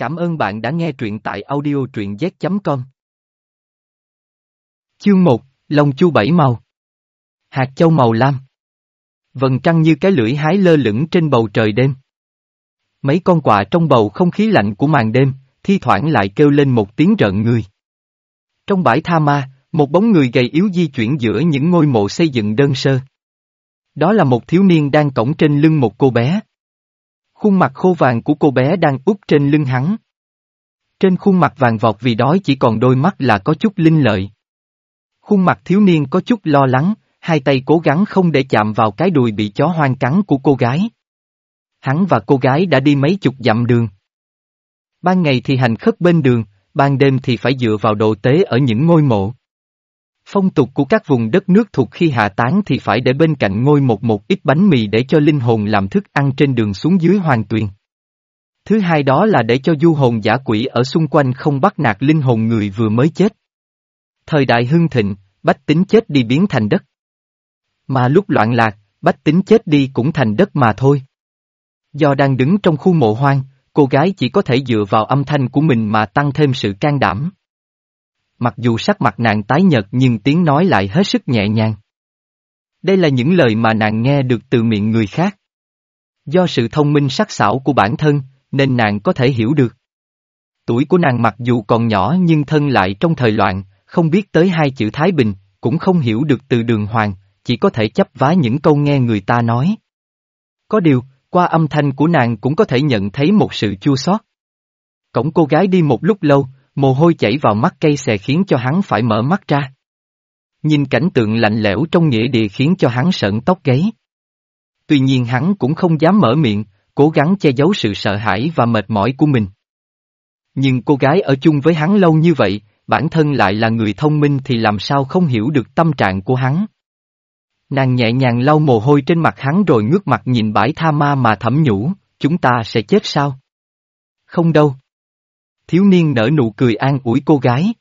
Cảm ơn bạn đã nghe truyện tại audio truyện z.com. Chương 1, Long chu bảy màu. Hạt châu màu lam. Vần trăng như cái lưỡi hái lơ lửng trên bầu trời đêm. Mấy con quạ trong bầu không khí lạnh của màn đêm, thi thoảng lại kêu lên một tiếng rợn người. Trong bãi tha ma, một bóng người gầy yếu di chuyển giữa những ngôi mộ xây dựng đơn sơ. Đó là một thiếu niên đang cõng trên lưng một cô bé. Khuôn mặt khô vàng của cô bé đang úp trên lưng hắn. Trên khuôn mặt vàng vọt vì đói chỉ còn đôi mắt là có chút linh lợi. Khuôn mặt thiếu niên có chút lo lắng, hai tay cố gắng không để chạm vào cái đùi bị chó hoang cắn của cô gái. Hắn và cô gái đã đi mấy chục dặm đường. Ban ngày thì hành khất bên đường, ban đêm thì phải dựa vào đồ tế ở những ngôi mộ. Phong tục của các vùng đất nước thuộc khi hạ tán thì phải để bên cạnh ngôi một một ít bánh mì để cho linh hồn làm thức ăn trên đường xuống dưới hoàng tuyền. Thứ hai đó là để cho du hồn giả quỷ ở xung quanh không bắt nạt linh hồn người vừa mới chết. Thời đại hưng thịnh, bách tính chết đi biến thành đất. Mà lúc loạn lạc, bách tính chết đi cũng thành đất mà thôi. Do đang đứng trong khu mộ hoang, cô gái chỉ có thể dựa vào âm thanh của mình mà tăng thêm sự can đảm. Mặc dù sắc mặt nàng tái nhợt nhưng tiếng nói lại hết sức nhẹ nhàng. Đây là những lời mà nàng nghe được từ miệng người khác. Do sự thông minh sắc sảo của bản thân, nên nàng có thể hiểu được. Tuổi của nàng mặc dù còn nhỏ nhưng thân lại trong thời loạn, không biết tới hai chữ Thái Bình, cũng không hiểu được từ đường hoàng, chỉ có thể chấp vá những câu nghe người ta nói. Có điều, qua âm thanh của nàng cũng có thể nhận thấy một sự chua xót. Cổng cô gái đi một lúc lâu, mồ hôi chảy vào mắt cây xè khiến cho hắn phải mở mắt ra. Nhìn cảnh tượng lạnh lẽo trong nghĩa địa khiến cho hắn sợn tóc gáy. Tuy nhiên hắn cũng không dám mở miệng, cố gắng che giấu sự sợ hãi và mệt mỏi của mình. Nhưng cô gái ở chung với hắn lâu như vậy, bản thân lại là người thông minh thì làm sao không hiểu được tâm trạng của hắn. Nàng nhẹ nhàng lau mồ hôi trên mặt hắn rồi ngước mặt nhìn bãi tha ma mà thẩm nhủ, chúng ta sẽ chết sao? Không đâu. Thiếu niên nở nụ cười an ủi cô gái.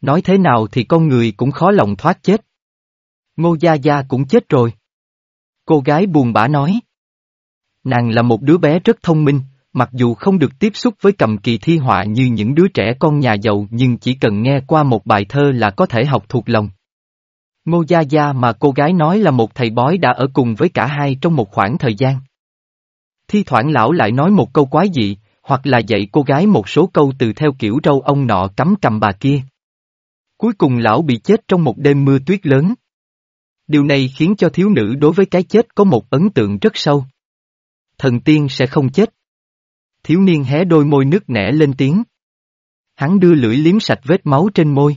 Nói thế nào thì con người cũng khó lòng thoát chết. Ngô Gia Gia cũng chết rồi. Cô gái buồn bã nói. Nàng là một đứa bé rất thông minh, mặc dù không được tiếp xúc với cầm kỳ thi họa như những đứa trẻ con nhà giàu nhưng chỉ cần nghe qua một bài thơ là có thể học thuộc lòng. Ngô Gia Gia mà cô gái nói là một thầy bói đã ở cùng với cả hai trong một khoảng thời gian. Thi thoảng lão lại nói một câu quái dị, hoặc là dạy cô gái một số câu từ theo kiểu râu ông nọ cắm cầm bà kia. Cuối cùng lão bị chết trong một đêm mưa tuyết lớn. Điều này khiến cho thiếu nữ đối với cái chết có một ấn tượng rất sâu. Thần tiên sẽ không chết. Thiếu niên hé đôi môi nước nẻ lên tiếng. Hắn đưa lưỡi liếm sạch vết máu trên môi.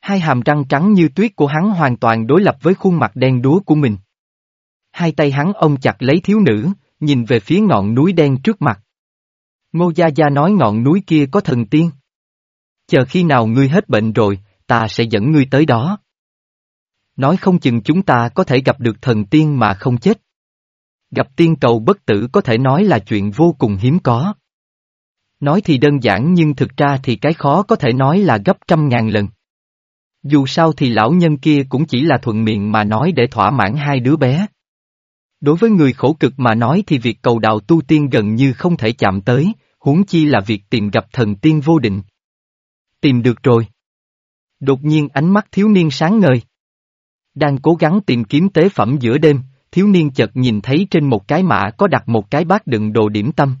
Hai hàm răng trắng như tuyết của hắn hoàn toàn đối lập với khuôn mặt đen đúa của mình. Hai tay hắn ôm chặt lấy thiếu nữ, nhìn về phía ngọn núi đen trước mặt. Ngô Gia Gia nói ngọn núi kia có thần tiên. Chờ khi nào ngươi hết bệnh rồi, ta sẽ dẫn ngươi tới đó. Nói không chừng chúng ta có thể gặp được thần tiên mà không chết. Gặp tiên cầu bất tử có thể nói là chuyện vô cùng hiếm có. Nói thì đơn giản nhưng thực ra thì cái khó có thể nói là gấp trăm ngàn lần. Dù sao thì lão nhân kia cũng chỉ là thuận miệng mà nói để thỏa mãn hai đứa bé. Đối với người khổ cực mà nói thì việc cầu đạo tu tiên gần như không thể chạm tới, huống chi là việc tìm gặp thần tiên vô định. Tìm được rồi. Đột nhiên ánh mắt thiếu niên sáng ngời. Đang cố gắng tìm kiếm tế phẩm giữa đêm, thiếu niên chợt nhìn thấy trên một cái mã có đặt một cái bát đựng đồ điểm tâm.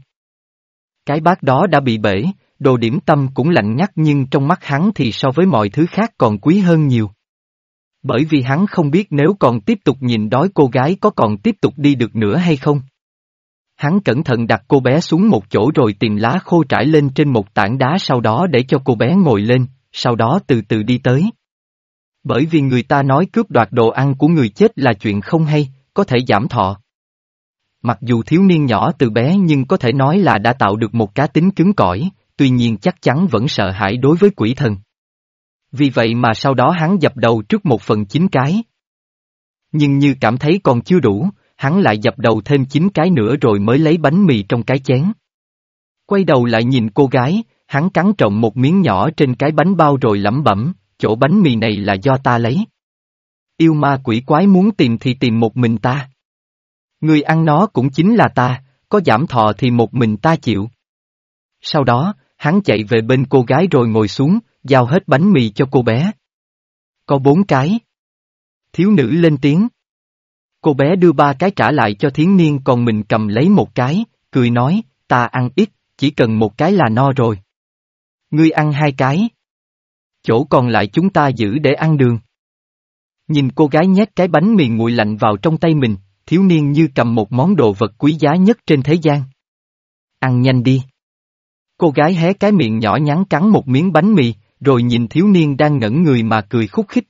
Cái bát đó đã bị bể, đồ điểm tâm cũng lạnh ngắt nhưng trong mắt hắn thì so với mọi thứ khác còn quý hơn nhiều. Bởi vì hắn không biết nếu còn tiếp tục nhìn đói cô gái có còn tiếp tục đi được nữa hay không. Hắn cẩn thận đặt cô bé xuống một chỗ rồi tìm lá khô trải lên trên một tảng đá sau đó để cho cô bé ngồi lên, sau đó từ từ đi tới. Bởi vì người ta nói cướp đoạt đồ ăn của người chết là chuyện không hay, có thể giảm thọ. Mặc dù thiếu niên nhỏ từ bé nhưng có thể nói là đã tạo được một cá tính cứng cỏi, tuy nhiên chắc chắn vẫn sợ hãi đối với quỷ thần. Vì vậy mà sau đó hắn dập đầu trước một phần chín cái. Nhưng như cảm thấy còn chưa đủ, hắn lại dập đầu thêm chín cái nữa rồi mới lấy bánh mì trong cái chén. Quay đầu lại nhìn cô gái, hắn cắn trộm một miếng nhỏ trên cái bánh bao rồi lẩm bẩm, chỗ bánh mì này là do ta lấy. Yêu ma quỷ quái muốn tìm thì tìm một mình ta. Người ăn nó cũng chính là ta, có giảm thọ thì một mình ta chịu. Sau đó, hắn chạy về bên cô gái rồi ngồi xuống, giao hết bánh mì cho cô bé. Có bốn cái. Thiếu nữ lên tiếng. Cô bé đưa ba cái trả lại cho thiến niên còn mình cầm lấy một cái, cười nói, ta ăn ít, chỉ cần một cái là no rồi. Ngươi ăn hai cái. Chỗ còn lại chúng ta giữ để ăn đường. Nhìn cô gái nhét cái bánh mì nguội lạnh vào trong tay mình, thiếu niên như cầm một món đồ vật quý giá nhất trên thế gian. Ăn nhanh đi. Cô gái hé cái miệng nhỏ nhắn cắn một miếng bánh mì, rồi nhìn thiếu niên đang ngẩn người mà cười khúc khích.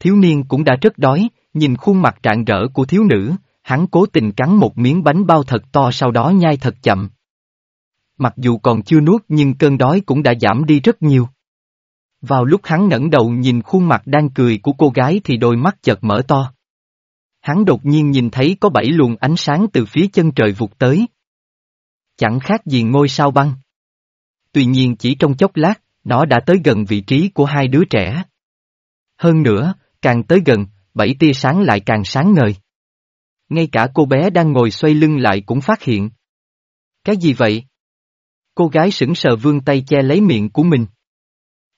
Thiếu niên cũng đã rất đói, nhìn khuôn mặt rạng rỡ của thiếu nữ, hắn cố tình cắn một miếng bánh bao thật to sau đó nhai thật chậm. Mặc dù còn chưa nuốt nhưng cơn đói cũng đã giảm đi rất nhiều. Vào lúc hắn ngẩng đầu nhìn khuôn mặt đang cười của cô gái thì đôi mắt chợt mở to. Hắn đột nhiên nhìn thấy có bảy luồng ánh sáng từ phía chân trời vụt tới. Chẳng khác gì ngôi sao băng. Tuy nhiên chỉ trong chốc lát, nó đã tới gần vị trí của hai đứa trẻ. Hơn nữa, càng tới gần, bảy tia sáng lại càng sáng ngời. Ngay cả cô bé đang ngồi xoay lưng lại cũng phát hiện. Cái gì vậy? Cô gái sững sờ vươn tay che lấy miệng của mình.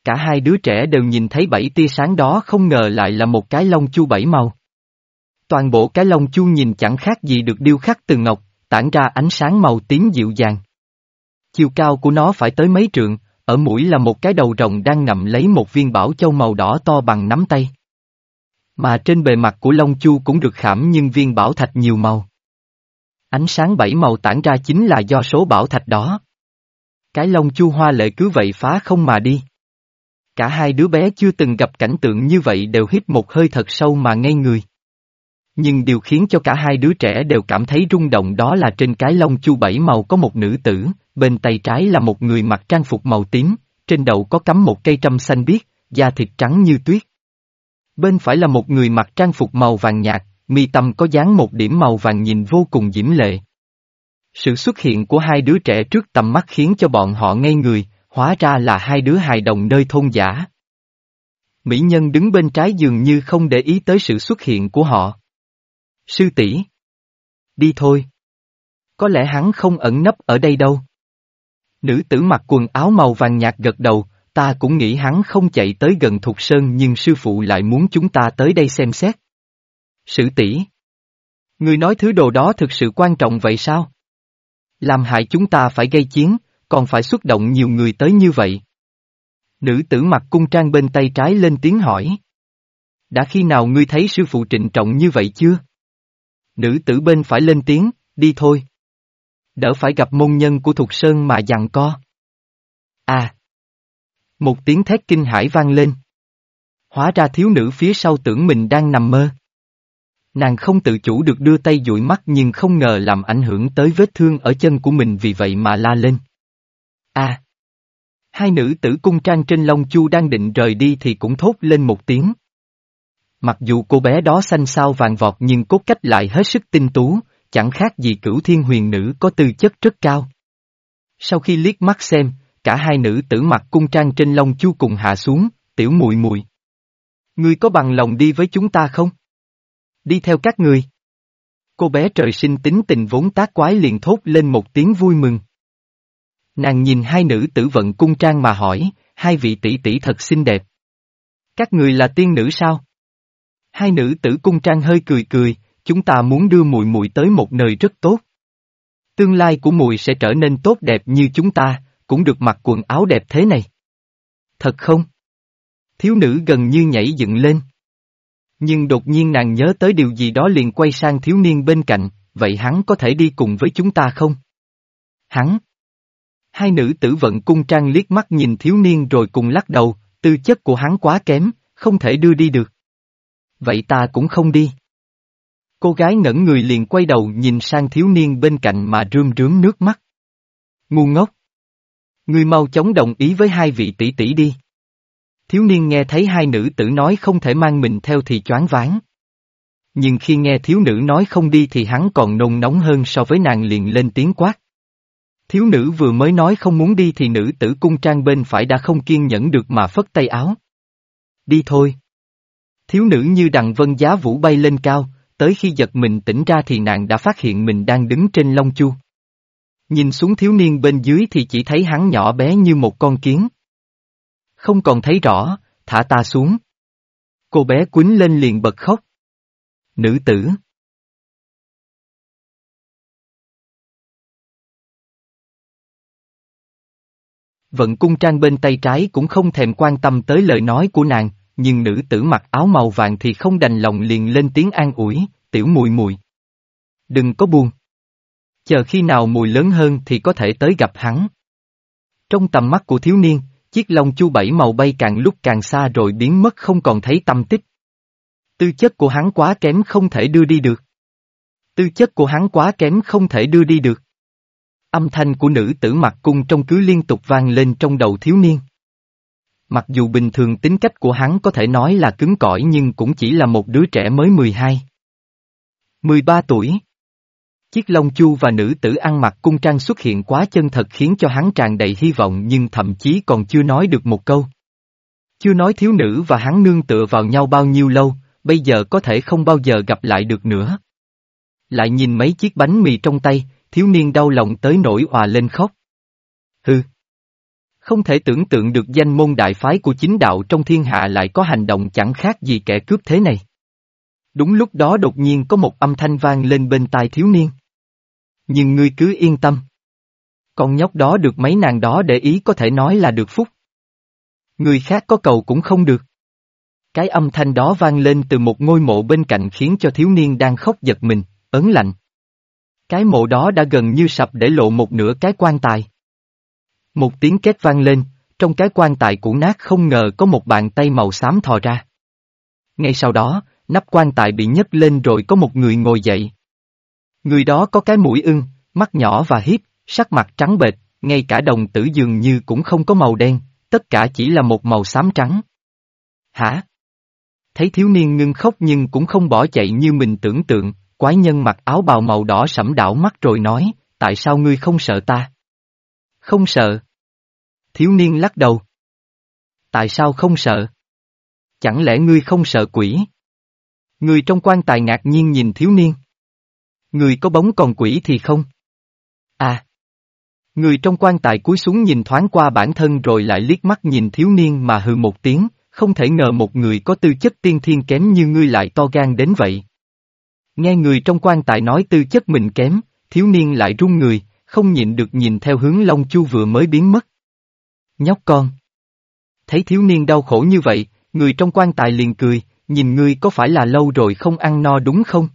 Cả hai đứa trẻ đều nhìn thấy bảy tia sáng đó không ngờ lại là một cái lông chu bảy màu. Toàn bộ cái lông chu nhìn chẳng khác gì được điêu khắc từ ngọc, tản ra ánh sáng màu tím dịu dàng. Chiều cao của nó phải tới mấy trượng, ở mũi là một cái đầu rồng đang ngậm lấy một viên bảo châu màu đỏ to bằng nắm tay. Mà trên bề mặt của long chu cũng được khảm nhưng viên bảo thạch nhiều màu. Ánh sáng bảy màu tản ra chính là do số bảo thạch đó. Cái long chu hoa lệ cứ vậy phá không mà đi. Cả hai đứa bé chưa từng gặp cảnh tượng như vậy đều hít một hơi thật sâu mà ngây người. Nhưng điều khiến cho cả hai đứa trẻ đều cảm thấy rung động đó là trên cái lông chu bảy màu có một nữ tử, bên tay trái là một người mặc trang phục màu tím, trên đầu có cắm một cây trâm xanh biếc, da thịt trắng như tuyết. Bên phải là một người mặc trang phục màu vàng nhạt, mi tâm có dáng một điểm màu vàng nhìn vô cùng diễm lệ. Sự xuất hiện của hai đứa trẻ trước tầm mắt khiến cho bọn họ ngây người, hóa ra là hai đứa hài đồng nơi thôn giả. Mỹ nhân đứng bên trái dường như không để ý tới sự xuất hiện của họ. Sư tỷ, Đi thôi. Có lẽ hắn không ẩn nấp ở đây đâu. Nữ tử mặc quần áo màu vàng nhạt gật đầu, ta cũng nghĩ hắn không chạy tới gần Thục Sơn nhưng sư phụ lại muốn chúng ta tới đây xem xét. Sử tỷ Người nói thứ đồ đó thực sự quan trọng vậy sao? Làm hại chúng ta phải gây chiến, còn phải xuất động nhiều người tới như vậy. Nữ tử mặc cung trang bên tay trái lên tiếng hỏi. Đã khi nào ngươi thấy sư phụ trịnh trọng như vậy chưa? Nữ tử bên phải lên tiếng, đi thôi. Đỡ phải gặp môn nhân của Thục Sơn mà dằn co. À! Một tiếng thét kinh hải vang lên. Hóa ra thiếu nữ phía sau tưởng mình đang nằm mơ. Nàng không tự chủ được đưa tay dụi mắt nhưng không ngờ làm ảnh hưởng tới vết thương ở chân của mình vì vậy mà la lên. À! Hai nữ tử cung trang trên lông chu đang định rời đi thì cũng thốt lên một tiếng. Mặc dù cô bé đó xanh xao vàng vọt nhưng cốt cách lại hết sức tinh tú, chẳng khác gì cửu thiên huyền nữ có tư chất rất cao. Sau khi liếc mắt xem, cả hai nữ tử mặc cung trang trên lông chu cùng hạ xuống, tiểu muội muội. Ngươi có bằng lòng đi với chúng ta không? Đi theo các người. Cô bé trời sinh tính tình vốn tác quái liền thốt lên một tiếng vui mừng. Nàng nhìn hai nữ tử vận cung trang mà hỏi, hai vị tỷ tỷ thật xinh đẹp. Các người là tiên nữ sao? Hai nữ tử cung trang hơi cười cười, chúng ta muốn đưa mùi mùi tới một nơi rất tốt. Tương lai của mùi sẽ trở nên tốt đẹp như chúng ta, cũng được mặc quần áo đẹp thế này. Thật không? Thiếu nữ gần như nhảy dựng lên. Nhưng đột nhiên nàng nhớ tới điều gì đó liền quay sang thiếu niên bên cạnh, vậy hắn có thể đi cùng với chúng ta không? Hắn! Hai nữ tử vận cung trang liếc mắt nhìn thiếu niên rồi cùng lắc đầu, tư chất của hắn quá kém, không thể đưa đi được. Vậy ta cũng không đi. Cô gái ngẩn người liền quay đầu nhìn sang thiếu niên bên cạnh mà rơm rớm nước mắt. Ngu ngốc. Ngươi mau chóng đồng ý với hai vị tỷ tỷ đi. Thiếu niên nghe thấy hai nữ tử nói không thể mang mình theo thì choáng váng. Nhưng khi nghe thiếu nữ nói không đi thì hắn còn nôn nóng hơn so với nàng liền lên tiếng quát. Thiếu nữ vừa mới nói không muốn đi thì nữ tử cung trang bên phải đã không kiên nhẫn được mà phất tay áo. Đi thôi. Thiếu nữ như đằng vân giá vũ bay lên cao, tới khi giật mình tỉnh ra thì nàng đã phát hiện mình đang đứng trên lông chu. Nhìn xuống thiếu niên bên dưới thì chỉ thấy hắn nhỏ bé như một con kiến. Không còn thấy rõ, thả ta xuống. Cô bé quýnh lên liền bật khóc. Nữ tử. Vận cung trang bên tay trái cũng không thèm quan tâm tới lời nói của nàng, nhưng nữ tử mặc áo màu vàng thì không đành lòng liền lên tiếng an ủi, tiểu mùi mùi. Đừng có buồn. Chờ khi nào mùi lớn hơn thì có thể tới gặp hắn. Trong tầm mắt của thiếu niên, chiếc lông chu bảy màu bay càng lúc càng xa rồi biến mất không còn thấy tâm tích. Tư chất của hắn quá kém không thể đưa đi được. Tư chất của hắn quá kém không thể đưa đi được. Âm thanh của nữ tử mặc cung trong cứ liên tục vang lên trong đầu thiếu niên. Mặc dù bình thường tính cách của hắn có thể nói là cứng cỏi nhưng cũng chỉ là một đứa trẻ mới 12. 13 tuổi. Chiếc lông chu và nữ tử ăn mặc cung trang xuất hiện quá chân thật khiến cho hắn tràn đầy hy vọng nhưng thậm chí còn chưa nói được một câu. Chưa nói thiếu nữ và hắn nương tựa vào nhau bao nhiêu lâu, bây giờ có thể không bao giờ gặp lại được nữa. Lại nhìn mấy chiếc bánh mì trong tay, thiếu niên đau lòng tới nỗi hòa lên khóc. Hừ. Không thể tưởng tượng được danh môn đại phái của chính đạo trong thiên hạ lại có hành động chẳng khác gì kẻ cướp thế này. Đúng lúc đó đột nhiên có một âm thanh vang lên bên tai thiếu niên. Nhưng ngươi cứ yên tâm. Con nhóc đó được mấy nàng đó để ý có thể nói là được phúc. Người khác có cầu cũng không được. Cái âm thanh đó vang lên từ một ngôi mộ bên cạnh khiến cho thiếu niên đang khóc giật mình, ấn lạnh. Cái mộ đó đã gần như sập để lộ một nửa cái quan tài. Một tiếng két vang lên, trong cái quan tài cũ nát không ngờ có một bàn tay màu xám thò ra. Ngay sau đó, nắp quan tài bị nhấc lên rồi có một người ngồi dậy. Người đó có cái mũi ưng, mắt nhỏ và hiếp, sắc mặt trắng bệch, ngay cả đồng tử dường như cũng không có màu đen, tất cả chỉ là một màu xám trắng. Hả? Thấy thiếu niên ngưng khóc nhưng cũng không bỏ chạy như mình tưởng tượng, quái nhân mặc áo bào màu đỏ sẫm đảo mắt rồi nói, tại sao ngươi không sợ ta? Không sợ. Thiếu niên lắc đầu. Tại sao không sợ? Chẳng lẽ ngươi không sợ quỷ? Người trong quan tài ngạc nhiên nhìn thiếu niên. Người có bóng còn quỷ thì không? À! Người trong quan tài cúi xuống nhìn thoáng qua bản thân rồi lại liếc mắt nhìn thiếu niên mà hừ một tiếng, không thể ngờ một người có tư chất tiên thiên kém như ngươi lại to gan đến vậy. Nghe người trong quan tài nói tư chất mình kém, thiếu niên lại run người, không nhịn được nhìn theo hướng Long Chu vừa mới biến mất. Nhóc con! Thấy thiếu niên đau khổ như vậy, người trong quan tài liền cười, nhìn ngươi có phải là lâu rồi không ăn no đúng không?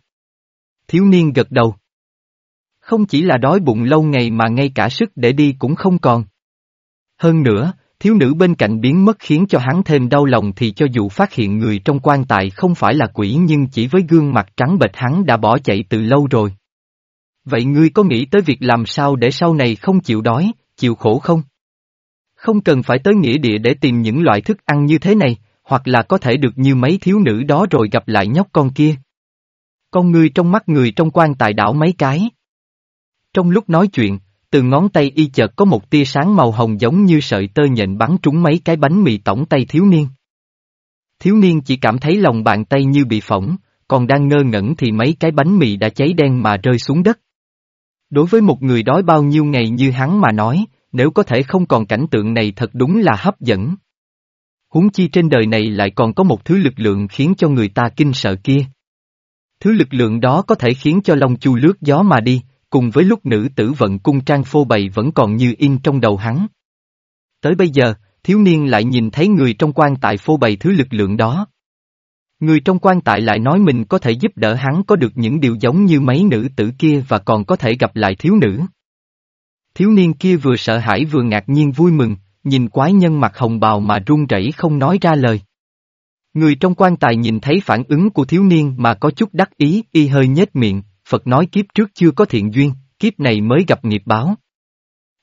Thiếu niên gật đầu. Không chỉ là đói bụng lâu ngày mà ngay cả sức để đi cũng không còn. Hơn nữa, thiếu nữ bên cạnh biến mất khiến cho hắn thêm đau lòng thì cho dù phát hiện người trong quan tài không phải là quỷ nhưng chỉ với gương mặt trắng bệch hắn đã bỏ chạy từ lâu rồi. Vậy ngươi có nghĩ tới việc làm sao để sau này không chịu đói, chịu khổ không? Không cần phải tới nghĩa địa để tìm những loại thức ăn như thế này, hoặc là có thể được như mấy thiếu nữ đó rồi gặp lại nhóc con kia. Con ngươi trong mắt người trong quan tài đảo mấy cái. Trong lúc nói chuyện, từ ngón tay y chợt có một tia sáng màu hồng giống như sợi tơ nhện bắn trúng mấy cái bánh mì tổng tay thiếu niên. Thiếu niên chỉ cảm thấy lòng bàn tay như bị phỏng, còn đang ngơ ngẩn thì mấy cái bánh mì đã cháy đen mà rơi xuống đất. Đối với một người đói bao nhiêu ngày như hắn mà nói, nếu có thể không còn cảnh tượng này thật đúng là hấp dẫn. Huống chi trên đời này lại còn có một thứ lực lượng khiến cho người ta kinh sợ kia. Thứ lực lượng đó có thể khiến cho Long Chu lướt gió mà đi, cùng với lúc nữ tử vận cung trang phô bày vẫn còn như in trong đầu hắn. Tới bây giờ, thiếu niên lại nhìn thấy người trong quan tại phô bày thứ lực lượng đó. Người trong quan tại lại nói mình có thể giúp đỡ hắn có được những điều giống như mấy nữ tử kia và còn có thể gặp lại thiếu nữ. Thiếu niên kia vừa sợ hãi vừa ngạc nhiên vui mừng, nhìn quái nhân mặt hồng bào mà run rẩy không nói ra lời. Người trong quan tài nhìn thấy phản ứng của thiếu niên mà có chút đắc ý, y hơi nhếch miệng, Phật nói kiếp trước chưa có thiện duyên, kiếp này mới gặp nghiệp báo.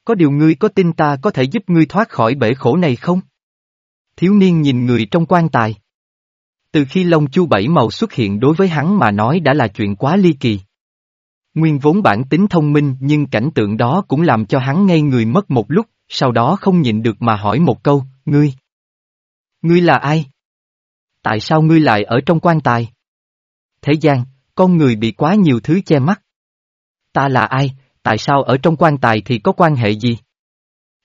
Có điều ngươi có tin ta có thể giúp ngươi thoát khỏi bể khổ này không? Thiếu niên nhìn người trong quan tài. Từ khi lông chu bảy màu xuất hiện đối với hắn mà nói đã là chuyện quá ly kỳ. Nguyên vốn bản tính thông minh nhưng cảnh tượng đó cũng làm cho hắn ngây người mất một lúc, sau đó không nhịn được mà hỏi một câu, ngươi. Ngươi là ai? Tại sao ngươi lại ở trong quan tài? Thế gian, con người bị quá nhiều thứ che mắt. Ta là ai, tại sao ở trong quan tài thì có quan hệ gì?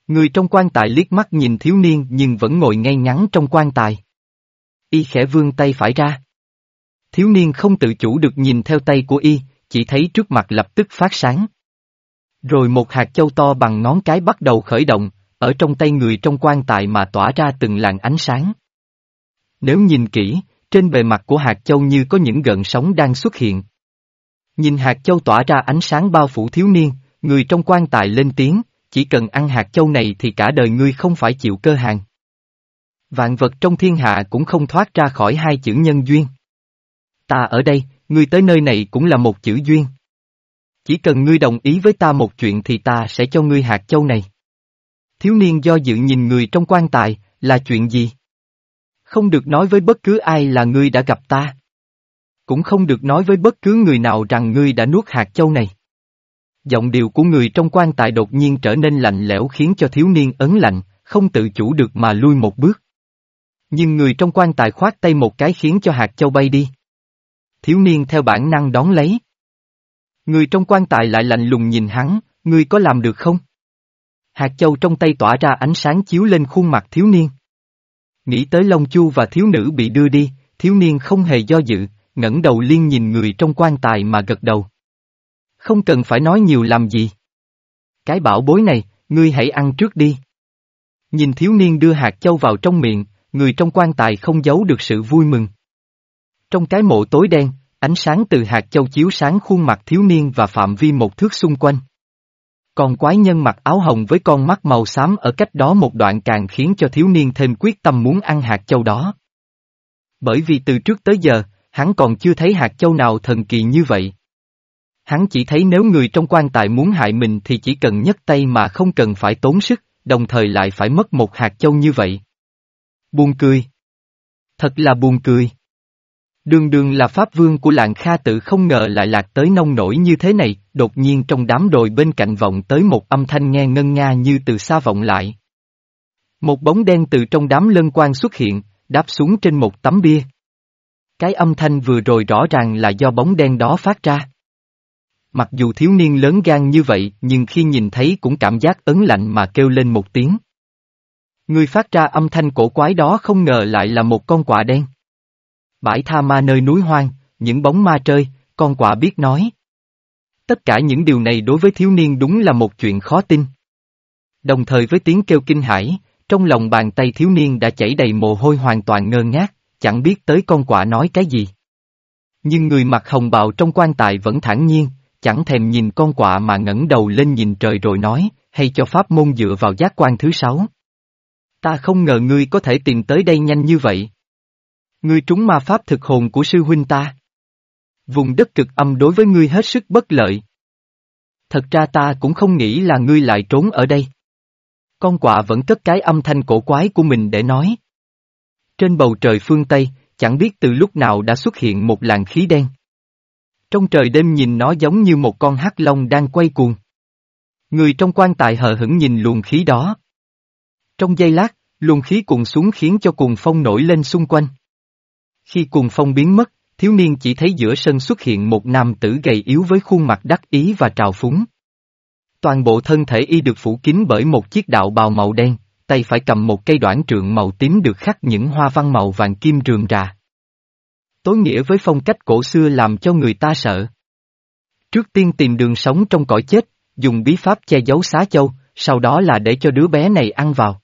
Người trong quan tài liếc mắt nhìn thiếu niên nhưng vẫn ngồi ngay ngắn trong quan tài. Y khẽ vươn tay phải ra. Thiếu niên không tự chủ được nhìn theo tay của Y, chỉ thấy trước mặt lập tức phát sáng. Rồi một hạt châu to bằng ngón cái bắt đầu khởi động, ở trong tay người trong quan tài mà tỏa ra từng làn ánh sáng. Nếu nhìn kỹ, trên bề mặt của hạt châu như có những gợn sóng đang xuất hiện. Nhìn hạt châu tỏa ra ánh sáng bao phủ thiếu niên, người trong quan tài lên tiếng, chỉ cần ăn hạt châu này thì cả đời ngươi không phải chịu cơ hàng. Vạn vật trong thiên hạ cũng không thoát ra khỏi hai chữ nhân duyên. Ta ở đây, ngươi tới nơi này cũng là một chữ duyên. Chỉ cần ngươi đồng ý với ta một chuyện thì ta sẽ cho ngươi hạt châu này. Thiếu niên do dự nhìn người trong quan tài, là chuyện gì? Không được nói với bất cứ ai là ngươi đã gặp ta. Cũng không được nói với bất cứ người nào rằng ngươi đã nuốt hạt châu này. Giọng điệu của người trong quan tài đột nhiên trở nên lạnh lẽo khiến cho thiếu niên ấn lạnh, không tự chủ được mà lui một bước. Nhưng người trong quan tài khoát tay một cái khiến cho hạt châu bay đi. Thiếu niên theo bản năng đón lấy. Người trong quan tài lại lạnh lùng nhìn hắn, ngươi có làm được không? Hạt châu trong tay tỏa ra ánh sáng chiếu lên khuôn mặt thiếu niên. Nghĩ tới Long Chu và thiếu nữ bị đưa đi, thiếu niên không hề do dự, ngẩng đầu liên nhìn người trong quan tài mà gật đầu. Không cần phải nói nhiều làm gì. Cái bảo bối này, ngươi hãy ăn trước đi. Nhìn thiếu niên đưa hạt châu vào trong miệng, người trong quan tài không giấu được sự vui mừng. Trong cái mộ tối đen, ánh sáng từ hạt châu chiếu sáng khuôn mặt thiếu niên và phạm vi một thước xung quanh. Còn quái nhân mặc áo hồng với con mắt màu xám ở cách đó một đoạn càng khiến cho thiếu niên thêm quyết tâm muốn ăn hạt châu đó. Bởi vì từ trước tới giờ, hắn còn chưa thấy hạt châu nào thần kỳ như vậy. Hắn chỉ thấy nếu người trong quan tài muốn hại mình thì chỉ cần nhấc tay mà không cần phải tốn sức, đồng thời lại phải mất một hạt châu như vậy. Buồn cười. Thật là buồn cười. Đường đường là pháp vương của làng Kha tự không ngờ lại lạc tới nông nổi như thế này, đột nhiên trong đám đồi bên cạnh vọng tới một âm thanh nghe ngân nga như từ xa vọng lại. Một bóng đen từ trong đám lân quan xuất hiện, đáp xuống trên một tấm bia. Cái âm thanh vừa rồi rõ ràng là do bóng đen đó phát ra. Mặc dù thiếu niên lớn gan như vậy nhưng khi nhìn thấy cũng cảm giác ấn lạnh mà kêu lên một tiếng. Người phát ra âm thanh cổ quái đó không ngờ lại là một con quạ đen. Bãi tha ma nơi núi hoang, những bóng ma chơi con quạ biết nói. Tất cả những điều này đối với thiếu niên đúng là một chuyện khó tin. Đồng thời với tiếng kêu kinh hãi, trong lòng bàn tay thiếu niên đã chảy đầy mồ hôi hoàn toàn ngơ ngác, chẳng biết tới con quạ nói cái gì. Nhưng người mặc hồng bào trong quan tài vẫn thản nhiên, chẳng thèm nhìn con quạ mà ngẩng đầu lên nhìn trời rồi nói, hay cho pháp môn dựa vào giác quan thứ sáu. Ta không ngờ ngươi có thể tìm tới đây nhanh như vậy. Ngươi trúng ma pháp thực hồn của sư huynh ta. Vùng đất cực âm đối với ngươi hết sức bất lợi. Thật ra ta cũng không nghĩ là ngươi lại trốn ở đây. Con quạ vẫn cất cái âm thanh cổ quái của mình để nói. Trên bầu trời phương Tây, chẳng biết từ lúc nào đã xuất hiện một làn khí đen. Trong trời đêm nhìn nó giống như một con hắc long đang quay cuồng. Người trong quan tài hờ hững nhìn luồng khí đó. Trong giây lát, luồng khí cuồng xuống khiến cho cuồng phong nổi lên xung quanh. Khi cuồng phong biến mất, thiếu niên chỉ thấy giữa sân xuất hiện một nam tử gầy yếu với khuôn mặt đắc ý và trào phúng. Toàn bộ thân thể y được phủ kín bởi một chiếc đạo bào màu đen, tay phải cầm một cây đoạn trượng màu tím được khắc những hoa văn màu vàng kim rườm rà. Tối nghĩa với phong cách cổ xưa làm cho người ta sợ. Trước tiên tìm đường sống trong cõi chết, dùng bí pháp che giấu xá châu, sau đó là để cho đứa bé này ăn vào.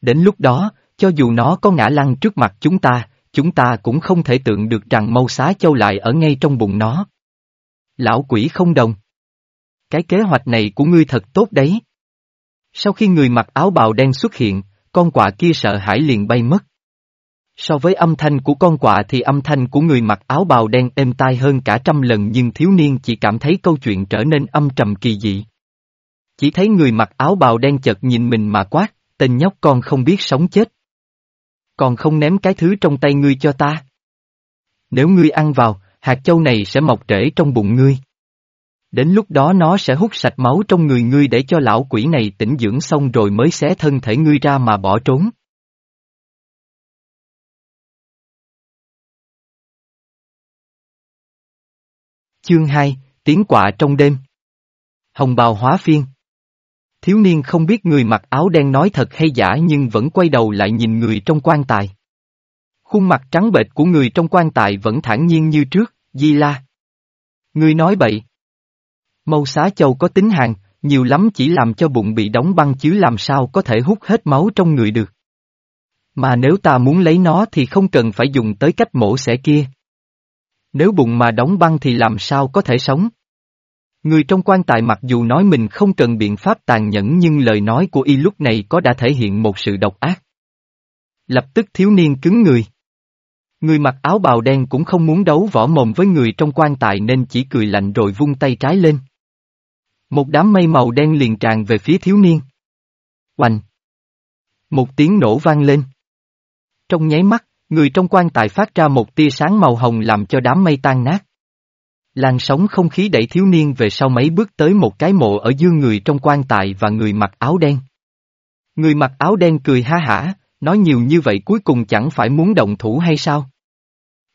Đến lúc đó, cho dù nó có ngã lăn trước mặt chúng ta, chúng ta cũng không thể tượng được rằng mâu xá châu lại ở ngay trong bụng nó. Lão quỷ không đồng. Cái kế hoạch này của ngươi thật tốt đấy. Sau khi người mặc áo bào đen xuất hiện, con quạ kia sợ hãi liền bay mất. So với âm thanh của con quạ thì âm thanh của người mặc áo bào đen êm tai hơn cả trăm lần nhưng thiếu niên chỉ cảm thấy câu chuyện trở nên âm trầm kỳ dị. Chỉ thấy người mặc áo bào đen chợt nhìn mình mà quát, tên nhóc con không biết sống chết. Còn không ném cái thứ trong tay ngươi cho ta. Nếu ngươi ăn vào, hạt châu này sẽ mọc rễ trong bụng ngươi. Đến lúc đó nó sẽ hút sạch máu trong người ngươi để cho lão quỷ này tỉnh dưỡng xong rồi mới xé thân thể ngươi ra mà bỏ trốn. Chương 2, Tiếng quạ trong đêm Hồng bào hóa phiên. Thiếu niên không biết người mặc áo đen nói thật hay giả nhưng vẫn quay đầu lại nhìn người trong quan tài. Khuôn mặt trắng bệch của người trong quan tài vẫn thản nhiên như trước, Di La. Người nói bậy. Mâu xá châu có tính hàng, nhiều lắm chỉ làm cho bụng bị đóng băng chứ làm sao có thể hút hết máu trong người được. Mà nếu ta muốn lấy nó thì không cần phải dùng tới cách mổ xẻ kia. Nếu bụng mà đóng băng thì làm sao có thể sống? Người trong quan tài mặc dù nói mình không cần biện pháp tàn nhẫn nhưng lời nói của y lúc này có đã thể hiện một sự độc ác. Lập tức thiếu niên cứng người. Người mặc áo bào đen cũng không muốn đấu võ mồm với người trong quan tài nên chỉ cười lạnh rồi vung tay trái lên. Một đám mây màu đen liền tràn về phía thiếu niên. Oanh! Một tiếng nổ vang lên. Trong nháy mắt, người trong quan tài phát ra một tia sáng màu hồng làm cho đám mây tan nát. Làn sóng không khí đẩy thiếu niên về sau mấy bước tới một cái mộ ở dương người trong quan tài và người mặc áo đen. Người mặc áo đen cười ha hả, nói nhiều như vậy cuối cùng chẳng phải muốn động thủ hay sao?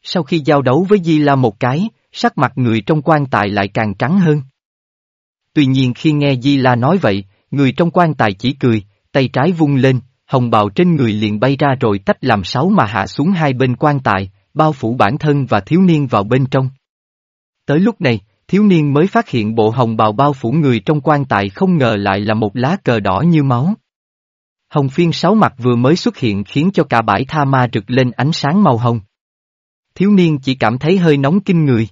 Sau khi giao đấu với Di La một cái, sắc mặt người trong quan tài lại càng trắng hơn. Tuy nhiên khi nghe Di La nói vậy, người trong quan tài chỉ cười, tay trái vung lên, hồng bào trên người liền bay ra rồi tách làm sáu mà hạ xuống hai bên quan tài, bao phủ bản thân và thiếu niên vào bên trong. Tới lúc này, thiếu niên mới phát hiện bộ hồng bào bao phủ người trong quan tài không ngờ lại là một lá cờ đỏ như máu. Hồng phiên sáu mặt vừa mới xuất hiện khiến cho cả bãi tha ma rực lên ánh sáng màu hồng. Thiếu niên chỉ cảm thấy hơi nóng kinh người.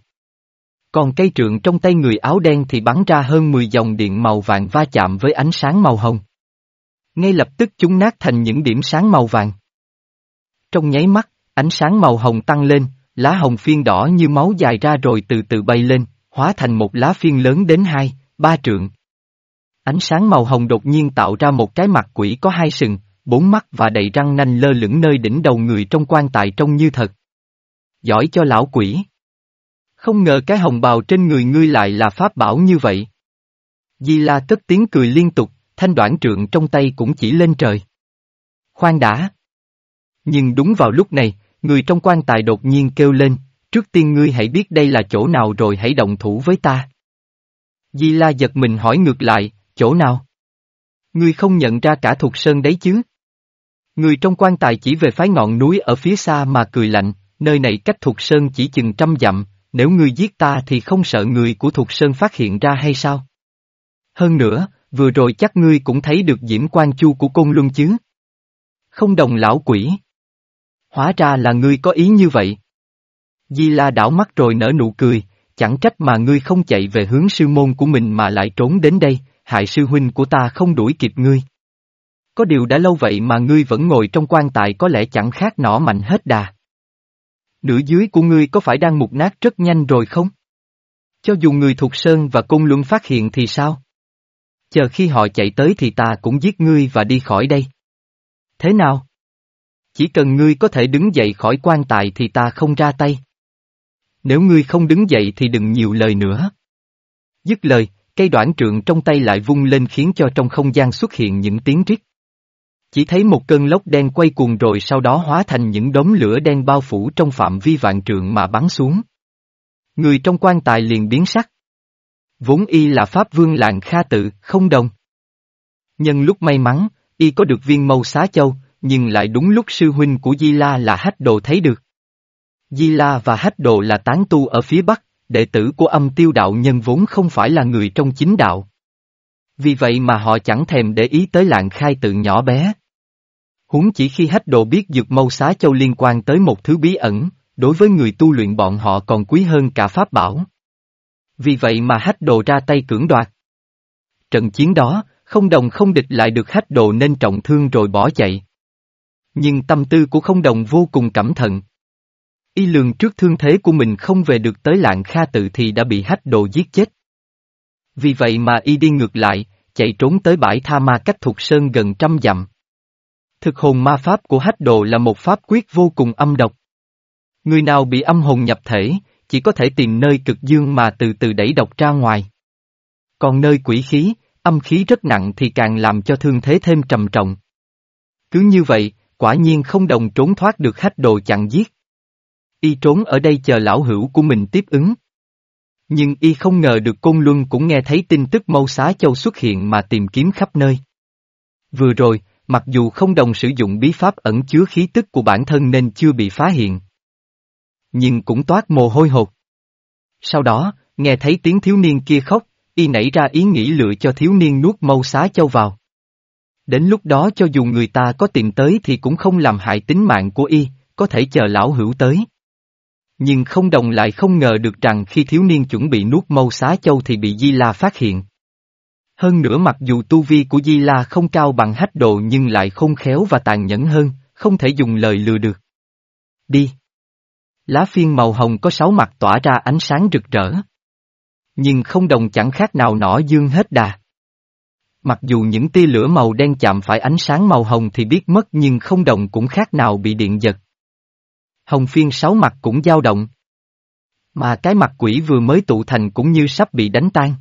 Còn cây trượng trong tay người áo đen thì bắn ra hơn 10 dòng điện màu vàng va chạm với ánh sáng màu hồng. Ngay lập tức chúng nát thành những điểm sáng màu vàng. Trong nháy mắt, ánh sáng màu hồng tăng lên, lá hồng phiên đỏ như máu dài ra rồi từ từ bay lên, hóa thành một lá phiên lớn đến hai, ba trượng. Ánh sáng màu hồng đột nhiên tạo ra một cái mặt quỷ có hai sừng, bốn mắt và đầy răng nanh lơ lửng nơi đỉnh đầu người trong quan tài trông như thật. Giỏi cho lão quỷ. Không ngờ cái hồng bào trên người ngươi lại là pháp bảo như vậy. Di La cất tiếng cười liên tục, thanh đoạn trượng trong tay cũng chỉ lên trời. Khoan đã. Nhưng đúng vào lúc này, người trong quan tài đột nhiên kêu lên, trước tiên ngươi hãy biết đây là chỗ nào rồi hãy động thủ với ta. Di La giật mình hỏi ngược lại, chỗ nào? Ngươi không nhận ra cả thuộc sơn đấy chứ? Người trong quan tài chỉ về phái ngọn núi ở phía xa mà cười lạnh, nơi này cách thuộc sơn chỉ chừng trăm dặm, nếu ngươi giết ta thì không sợ người của thuộc sơn phát hiện ra hay sao? Hơn nữa, vừa rồi chắc ngươi cũng thấy được diễm quan chu của côn luân chứ? Không đồng lão quỷ. Hóa ra là ngươi có ý như vậy. Di la đảo mắt rồi nở nụ cười, chẳng trách mà ngươi không chạy về hướng sư môn của mình mà lại trốn đến đây, hại sư huynh của ta không đuổi kịp ngươi. Có điều đã lâu vậy mà ngươi vẫn ngồi trong quan tài có lẽ chẳng khác nỏ mạnh hết đà. Nửa dưới của ngươi có phải đang mục nát rất nhanh rồi không? Cho dù người thuộc Sơn và Cung Luân phát hiện thì sao? Chờ khi họ chạy tới thì ta cũng giết ngươi và đi khỏi đây. Thế nào? Chỉ cần ngươi có thể đứng dậy khỏi quan tài thì ta không ra tay. Nếu ngươi không đứng dậy thì đừng nhiều lời nữa. Dứt lời, cây đoạn trượng trong tay lại vung lên khiến cho trong không gian xuất hiện những tiếng rít. Chỉ thấy một cơn lốc đen quay cuồng rồi sau đó hóa thành những đống lửa đen bao phủ trong phạm vi vạn trượng mà bắn xuống. Người trong quan tài liền biến sắc. Vốn y là pháp vương lạng kha tự, không đồng. Nhân lúc may mắn, y có được viên mâu xá châu, nhưng lại đúng lúc sư huynh của Di La là hách đồ thấy được. Di La và hách đồ là tán tu ở phía Bắc, đệ tử của âm tiêu đạo nhân vốn không phải là người trong chính đạo. Vì vậy mà họ chẳng thèm để ý tới lạng khai tự nhỏ bé. Huống chỉ khi hách đồ biết dược mâu xá châu liên quan tới một thứ bí ẩn, đối với người tu luyện bọn họ còn quý hơn cả pháp bảo. Vì vậy mà hách đồ ra tay cưỡng đoạt. Trận chiến đó, không đồng không địch lại được hách đồ nên trọng thương rồi bỏ chạy. Nhưng tâm tư của không đồng vô cùng cẩn thận. Y lường trước thương thế của mình không về được tới lạng kha tự thì đã bị hách đồ giết chết. Vì vậy mà y đi ngược lại, chạy trốn tới bãi tha ma cách thuộc sơn gần trăm dặm. Thực hồn ma pháp của hách đồ là một pháp quyết vô cùng âm độc. Người nào bị âm hồn nhập thể, chỉ có thể tìm nơi cực dương mà từ từ đẩy độc ra ngoài. Còn nơi quỷ khí, âm khí rất nặng thì càng làm cho thương thế thêm trầm trọng. Cứ như vậy, quả nhiên không đồng trốn thoát được hách đồ chặn giết. Y trốn ở đây chờ lão hữu của mình tiếp ứng. Nhưng y không ngờ được Côn Luân cũng nghe thấy tin tức mâu xá châu xuất hiện mà tìm kiếm khắp nơi. Vừa rồi, mặc dù không đồng sử dụng bí pháp ẩn chứa khí tức của bản thân nên chưa bị phá hiện. Nhưng cũng toát mồ hôi hột. Sau đó, nghe thấy tiếng thiếu niên kia khóc, y nảy ra ý nghĩ lựa cho thiếu niên nuốt mâu xá châu vào. Đến lúc đó cho dù người ta có tìm tới thì cũng không làm hại tính mạng của y, có thể chờ lão hữu tới. Nhưng không đồng lại không ngờ được rằng khi thiếu niên chuẩn bị nuốt mâu xá châu thì bị Di La phát hiện. Hơn nữa mặc dù tu vi của Di La không cao bằng hách độ nhưng lại không khéo và tàn nhẫn hơn, không thể dùng lời lừa được. Đi! Lá phiên màu hồng có sáu mặt tỏa ra ánh sáng rực rỡ. Nhưng không đồng chẳng khác nào nỏ dương hết đà. Mặc dù những tia lửa màu đen chạm phải ánh sáng màu hồng thì biết mất nhưng không đồng cũng khác nào bị điện giật. Hồng phiên sáu mặt cũng dao động. Mà cái mặt quỷ vừa mới tụ thành cũng như sắp bị đánh tan.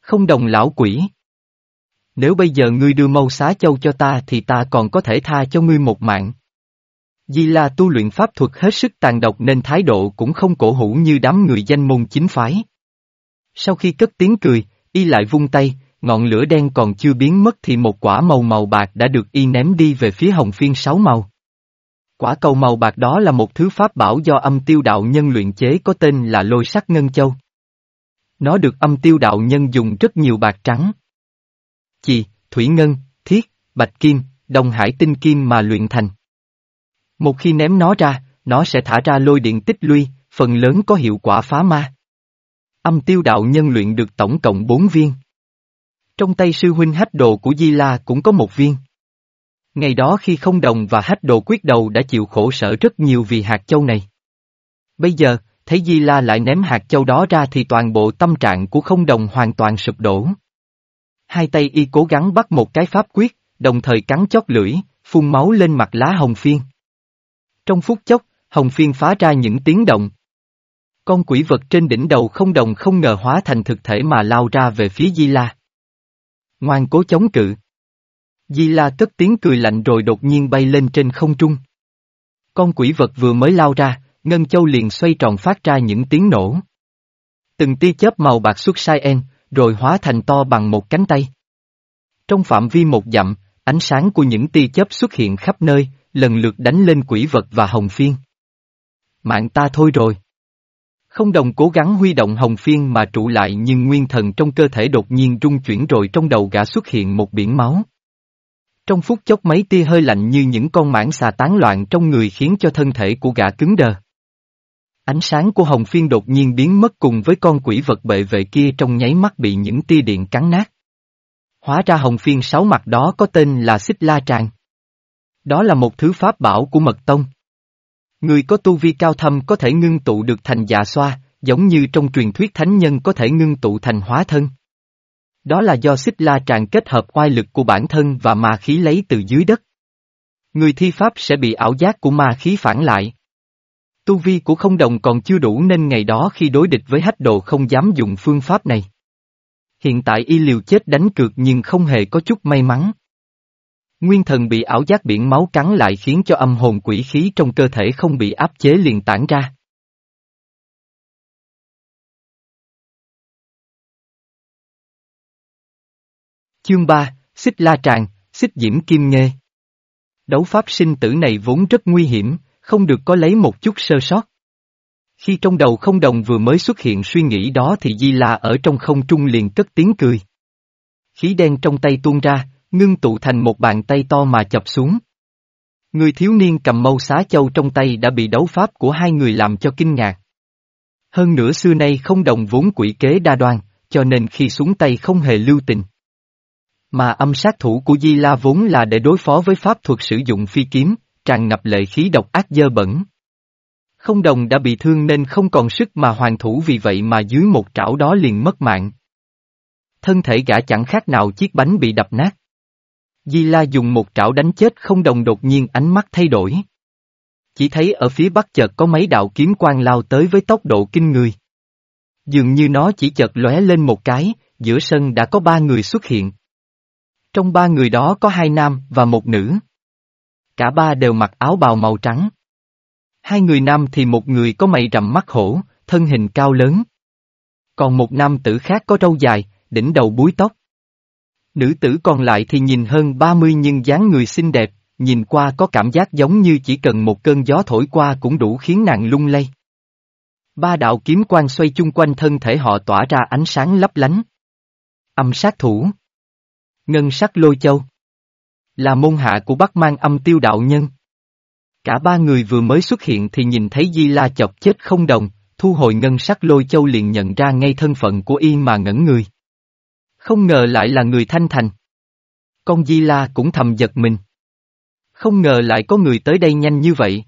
Không đồng lão quỷ. Nếu bây giờ ngươi đưa mâu xá châu cho ta thì ta còn có thể tha cho ngươi một mạng. Di La tu luyện pháp thuật hết sức tàn độc nên thái độ cũng không cổ hủ như đám người danh môn chính phái. Sau khi cất tiếng cười, y lại vung tay, ngọn lửa đen còn chưa biến mất thì một quả màu màu bạc đã được y ném đi về phía hồng phiên sáu màu. Quả cầu màu bạc đó là một thứ pháp bảo do âm tiêu đạo nhân luyện chế có tên là lôi sắc ngân châu. Nó được âm tiêu đạo nhân dùng rất nhiều bạc trắng. Chì, thủy ngân, thiết, bạch kim, đồng hải tinh kim mà luyện thành. Một khi ném nó ra, nó sẽ thả ra lôi điện tích lui, phần lớn có hiệu quả phá ma. Âm tiêu đạo nhân luyện được tổng cộng 4 viên. Trong tay sư huynh hách đồ của Di La cũng có một viên. Ngày đó khi không đồng và hách đồ quyết đầu đã chịu khổ sở rất nhiều vì hạt châu này. Bây giờ, thấy Di La lại ném hạt châu đó ra thì toàn bộ tâm trạng của không đồng hoàn toàn sụp đổ. Hai tay y cố gắng bắt một cái pháp quyết, đồng thời cắn chót lưỡi, phun máu lên mặt lá hồng phiên. Trong phút chốc, hồng phiên phá ra những tiếng động. Con quỷ vật trên đỉnh đầu không đồng không ngờ hóa thành thực thể mà lao ra về phía Di La. Ngoan cố chống cự. Di La cất tiếng cười lạnh rồi đột nhiên bay lên trên không trung. Con quỷ vật vừa mới lao ra, Ngân Châu liền xoay tròn phát ra những tiếng nổ. Từng tia chớp màu bạc xuất sai en, rồi hóa thành to bằng một cánh tay. Trong phạm vi một dặm, ánh sáng của những tia chớp xuất hiện khắp nơi, lần lượt đánh lên quỷ vật và hồng phiên. Mạng ta thôi rồi. Không đồng cố gắng huy động hồng phiên mà trụ lại nhưng nguyên thần trong cơ thể đột nhiên rung chuyển rồi trong đầu gã xuất hiện một biển máu. Trong phút chốc mấy tia hơi lạnh như những con mãng xà tán loạn trong người khiến cho thân thể của gã cứng đờ. Ánh sáng của hồng phiên đột nhiên biến mất cùng với con quỷ vật bệ vệ kia trong nháy mắt bị những tia điện cắn nát. Hóa ra hồng phiên sáu mặt đó có tên là xích la tràng. Đó là một thứ pháp bảo của mật tông. Người có tu vi cao thâm có thể ngưng tụ được thành dạ xoa, giống như trong truyền thuyết thánh nhân có thể ngưng tụ thành hóa thân. Đó là do xích la tràng kết hợp oai lực của bản thân và ma khí lấy từ dưới đất. Người thi pháp sẽ bị ảo giác của ma khí phản lại. Tu vi của không đồng còn chưa đủ nên ngày đó khi đối địch với hách đồ không dám dùng phương pháp này. Hiện tại y liều chết đánh cược nhưng không hề có chút may mắn. Nguyên thần bị ảo giác biển máu cắn lại khiến cho âm hồn quỷ khí trong cơ thể không bị áp chế liền tản ra. Chương 3, Xích La Tràng, Xích Diễm Kim Nghê Đấu pháp sinh tử này vốn rất nguy hiểm, không được có lấy một chút sơ sót. Khi trong đầu không đồng vừa mới xuất hiện suy nghĩ đó thì Di La ở trong không trung liền cất tiếng cười. Khí đen trong tay tuôn ra, ngưng tụ thành một bàn tay to mà chập xuống. Người thiếu niên cầm mâu xá châu trong tay đã bị đấu pháp của hai người làm cho kinh ngạc. Hơn nữa xưa nay không đồng vốn quỷ kế đa đoan, cho nên khi xuống tay không hề lưu tình. Mà âm sát thủ của Di La vốn là để đối phó với pháp thuật sử dụng phi kiếm, tràn ngập lệ khí độc ác dơ bẩn. Không đồng đã bị thương nên không còn sức mà hoàn thủ vì vậy mà dưới một trảo đó liền mất mạng. Thân thể gã chẳng khác nào chiếc bánh bị đập nát. Di La dùng một trảo đánh chết không đồng đột nhiên ánh mắt thay đổi. Chỉ thấy ở phía bắc chợt có mấy đạo kiếm quang lao tới với tốc độ kinh người. Dường như nó chỉ chợt lóe lên một cái, giữa sân đã có ba người xuất hiện. Trong ba người đó có hai nam và một nữ. Cả ba đều mặc áo bào màu trắng. Hai người nam thì một người có mày rậm mắt hổ, thân hình cao lớn. Còn một nam tử khác có râu dài, đỉnh đầu búi tóc. Nữ tử còn lại thì nhìn hơn 30 nhưng dáng người xinh đẹp, nhìn qua có cảm giác giống như chỉ cần một cơn gió thổi qua cũng đủ khiến nàng lung lay. Ba đạo kiếm quang xoay chung quanh thân thể họ tỏa ra ánh sáng lấp lánh. Âm sát thủ. Ngân sắc lôi châu. Là môn hạ của Bắc mang âm tiêu đạo nhân. Cả ba người vừa mới xuất hiện thì nhìn thấy Di La chọc chết không đồng, thu hồi ngân sắc lôi châu liền nhận ra ngay thân phận của y mà ngẩn người. Không ngờ lại là người thanh thành. Con Di La cũng thầm giật mình. Không ngờ lại có người tới đây nhanh như vậy.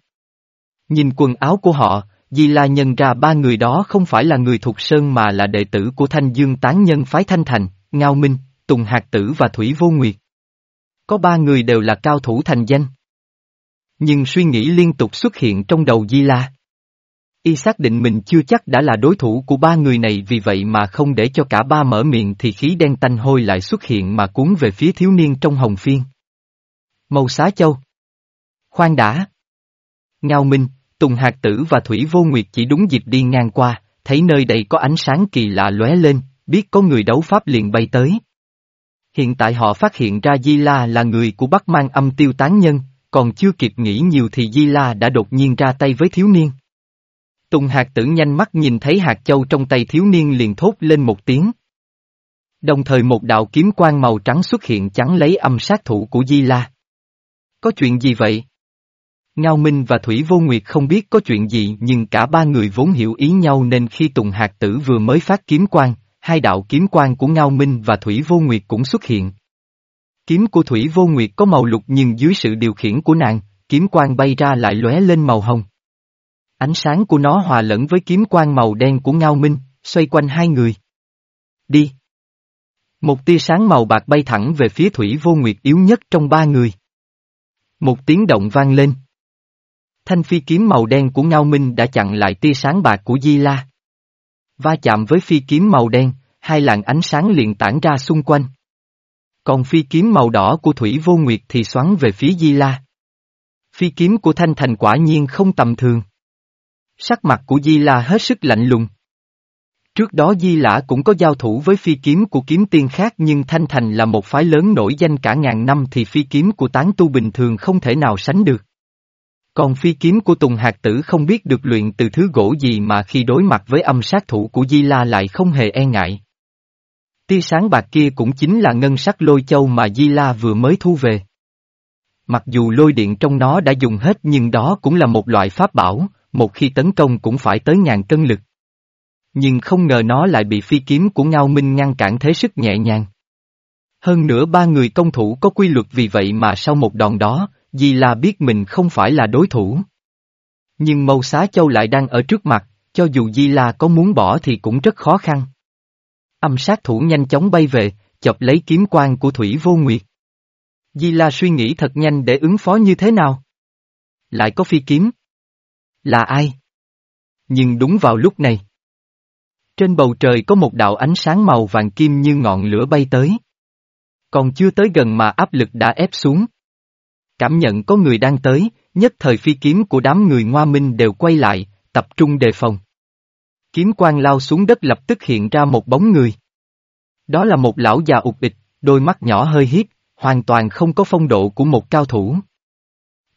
Nhìn quần áo của họ, Di La nhận ra ba người đó không phải là người thuộc Sơn mà là đệ tử của Thanh Dương tán nhân phái Thanh Thành, Ngao Minh, Tùng Hạc Tử và Thủy Vô Nguyệt. Có ba người đều là cao thủ thành danh. Nhưng suy nghĩ liên tục xuất hiện trong đầu Di La. Y xác định mình chưa chắc đã là đối thủ của ba người này vì vậy mà không để cho cả ba mở miệng thì khí đen tanh hôi lại xuất hiện mà cuốn về phía thiếu niên trong hồng phiên. Màu xá châu. Khoan đã. Ngao Minh, Tùng Hạc Tử và Thủy Vô Nguyệt chỉ đúng dịp đi ngang qua, thấy nơi đây có ánh sáng kỳ lạ lóe lên, biết có người đấu pháp liền bay tới. Hiện tại họ phát hiện ra Di La là người của Bắc Mang âm tiêu tán nhân, còn chưa kịp nghĩ nhiều thì Di La đã đột nhiên ra tay với thiếu niên. Tùng hạt tử nhanh mắt nhìn thấy hạt châu trong tay thiếu niên liền thốt lên một tiếng. Đồng thời một đạo kiếm quang màu trắng xuất hiện chắn lấy âm sát thủ của Di La. Có chuyện gì vậy? Ngao Minh và Thủy Vô Nguyệt không biết có chuyện gì nhưng cả ba người vốn hiểu ý nhau nên khi Tùng Hạc Tử vừa mới phát kiếm quang, hai đạo kiếm quang của Ngao Minh và Thủy Vô Nguyệt cũng xuất hiện. Kiếm của Thủy Vô Nguyệt có màu lục nhưng dưới sự điều khiển của nàng, kiếm quang bay ra lại lóe lên màu hồng. Ánh sáng của nó hòa lẫn với kiếm quang màu đen của Ngao Minh, xoay quanh hai người. Đi! Một tia sáng màu bạc bay thẳng về phía Thủy Vô Nguyệt yếu nhất trong ba người. Một tiếng động vang lên. Thanh phi kiếm màu đen của Ngao Minh đã chặn lại tia sáng bạc của Di La. Va chạm với phi kiếm màu đen, hai làn ánh sáng liền tản ra xung quanh. Còn phi kiếm màu đỏ của Thủy Vô Nguyệt thì xoắn về phía Di La. Phi kiếm của Thanh Thành quả nhiên không tầm thường. Sắc mặt của Di La hết sức lạnh lùng. Trước đó Di Lã cũng có giao thủ với phi kiếm của kiếm tiên khác nhưng Thanh Thành là một phái lớn nổi danh cả ngàn năm thì phi kiếm của tán tu bình thường không thể nào sánh được. Còn phi kiếm của Tùng Hạc Tử không biết được luyện từ thứ gỗ gì mà khi đối mặt với âm sát thủ của Di La lại không hề e ngại. Tia sáng bạc kia cũng chính là ngân sắc lôi châu mà Di La vừa mới thu về. Mặc dù lôi điện trong nó đã dùng hết nhưng đó cũng là một loại pháp bảo, một khi tấn công cũng phải tới ngàn cân lực. Nhưng không ngờ nó lại bị phi kiếm của Ngao Minh ngăn cản thế sức nhẹ nhàng. Hơn nữa ba người công thủ có quy luật vì vậy mà sau một đòn đó, Di La biết mình không phải là đối thủ. Nhưng mâu xá châu lại đang ở trước mặt, cho dù Di La có muốn bỏ thì cũng rất khó khăn. Âm sát thủ nhanh chóng bay về, chọc lấy kiếm quan của Thủy Vô Nguyệt. Di La suy nghĩ thật nhanh để ứng phó như thế nào? Lại có phi kiếm. Là ai? Nhưng đúng vào lúc này. Trên bầu trời có một đạo ánh sáng màu vàng kim như ngọn lửa bay tới. Còn chưa tới gần mà áp lực đã ép xuống. Cảm nhận có người đang tới, nhất thời phi kiếm của đám người Ngoa Minh đều quay lại, tập trung đề phòng. Kiếm quang lao xuống đất lập tức hiện ra một bóng người. Đó là một lão già ục ịch, đôi mắt nhỏ hơi hiếp, hoàn toàn không có phong độ của một cao thủ.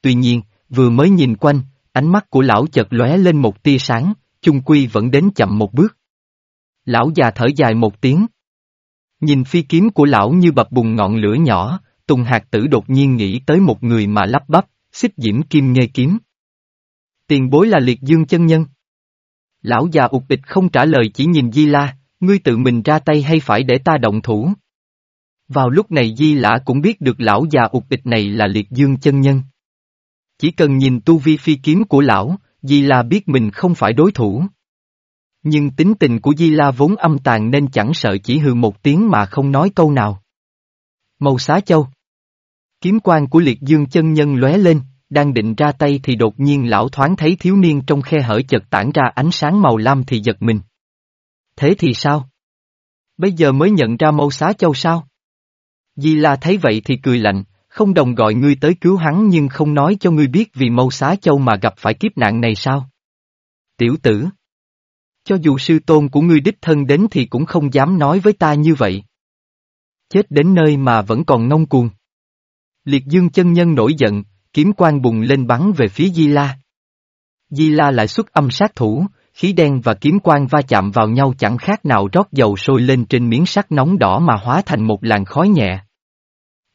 Tuy nhiên, vừa mới nhìn quanh, ánh mắt của lão chợt lóe lên một tia sáng, chung quy vẫn đến chậm một bước. Lão già thở dài một tiếng. Nhìn phi kiếm của lão như bập bùng ngọn lửa nhỏ, Tùng Hạc Tử đột nhiên nghĩ tới một người mà lắp bắp, xích diễm kim nghê kiếm. Tiền bối là liệt dương chân nhân. Lão già ục địch không trả lời chỉ nhìn Di La, ngươi tự mình ra tay hay phải để ta động thủ. Vào lúc này Di Lã cũng biết được lão già ục địch này là liệt dương chân nhân. Chỉ cần nhìn tu vi phi kiếm của lão, Di La biết mình không phải đối thủ. Nhưng tính tình của Di La vốn âm tàn nên chẳng sợ chỉ hừ một tiếng mà không nói câu nào. Màu xá châu Kiếm quan của liệt dương chân nhân lóe lên, đang định ra tay thì đột nhiên lão thoáng thấy thiếu niên trong khe hở chợt tản ra ánh sáng màu lam thì giật mình. Thế thì sao? Bây giờ mới nhận ra mâu xá châu sao? Di La thấy vậy thì cười lạnh, không đồng gọi ngươi tới cứu hắn nhưng không nói cho ngươi biết vì mâu xá châu mà gặp phải kiếp nạn này sao? Tiểu tử! Cho dù sư tôn của ngươi đích thân đến thì cũng không dám nói với ta như vậy. Chết đến nơi mà vẫn còn ngông cuồng. Liệt dương chân nhân nổi giận, kiếm quan bùng lên bắn về phía Di La. Di La lại xuất âm sát thủ, khí đen và kiếm quan va chạm vào nhau chẳng khác nào rót dầu sôi lên trên miếng sắt nóng đỏ mà hóa thành một làn khói nhẹ.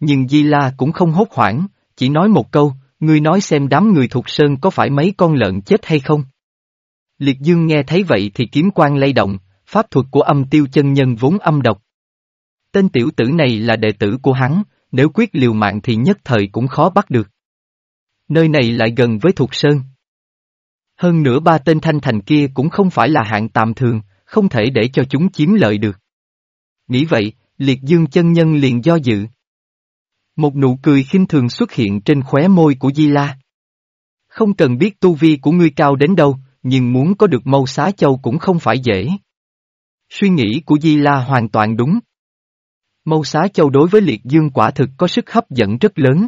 Nhưng Di La cũng không hốt hoảng, chỉ nói một câu, ngươi nói xem đám người thuộc sơn có phải mấy con lợn chết hay không? Liệt Dương nghe thấy vậy thì kiếm quan lay động, pháp thuật của âm tiêu chân nhân vốn âm độc. Tên tiểu tử này là đệ tử của hắn, nếu quyết liều mạng thì nhất thời cũng khó bắt được. Nơi này lại gần với thuộc sơn. Hơn nữa ba tên thanh thành kia cũng không phải là hạng tạm thường, không thể để cho chúng chiếm lợi được. Nghĩ vậy, liệt dương chân nhân liền do dự. Một nụ cười khinh thường xuất hiện trên khóe môi của Di La. Không cần biết tu vi của ngươi cao đến đâu, nhưng muốn có được mâu xá châu cũng không phải dễ. Suy nghĩ của Di La hoàn toàn đúng. Mâu xá châu đối với liệt dương quả thực có sức hấp dẫn rất lớn.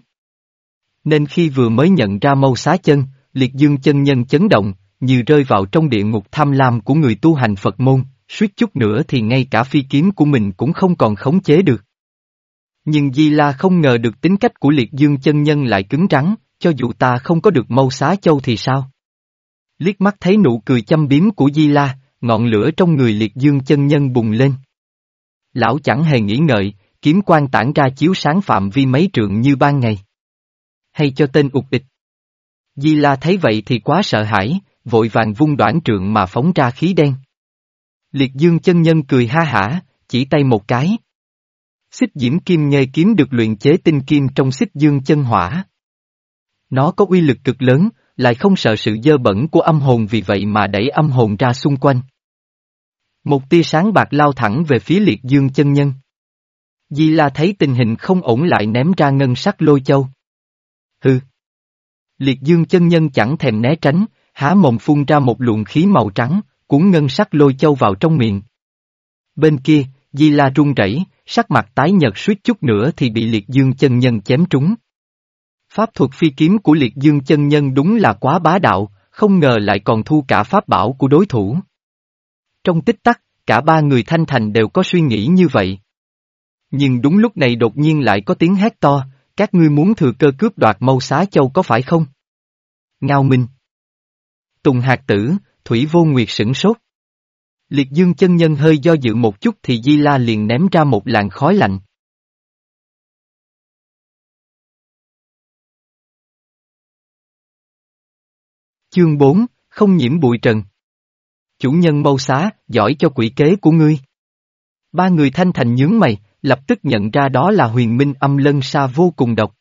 Nên khi vừa mới nhận ra mâu xá chân, liệt dương chân nhân chấn động, như rơi vào trong địa ngục tham lam của người tu hành Phật môn, suýt chút nữa thì ngay cả phi kiếm của mình cũng không còn khống chế được. Nhưng Di La không ngờ được tính cách của liệt dương chân nhân lại cứng rắn, cho dù ta không có được mâu xá châu thì sao? Liếc mắt thấy nụ cười chăm biếm của Di La, ngọn lửa trong người liệt dương chân nhân bùng lên. Lão chẳng hề nghĩ ngợi, kiếm quan tản ra chiếu sáng phạm vi mấy trượng như ban ngày. Hay cho tên ụt địch. Di La thấy vậy thì quá sợ hãi, vội vàng vung đoạn trượng mà phóng ra khí đen. Liệt dương chân nhân cười ha hả, chỉ tay một cái. Xích diễm kim nghề kiếm được luyện chế tinh kim trong xích dương chân hỏa. Nó có uy lực cực lớn, lại không sợ sự dơ bẩn của âm hồn vì vậy mà đẩy âm hồn ra xung quanh. Một tia sáng bạc lao thẳng về phía liệt dương chân nhân. Di La thấy tình hình không ổn lại ném ra ngân sắc lôi châu. Hừ. Liệt dương chân nhân chẳng thèm né tránh, há mồm phun ra một luồng khí màu trắng, cuốn ngân sắc lôi châu vào trong miệng. Bên kia, Di La run rẩy, sắc mặt tái nhợt suýt chút nữa thì bị liệt dương chân nhân chém trúng. Pháp thuật phi kiếm của liệt dương chân nhân đúng là quá bá đạo, không ngờ lại còn thu cả pháp bảo của đối thủ. Trong tích tắc, cả ba người thanh thành đều có suy nghĩ như vậy. Nhưng đúng lúc này đột nhiên lại có tiếng hét to, các ngươi muốn thừa cơ cướp đoạt mâu xá châu có phải không? Ngao Minh Tùng hạt tử, Thủy vô nguyệt sửng sốt. Liệt dương chân nhân hơi do dự một chút thì Di La liền ném ra một làn khói lạnh. Chương 4, không nhiễm bụi trần. Chủ nhân mâu xá, giỏi cho quỷ kế của ngươi. Ba người thanh thành nhướng mày, lập tức nhận ra đó là huyền minh âm lân sa vô cùng độc.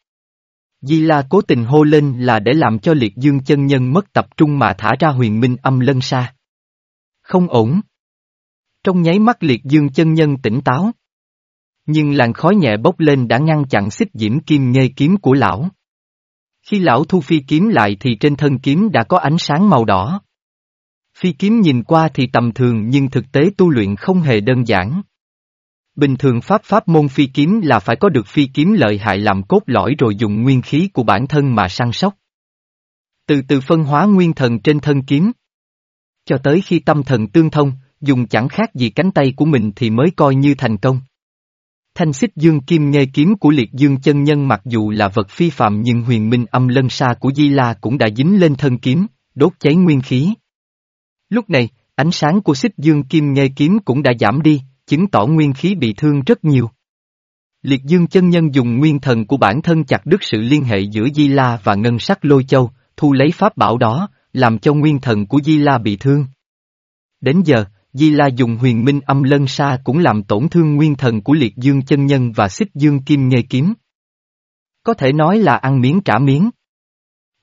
Di La cố tình hô lên là để làm cho liệt dương chân nhân mất tập trung mà thả ra huyền minh âm lân sa. Không ổn. Trong nháy mắt liệt dương chân nhân tỉnh táo. Nhưng làn khói nhẹ bốc lên đã ngăn chặn xích diễm kim nghê kiếm của lão. Khi lão thu phi kiếm lại thì trên thân kiếm đã có ánh sáng màu đỏ. Phi kiếm nhìn qua thì tầm thường nhưng thực tế tu luyện không hề đơn giản. Bình thường pháp pháp môn phi kiếm là phải có được phi kiếm lợi hại làm cốt lõi rồi dùng nguyên khí của bản thân mà săn sóc. Từ từ phân hóa nguyên thần trên thân kiếm. Cho tới khi tâm thần tương thông, dùng chẳng khác gì cánh tay của mình thì mới coi như thành công. Thanh xích dương kim nghê kiếm của liệt dương chân nhân mặc dù là vật phi phạm nhưng huyền minh âm lân sa của Di La cũng đã dính lên thân kiếm, đốt cháy nguyên khí. Lúc này, ánh sáng của xích dương kim nghê kiếm cũng đã giảm đi, chứng tỏ nguyên khí bị thương rất nhiều. Liệt dương chân nhân dùng nguyên thần của bản thân chặt đứt sự liên hệ giữa Di La và ngân sắc lôi châu, thu lấy pháp bảo đó, làm cho nguyên thần của Di La bị thương. Đến giờ, Di La dùng huyền minh âm lân sa cũng làm tổn thương nguyên thần của liệt dương chân nhân và xích dương kim nghe kiếm. Có thể nói là ăn miếng trả miếng.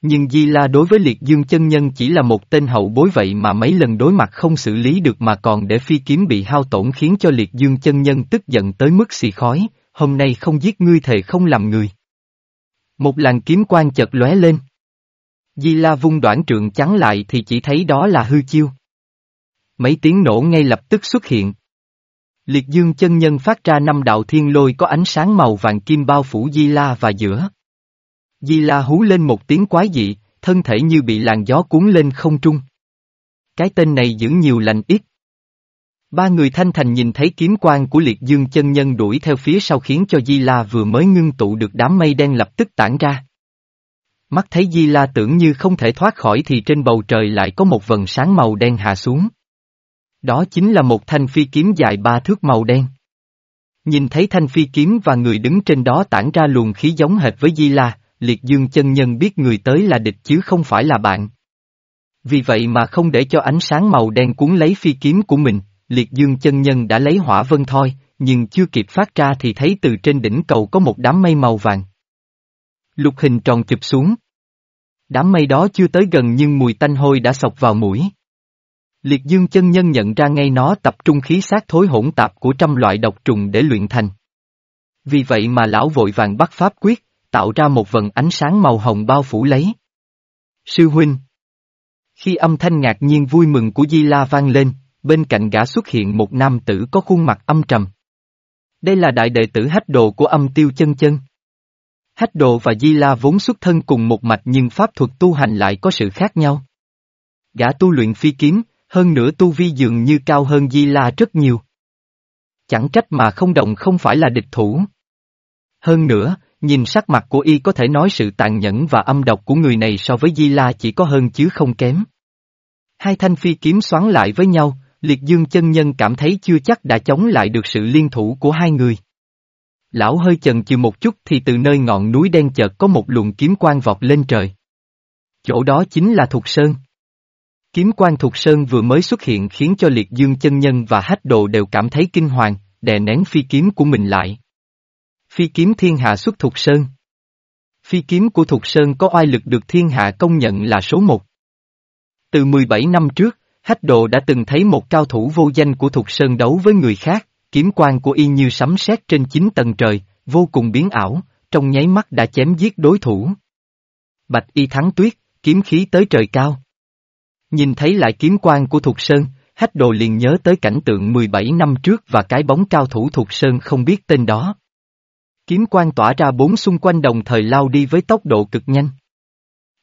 Nhưng Di La đối với liệt dương chân nhân chỉ là một tên hậu bối vậy mà mấy lần đối mặt không xử lý được mà còn để phi kiếm bị hao tổn khiến cho liệt dương chân nhân tức giận tới mức xì khói, hôm nay không giết ngươi thề không làm người. Một làn kiếm quan chợt lóe lên. Di La vung đoạn trượng chắn lại thì chỉ thấy đó là hư chiêu. Mấy tiếng nổ ngay lập tức xuất hiện. Liệt dương chân nhân phát ra năm đạo thiên lôi có ánh sáng màu vàng kim bao phủ Di La và giữa. Di La hú lên một tiếng quái dị, thân thể như bị làn gió cuốn lên không trung. Cái tên này giữ nhiều lành ít, Ba người thanh thành nhìn thấy kiếm quang của liệt dương chân nhân đuổi theo phía sau khiến cho Di La vừa mới ngưng tụ được đám mây đen lập tức tản ra. Mắt thấy Di La tưởng như không thể thoát khỏi thì trên bầu trời lại có một vần sáng màu đen hạ xuống. Đó chính là một thanh phi kiếm dài ba thước màu đen. Nhìn thấy thanh phi kiếm và người đứng trên đó tản ra luồng khí giống hệt với Di La, liệt dương chân nhân biết người tới là địch chứ không phải là bạn. Vì vậy mà không để cho ánh sáng màu đen cuốn lấy phi kiếm của mình, liệt dương chân nhân đã lấy hỏa vân thoi, nhưng chưa kịp phát ra thì thấy từ trên đỉnh cầu có một đám mây màu vàng. Lục hình tròn chụp xuống. Đám mây đó chưa tới gần nhưng mùi tanh hôi đã sọc vào mũi. Liệt dương chân nhân nhận ra ngay nó tập trung khí sát thối hỗn tạp của trăm loại độc trùng để luyện thành. Vì vậy mà lão vội vàng bắt pháp quyết, tạo ra một vần ánh sáng màu hồng bao phủ lấy. Sư huynh Khi âm thanh ngạc nhiên vui mừng của Di La vang lên, bên cạnh gã xuất hiện một nam tử có khuôn mặt âm trầm. Đây là đại đệ tử hách đồ của âm tiêu chân chân. Hách đồ và Di La vốn xuất thân cùng một mạch nhưng pháp thuật tu hành lại có sự khác nhau. Gã tu luyện phi kiếm, hơn nữa tu vi dường như cao hơn Di La rất nhiều. Chẳng trách mà không động không phải là địch thủ. Hơn nữa, nhìn sắc mặt của y có thể nói sự tàn nhẫn và âm độc của người này so với Di La chỉ có hơn chứ không kém. Hai thanh phi kiếm xoắn lại với nhau, liệt dương chân nhân cảm thấy chưa chắc đã chống lại được sự liên thủ của hai người. Lão hơi chần chừ một chút thì từ nơi ngọn núi đen chợt có một luồng kiếm quang vọt lên trời. Chỗ đó chính là Thục Sơn. Kiếm quan Thục Sơn vừa mới xuất hiện khiến cho liệt dương chân nhân và hách đồ đều cảm thấy kinh hoàng, đè nén phi kiếm của mình lại. Phi kiếm thiên hạ xuất Thục Sơn. Phi kiếm của Thục Sơn có oai lực được thiên hạ công nhận là số một. Từ 17 năm trước, Hách Đồ đã từng thấy một cao thủ vô danh của Thục Sơn đấu với người khác, kiếm quan của y như sấm sét trên chín tầng trời, vô cùng biến ảo, trong nháy mắt đã chém giết đối thủ. Bạch y thắng tuyết, kiếm khí tới trời cao. Nhìn thấy lại kiếm quan của Thục Sơn, Hách Đồ liền nhớ tới cảnh tượng 17 năm trước và cái bóng cao thủ Thục Sơn không biết tên đó. Kiếm quan tỏa ra bốn xung quanh đồng thời lao đi với tốc độ cực nhanh.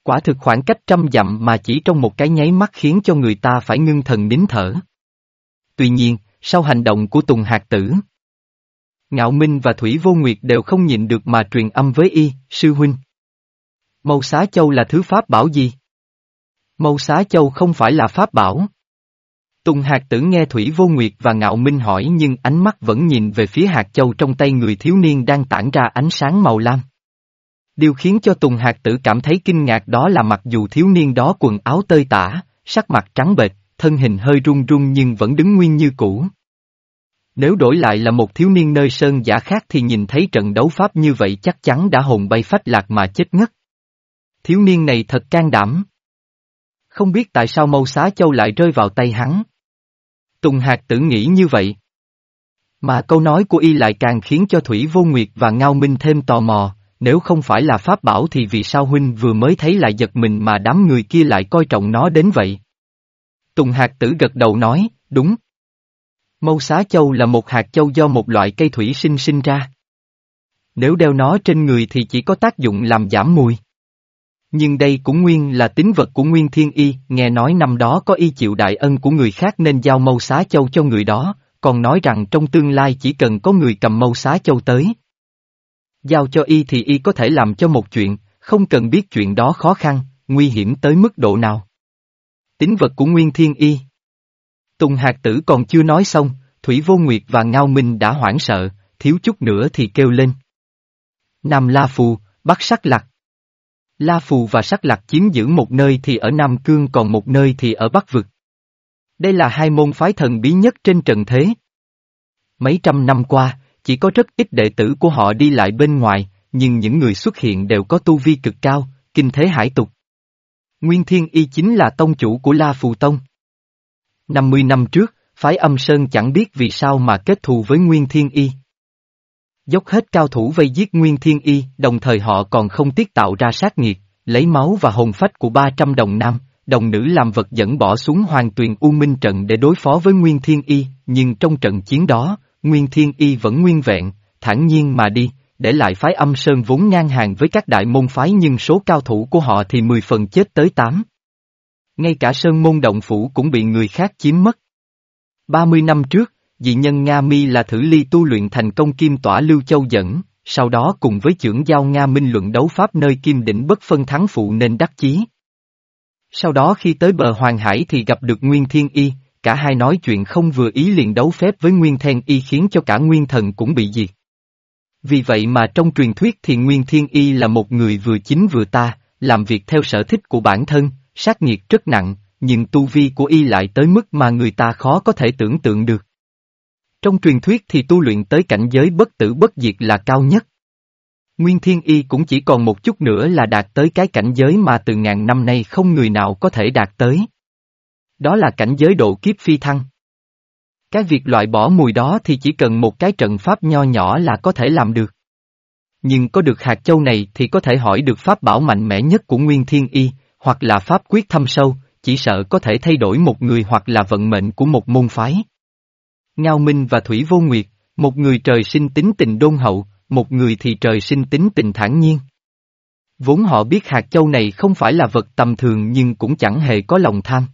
Quả thực khoảng cách trăm dặm mà chỉ trong một cái nháy mắt khiến cho người ta phải ngưng thần nín thở. Tuy nhiên, sau hành động của Tùng Hạc Tử, Ngạo Minh và Thủy Vô Nguyệt đều không nhịn được mà truyền âm với y, sư huynh. Mâu xá châu là thứ pháp bảo gì? Mâu xá châu không phải là pháp bảo. Tùng hạt tử nghe Thủy Vô Nguyệt và Ngạo Minh hỏi nhưng ánh mắt vẫn nhìn về phía hạt châu trong tay người thiếu niên đang tản ra ánh sáng màu lam. Điều khiến cho Tùng hạt tử cảm thấy kinh ngạc đó là mặc dù thiếu niên đó quần áo tơi tả, sắc mặt trắng bệch, thân hình hơi run run nhưng vẫn đứng nguyên như cũ. Nếu đổi lại là một thiếu niên nơi sơn giả khác thì nhìn thấy trận đấu pháp như vậy chắc chắn đã hồn bay phách lạc mà chết ngất. Thiếu niên này thật can đảm. Không biết tại sao mâu xá châu lại rơi vào tay hắn. Tùng Hạc tử nghĩ như vậy. Mà câu nói của y lại càng khiến cho Thủy Vô Nguyệt và Ngao Minh thêm tò mò, nếu không phải là pháp bảo thì vì sao huynh vừa mới thấy lại giật mình mà đám người kia lại coi trọng nó đến vậy? Tùng Hạc tử gật đầu nói, đúng. Mâu xá châu là một hạt châu do một loại cây thủy sinh sinh ra. Nếu đeo nó trên người thì chỉ có tác dụng làm giảm mùi. Nhưng đây cũng nguyên là tính vật của Nguyên Thiên Y, nghe nói năm đó có y chịu đại ân của người khác nên giao mâu xá châu cho người đó, còn nói rằng trong tương lai chỉ cần có người cầm mâu xá châu tới. Giao cho y thì y có thể làm cho một chuyện, không cần biết chuyện đó khó khăn, nguy hiểm tới mức độ nào. Tính vật của Nguyên Thiên Y Tùng hạt tử còn chưa nói xong, Thủy Vô Nguyệt và Ngao Minh đã hoảng sợ, thiếu chút nữa thì kêu lên. Nam La Phù, Bắc Sắc Lạc. La Phù và Sắc Lạc chiếm giữ một nơi thì ở Nam Cương còn một nơi thì ở Bắc Vực. Đây là hai môn phái thần bí nhất trên trần thế. Mấy trăm năm qua, chỉ có rất ít đệ tử của họ đi lại bên ngoài, nhưng những người xuất hiện đều có tu vi cực cao, kinh thế hải tục. Nguyên Thiên Y chính là tông chủ của La Phù Tông. 50 năm trước, phái âm sơn chẳng biết vì sao mà kết thù với Nguyên Thiên Y. Dốc hết cao thủ vây giết Nguyên Thiên Y, đồng thời họ còn không tiếc tạo ra sát nghiệt, lấy máu và hồn phách của 300 đồng nam, đồng nữ làm vật dẫn bỏ xuống hoàng tuyền U Minh trận để đối phó với Nguyên Thiên Y, nhưng trong trận chiến đó, Nguyên Thiên Y vẫn nguyên vẹn, thản nhiên mà đi, để lại phái âm sơn vốn ngang hàng với các đại môn phái nhưng số cao thủ của họ thì 10 phần chết tới 8. Ngay cả sơn môn động phủ cũng bị người khác chiếm mất. 30 năm trước, dị nhân Nga Mi là thử ly tu luyện thành công kim tỏa Lưu Châu dẫn, sau đó cùng với trưởng giao Nga Minh luận đấu pháp nơi kim đỉnh bất phân thắng phụ nên đắc chí. Sau đó khi tới bờ Hoàng Hải thì gặp được Nguyên Thiên Y, cả hai nói chuyện không vừa ý liền đấu phép với Nguyên Thiên Y khiến cho cả Nguyên Thần cũng bị diệt. Vì vậy mà trong truyền thuyết thì Nguyên Thiên Y là một người vừa chính vừa ta, làm việc theo sở thích của bản thân, sát nghiệt rất nặng, nhưng tu vi của Y lại tới mức mà người ta khó có thể tưởng tượng được. Trong truyền thuyết thì tu luyện tới cảnh giới bất tử bất diệt là cao nhất. Nguyên Thiên Y cũng chỉ còn một chút nữa là đạt tới cái cảnh giới mà từ ngàn năm nay không người nào có thể đạt tới. Đó là cảnh giới độ kiếp phi thăng. Cái việc loại bỏ mùi đó thì chỉ cần một cái trận pháp nho nhỏ là có thể làm được. Nhưng có được hạt châu này thì có thể hỏi được pháp bảo mạnh mẽ nhất của Nguyên Thiên Y, hoặc là pháp quyết thâm sâu, chỉ sợ có thể thay đổi một người hoặc là vận mệnh của một môn phái. Ngao Minh và Thủy Vô Nguyệt, một người trời sinh tính tình đôn hậu, một người thì trời sinh tính tình thản nhiên. Vốn họ biết hạt châu này không phải là vật tầm thường nhưng cũng chẳng hề có lòng tham.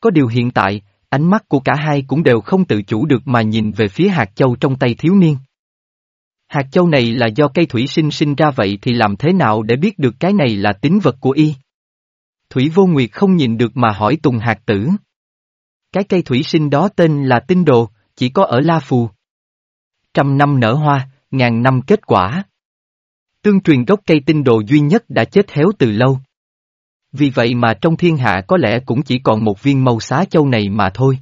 Có điều hiện tại, ánh mắt của cả hai cũng đều không tự chủ được mà nhìn về phía hạt châu trong tay thiếu niên. Hạt châu này là do cây thủy sinh sinh ra vậy thì làm thế nào để biết được cái này là tính vật của y? Thủy vô nguyệt không nhìn được mà hỏi Tùng hạt tử. Cái cây thủy sinh đó tên là tinh đồ, chỉ có ở La Phù. Trăm năm nở hoa, ngàn năm kết quả. Tương truyền gốc cây tinh đồ duy nhất đã chết héo từ lâu. Vì vậy mà trong thiên hạ có lẽ cũng chỉ còn một viên màu xá châu này mà thôi.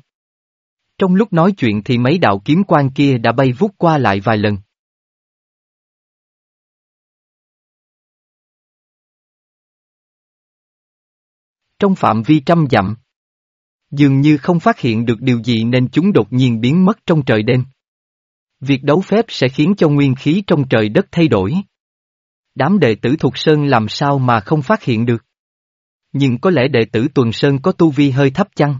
Trong lúc nói chuyện thì mấy đạo kiếm quan kia đã bay vút qua lại vài lần. Trong phạm vi trăm dặm. Dường như không phát hiện được điều gì nên chúng đột nhiên biến mất trong trời đêm. Việc đấu phép sẽ khiến cho nguyên khí trong trời đất thay đổi. Đám đệ tử thuộc Sơn làm sao mà không phát hiện được. Nhưng có lẽ đệ tử Tuần Sơn có tu vi hơi thấp chăng?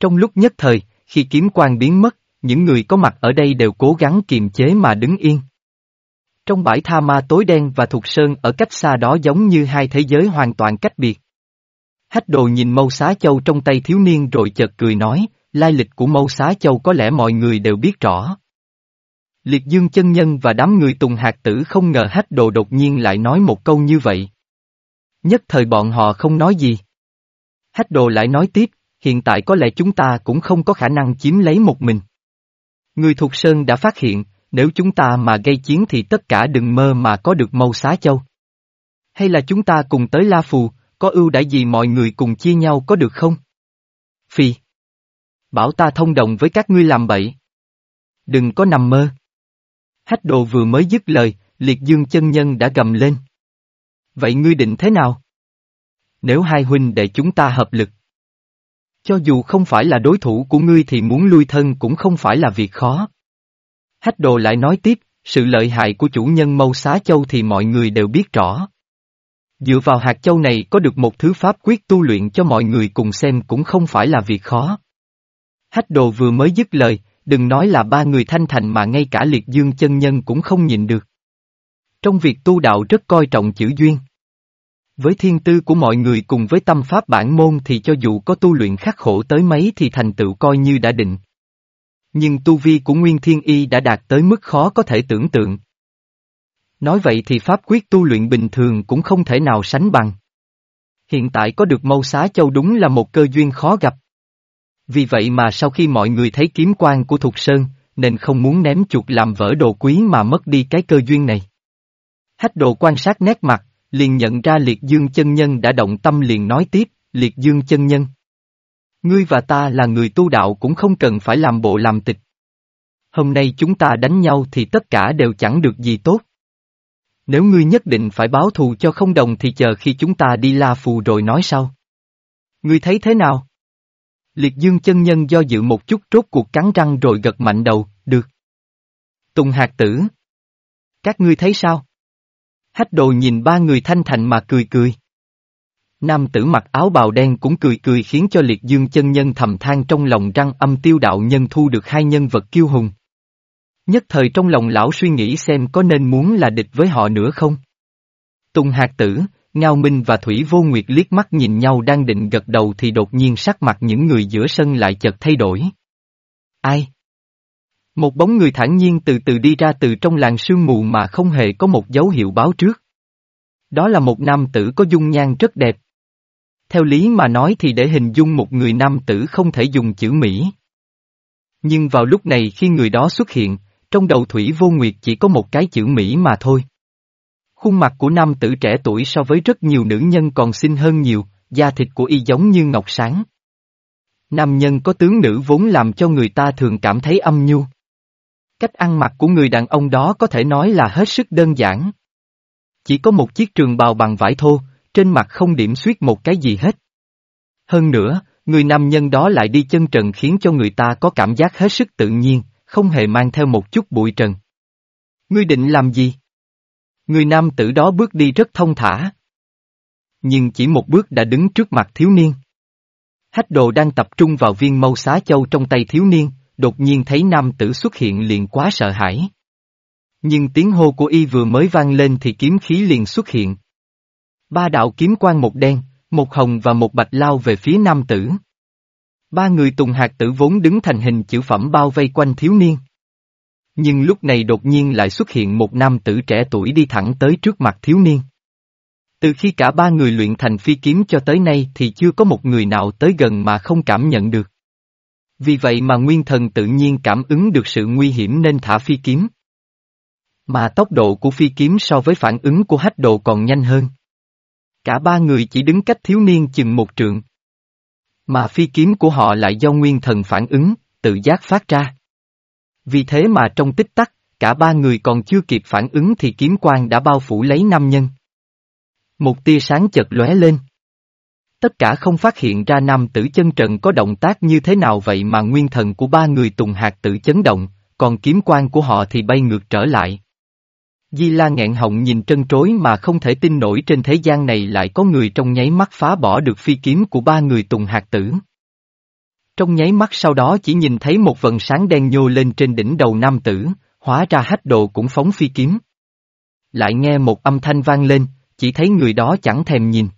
Trong lúc nhất thời, khi kiếm quan biến mất, những người có mặt ở đây đều cố gắng kiềm chế mà đứng yên. Trong bãi tha ma tối đen và thuộc sơn ở cách xa đó giống như hai thế giới hoàn toàn cách biệt. Hách đồ nhìn mâu xá châu trong tay thiếu niên rồi chợt cười nói, lai lịch của mâu xá châu có lẽ mọi người đều biết rõ. Liệt dương chân nhân và đám người tùng hạt tử không ngờ hách đồ đột nhiên lại nói một câu như vậy. Nhất thời bọn họ không nói gì. Hách đồ lại nói tiếp, hiện tại có lẽ chúng ta cũng không có khả năng chiếm lấy một mình. Người thuộc Sơn đã phát hiện, nếu chúng ta mà gây chiến thì tất cả đừng mơ mà có được mâu xá châu. Hay là chúng ta cùng tới La Phù, có ưu đãi gì mọi người cùng chia nhau có được không? Phi. Bảo ta thông đồng với các ngươi làm bậy. Đừng có nằm mơ. Hách đồ vừa mới dứt lời, liệt dương chân nhân đã gầm lên. Vậy ngươi định thế nào? Nếu hai huynh để chúng ta hợp lực. Cho dù không phải là đối thủ của ngươi thì muốn lui thân cũng không phải là việc khó. Hách đồ lại nói tiếp, sự lợi hại của chủ nhân mâu xá châu thì mọi người đều biết rõ. Dựa vào hạt châu này có được một thứ pháp quyết tu luyện cho mọi người cùng xem cũng không phải là việc khó. Hách đồ vừa mới dứt lời, đừng nói là ba người thanh thành mà ngay cả liệt dương chân nhân cũng không nhìn được. Trong việc tu đạo rất coi trọng chữ duyên. Với thiên tư của mọi người cùng với tâm pháp bản môn thì cho dù có tu luyện khắc khổ tới mấy thì thành tựu coi như đã định. Nhưng tu vi của Nguyên Thiên Y đã đạt tới mức khó có thể tưởng tượng. Nói vậy thì pháp quyết tu luyện bình thường cũng không thể nào sánh bằng. Hiện tại có được mâu xá châu đúng là một cơ duyên khó gặp. Vì vậy mà sau khi mọi người thấy kiếm quan của Thục Sơn, nên không muốn ném chuột làm vỡ đồ quý mà mất đi cái cơ duyên này. Hách độ quan sát nét mặt, liền nhận ra liệt dương chân nhân đã động tâm liền nói tiếp, liệt dương chân nhân. Ngươi và ta là người tu đạo cũng không cần phải làm bộ làm tịch. Hôm nay chúng ta đánh nhau thì tất cả đều chẳng được gì tốt. Nếu ngươi nhất định phải báo thù cho không đồng thì chờ khi chúng ta đi la phù rồi nói sau. Ngươi thấy thế nào? Liệt dương chân nhân do dự một chút rốt cuộc cắn răng rồi gật mạnh đầu, được. Tùng hạt tử. Các ngươi thấy sao? Hách đồ nhìn ba người thanh thành mà cười cười. Nam tử mặc áo bào đen cũng cười cười khiến cho liệt dương chân nhân thầm than trong lòng răng âm tiêu đạo nhân thu được hai nhân vật kiêu hùng. Nhất thời trong lòng lão suy nghĩ xem có nên muốn là địch với họ nữa không? Tùng hạt tử, Ngao Minh và Thủy Vô Nguyệt liếc mắt nhìn nhau đang định gật đầu thì đột nhiên sắc mặt những người giữa sân lại chợt thay đổi. Ai? Một bóng người thản nhiên từ từ đi ra từ trong làng sương mù mà không hề có một dấu hiệu báo trước. Đó là một nam tử có dung nhan rất đẹp. Theo lý mà nói thì để hình dung một người nam tử không thể dùng chữ Mỹ. Nhưng vào lúc này khi người đó xuất hiện, trong đầu Thủy Vô Nguyệt chỉ có một cái chữ Mỹ mà thôi. Khuôn mặt của nam tử trẻ tuổi so với rất nhiều nữ nhân còn xinh hơn nhiều, da thịt của y giống như ngọc sáng. Nam nhân có tướng nữ vốn làm cho người ta thường cảm thấy âm nhu. Cách ăn mặc của người đàn ông đó có thể nói là hết sức đơn giản. Chỉ có một chiếc trường bào bằng vải thô, trên mặt không điểm xuyết một cái gì hết. Hơn nữa, người nam nhân đó lại đi chân trần khiến cho người ta có cảm giác hết sức tự nhiên, không hề mang theo một chút bụi trần. Ngươi định làm gì? Người nam tử đó bước đi rất thông thả. Nhưng chỉ một bước đã đứng trước mặt thiếu niên. Hách đồ đang tập trung vào viên mâu xá châu trong tay thiếu niên, đột nhiên thấy nam tử xuất hiện liền quá sợ hãi. Nhưng tiếng hô của y vừa mới vang lên thì kiếm khí liền xuất hiện. Ba đạo kiếm quang một đen, một hồng và một bạch lao về phía nam tử. Ba người tùng hạt tử vốn đứng thành hình chữ phẩm bao vây quanh thiếu niên. Nhưng lúc này đột nhiên lại xuất hiện một nam tử trẻ tuổi đi thẳng tới trước mặt thiếu niên. Từ khi cả ba người luyện thành phi kiếm cho tới nay thì chưa có một người nào tới gần mà không cảm nhận được. Vì vậy mà nguyên thần tự nhiên cảm ứng được sự nguy hiểm nên thả phi kiếm. Mà tốc độ của phi kiếm so với phản ứng của hách độ còn nhanh hơn. Cả ba người chỉ đứng cách thiếu niên chừng một trượng. Mà phi kiếm của họ lại do nguyên thần phản ứng, tự giác phát ra. Vì thế mà trong tích tắc, cả ba người còn chưa kịp phản ứng thì kiếm quang đã bao phủ lấy nam nhân. Một tia sáng chợt lóe lên. Tất cả không phát hiện ra nam tử chân trần có động tác như thế nào vậy mà nguyên thần của ba người tùng hạt tự chấn động, còn kiếm quang của họ thì bay ngược trở lại. Di La nghẹn họng nhìn trân trối mà không thể tin nổi trên thế gian này lại có người trong nháy mắt phá bỏ được phi kiếm của ba người tùng hạt tử. Trong nháy mắt sau đó chỉ nhìn thấy một vần sáng đen nhô lên trên đỉnh đầu nam tử, hóa ra hách đồ cũng phóng phi kiếm. Lại nghe một âm thanh vang lên, chỉ thấy người đó chẳng thèm nhìn.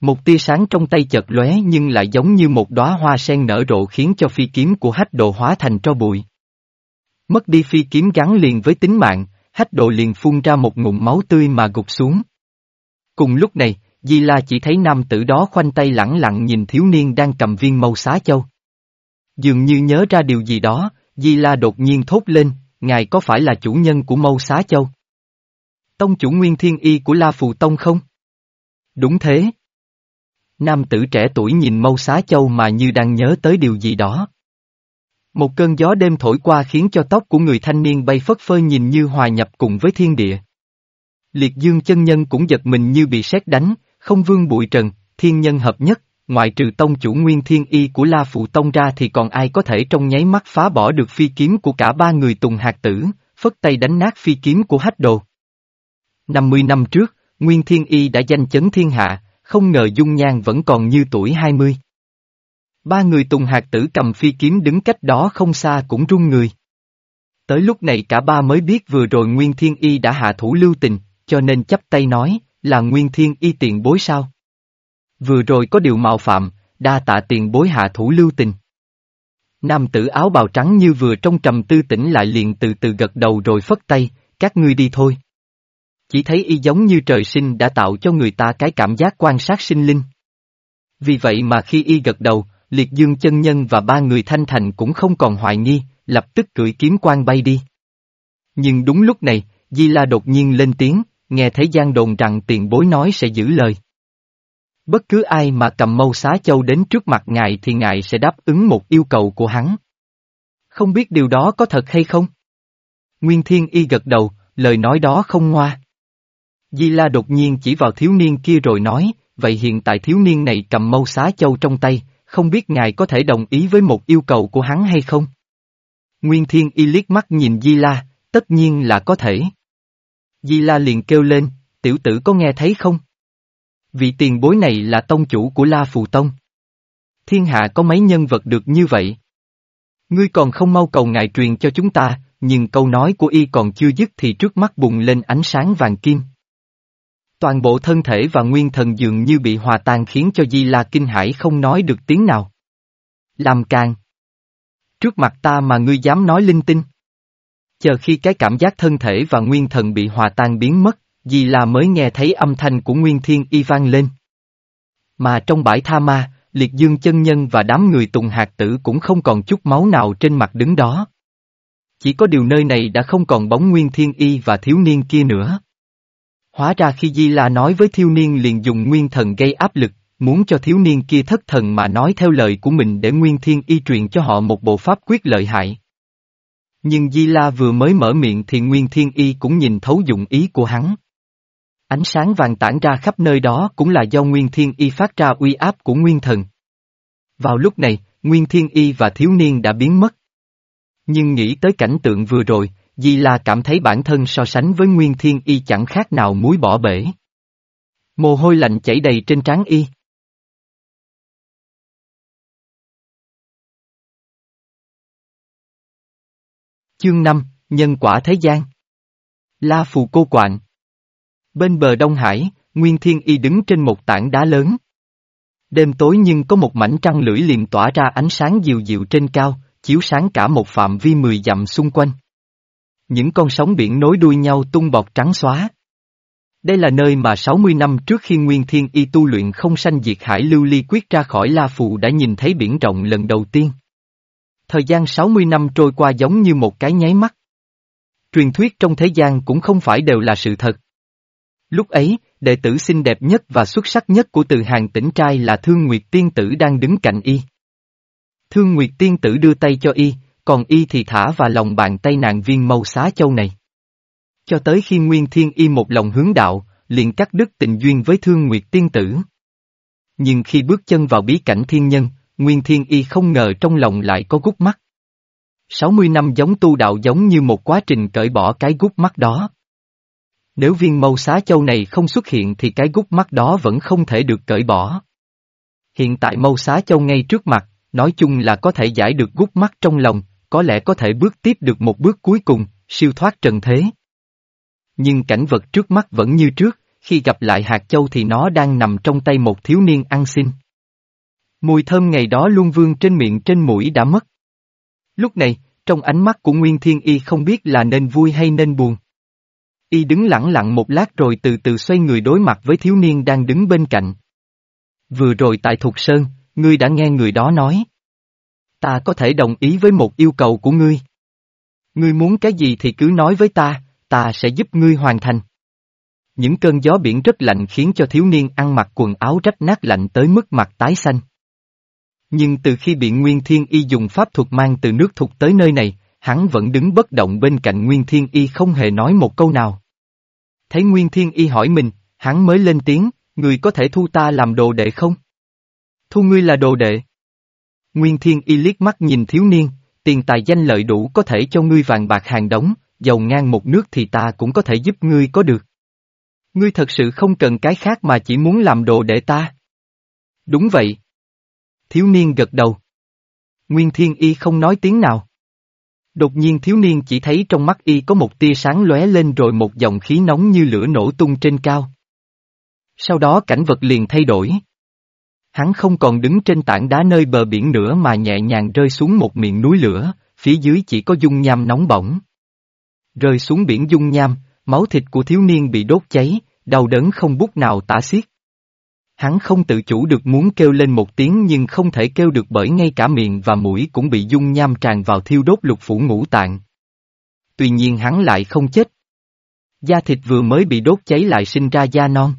Một tia sáng trong tay chợt lóe nhưng lại giống như một đóa hoa sen nở rộ khiến cho phi kiếm của hách đồ hóa thành tro bụi. Mất đi phi kiếm gắn liền với tính mạng, hách độ liền phun ra một ngụm máu tươi mà gục xuống. Cùng lúc này, Di La chỉ thấy nam tử đó khoanh tay lẳng lặng nhìn thiếu niên đang cầm viên mâu xá châu. Dường như nhớ ra điều gì đó, Di La đột nhiên thốt lên, ngài có phải là chủ nhân của mâu xá châu? Tông chủ nguyên thiên y của La Phù Tông không? Đúng thế. Nam tử trẻ tuổi nhìn mâu xá châu mà như đang nhớ tới điều gì đó. Một cơn gió đêm thổi qua khiến cho tóc của người thanh niên bay phất phơ nhìn như hòa nhập cùng với thiên địa. Liệt dương chân nhân cũng giật mình như bị sét đánh, không vương bụi trần, thiên nhân hợp nhất, ngoại trừ tông chủ nguyên thiên y của La Phụ Tông ra thì còn ai có thể trong nháy mắt phá bỏ được phi kiếm của cả ba người tùng hạt tử, phất tay đánh nát phi kiếm của hách đồ. 50 năm trước, Nguyên Thiên Y đã danh chấn thiên hạ, không ngờ dung nhan vẫn còn như tuổi 20. Ba người tùng hạt tử cầm phi kiếm đứng cách đó không xa cũng run người. Tới lúc này cả ba mới biết vừa rồi Nguyên Thiên Y đã hạ thủ lưu tình, cho nên chấp tay nói, là Nguyên Thiên Y tiền bối sao? Vừa rồi có điều mạo phạm, đa tạ tiền bối hạ thủ lưu tình. Nam tử áo bào trắng như vừa trong trầm tư tỉnh lại liền từ từ gật đầu rồi phất tay, các ngươi đi thôi. Chỉ thấy y giống như trời sinh đã tạo cho người ta cái cảm giác quan sát sinh linh. Vì vậy mà khi y gật đầu, liệt dương chân nhân và ba người thanh thành cũng không còn hoài nghi, lập tức cưỡi kiếm quan bay đi. Nhưng đúng lúc này, Di La đột nhiên lên tiếng, nghe thấy gian đồn rằng tiền bối nói sẽ giữ lời. Bất cứ ai mà cầm mâu xá châu đến trước mặt ngài thì ngài sẽ đáp ứng một yêu cầu của hắn. Không biết điều đó có thật hay không? Nguyên Thiên Y gật đầu, lời nói đó không ngoa. Di La đột nhiên chỉ vào thiếu niên kia rồi nói, vậy hiện tại thiếu niên này cầm mâu xá châu trong tay, không biết ngài có thể đồng ý với một yêu cầu của hắn hay không? Nguyên Thiên Y liếc mắt nhìn Di La, tất nhiên là có thể. Di La liền kêu lên, tiểu tử có nghe thấy không? Vị tiền bối này là tông chủ của La Phù Tông. Thiên hạ có mấy nhân vật được như vậy? Ngươi còn không mau cầu ngài truyền cho chúng ta, nhưng câu nói của y còn chưa dứt thì trước mắt bùng lên ánh sáng vàng kim. Toàn bộ thân thể và nguyên thần dường như bị hòa tan khiến cho Di La kinh hãi không nói được tiếng nào. Làm càng. Trước mặt ta mà ngươi dám nói linh tinh. Chờ khi cái cảm giác thân thể và nguyên thần bị hòa tan biến mất, Di La mới nghe thấy âm thanh của Nguyên Thiên Y vang lên. Mà trong bãi tha ma, liệt dương chân nhân và đám người tùng hạt tử cũng không còn chút máu nào trên mặt đứng đó. Chỉ có điều nơi này đã không còn bóng Nguyên Thiên Y và thiếu niên kia nữa. Hóa ra khi Di La nói với thiếu niên liền dùng nguyên thần gây áp lực, muốn cho thiếu niên kia thất thần mà nói theo lời của mình để Nguyên Thiên Y truyền cho họ một bộ pháp quyết lợi hại. Nhưng Di La vừa mới mở miệng thì Nguyên Thiên Y cũng nhìn thấu dụng ý của hắn. Ánh sáng vàng tản ra khắp nơi đó cũng là do Nguyên Thiên Y phát ra uy áp của Nguyên Thần. Vào lúc này, Nguyên Thiên Y và thiếu niên đã biến mất. Nhưng nghĩ tới cảnh tượng vừa rồi, Di La cảm thấy bản thân so sánh với Nguyên Thiên Y chẳng khác nào muối bỏ bể. Mồ hôi lạnh chảy đầy trên trán Y. Chương 5, Nhân quả thế gian La Phù Cô Quạng Bên bờ Đông Hải, Nguyên Thiên Y đứng trên một tảng đá lớn. Đêm tối nhưng có một mảnh trăng lưỡi liềm tỏa ra ánh sáng dịu dịu trên cao, chiếu sáng cả một phạm vi mười dặm xung quanh. Những con sóng biển nối đuôi nhau tung bọt trắng xóa. Đây là nơi mà 60 năm trước khi Nguyên Thiên Y tu luyện không sanh diệt hải lưu ly quyết ra khỏi La Phù đã nhìn thấy biển rộng lần đầu tiên. Thời gian 60 năm trôi qua giống như một cái nháy mắt. Truyền thuyết trong thế gian cũng không phải đều là sự thật. Lúc ấy, đệ tử xinh đẹp nhất và xuất sắc nhất của từ hàng tỉnh trai là Thương Nguyệt Tiên Tử đang đứng cạnh y. Thương Nguyệt Tiên Tử đưa tay cho y, còn y thì thả và lòng bàn tay nàng viên màu xá châu này. Cho tới khi Nguyên Thiên Y một lòng hướng đạo, liền cắt đứt tình duyên với Thương Nguyệt Tiên Tử. Nhưng khi bước chân vào bí cảnh thiên nhân, Nguyên Thiên Y không ngờ trong lòng lại có gút mắt. 60 năm giống tu đạo giống như một quá trình cởi bỏ cái gút mắt đó. Nếu viên mâu xá châu này không xuất hiện thì cái gút mắt đó vẫn không thể được cởi bỏ. Hiện tại mâu xá châu ngay trước mặt, nói chung là có thể giải được gút mắt trong lòng, có lẽ có thể bước tiếp được một bước cuối cùng, siêu thoát trần thế. Nhưng cảnh vật trước mắt vẫn như trước, khi gặp lại hạt châu thì nó đang nằm trong tay một thiếu niên ăn xin. Mùi thơm ngày đó luôn vương trên miệng trên mũi đã mất. Lúc này, trong ánh mắt của Nguyên Thiên Y không biết là nên vui hay nên buồn. Y đứng lặng lặng một lát rồi từ từ xoay người đối mặt với thiếu niên đang đứng bên cạnh. Vừa rồi tại Thục Sơn, ngươi đã nghe người đó nói. Ta có thể đồng ý với một yêu cầu của ngươi. Ngươi muốn cái gì thì cứ nói với ta, ta sẽ giúp ngươi hoàn thành. Những cơn gió biển rất lạnh khiến cho thiếu niên ăn mặc quần áo rách nát lạnh tới mức mặt tái xanh. Nhưng từ khi bị Nguyên Thiên Y dùng pháp thuật mang từ nước thục tới nơi này, hắn vẫn đứng bất động bên cạnh Nguyên Thiên Y không hề nói một câu nào. Thấy Nguyên Thiên Y hỏi mình, hắn mới lên tiếng, người có thể thu ta làm đồ đệ không? Thu ngươi là đồ đệ. Nguyên Thiên Y liếc mắt nhìn thiếu niên, tiền tài danh lợi đủ có thể cho ngươi vàng bạc hàng đống, giàu ngang một nước thì ta cũng có thể giúp ngươi có được. Ngươi thật sự không cần cái khác mà chỉ muốn làm đồ để ta. Đúng vậy. Thiếu niên gật đầu. Nguyên Thiên Y không nói tiếng nào. Đột nhiên thiếu niên chỉ thấy trong mắt y có một tia sáng lóe lên rồi một dòng khí nóng như lửa nổ tung trên cao. Sau đó cảnh vật liền thay đổi. Hắn không còn đứng trên tảng đá nơi bờ biển nữa mà nhẹ nhàng rơi xuống một miệng núi lửa, phía dưới chỉ có dung nham nóng bỏng. Rơi xuống biển dung nham, máu thịt của thiếu niên bị đốt cháy, đau đớn không bút nào tả xiết. Hắn không tự chủ được muốn kêu lên một tiếng nhưng không thể kêu được bởi ngay cả miệng và mũi cũng bị dung nham tràn vào thiêu đốt lục phủ ngũ tạng. Tuy nhiên hắn lại không chết. Da thịt vừa mới bị đốt cháy lại sinh ra da non.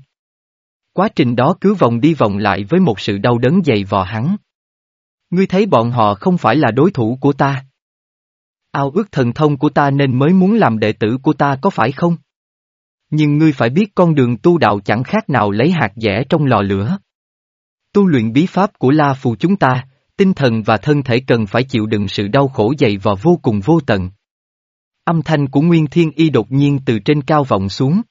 Quá trình đó cứ vòng đi vòng lại với một sự đau đớn dày vò hắn. Ngươi thấy bọn họ không phải là đối thủ của ta. Ao ước thần thông của ta nên mới muốn làm đệ tử của ta có phải không? Nhưng ngươi phải biết con đường tu đạo chẳng khác nào lấy hạt dẻ trong lò lửa. Tu luyện bí pháp của La Phù chúng ta, tinh thần và thân thể cần phải chịu đựng sự đau khổ dày vò vô cùng vô tận. Âm thanh của Nguyên Thiên Y đột nhiên từ trên cao vọng xuống.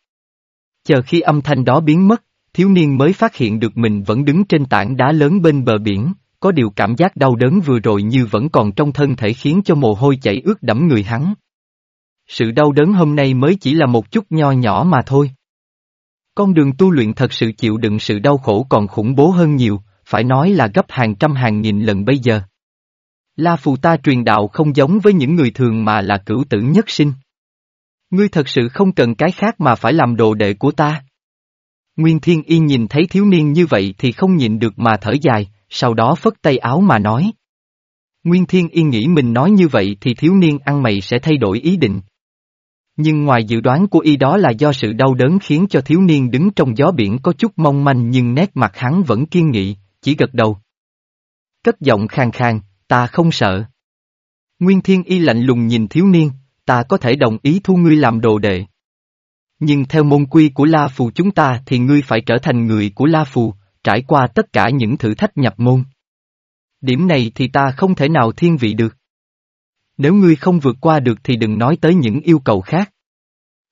Chờ khi âm thanh đó biến mất, thiếu niên mới phát hiện được mình vẫn đứng trên tảng đá lớn bên bờ biển, có điều cảm giác đau đớn vừa rồi như vẫn còn trong thân thể khiến cho mồ hôi chảy ướt đẫm người hắn. Sự đau đớn hôm nay mới chỉ là một chút nho nhỏ mà thôi. Con đường tu luyện thật sự chịu đựng sự đau khổ còn khủng bố hơn nhiều, phải nói là gấp hàng trăm hàng nghìn lần bây giờ. La Phù ta truyền đạo không giống với những người thường mà là cửu tử nhất sinh. Ngươi thật sự không cần cái khác mà phải làm đồ đệ của ta. Nguyên Thiên Y nhìn thấy thiếu niên như vậy thì không nhịn được mà thở dài, sau đó phất tay áo mà nói. Nguyên Thiên Y nghĩ mình nói như vậy thì thiếu niên ăn mày sẽ thay đổi ý định. Nhưng ngoài dự đoán của y đó là do sự đau đớn khiến cho thiếu niên đứng trong gió biển có chút mong manh nhưng nét mặt hắn vẫn kiên nghị, chỉ gật đầu. Cất giọng khang khang, ta không sợ. Nguyên Thiên Y lạnh lùng nhìn thiếu niên, ta có thể đồng ý thu ngươi làm đồ đệ. Nhưng theo môn quy của La Phù chúng ta thì ngươi phải trở thành người của La Phù, trải qua tất cả những thử thách nhập môn. Điểm này thì ta không thể nào thiên vị được. Nếu ngươi không vượt qua được thì đừng nói tới những yêu cầu khác.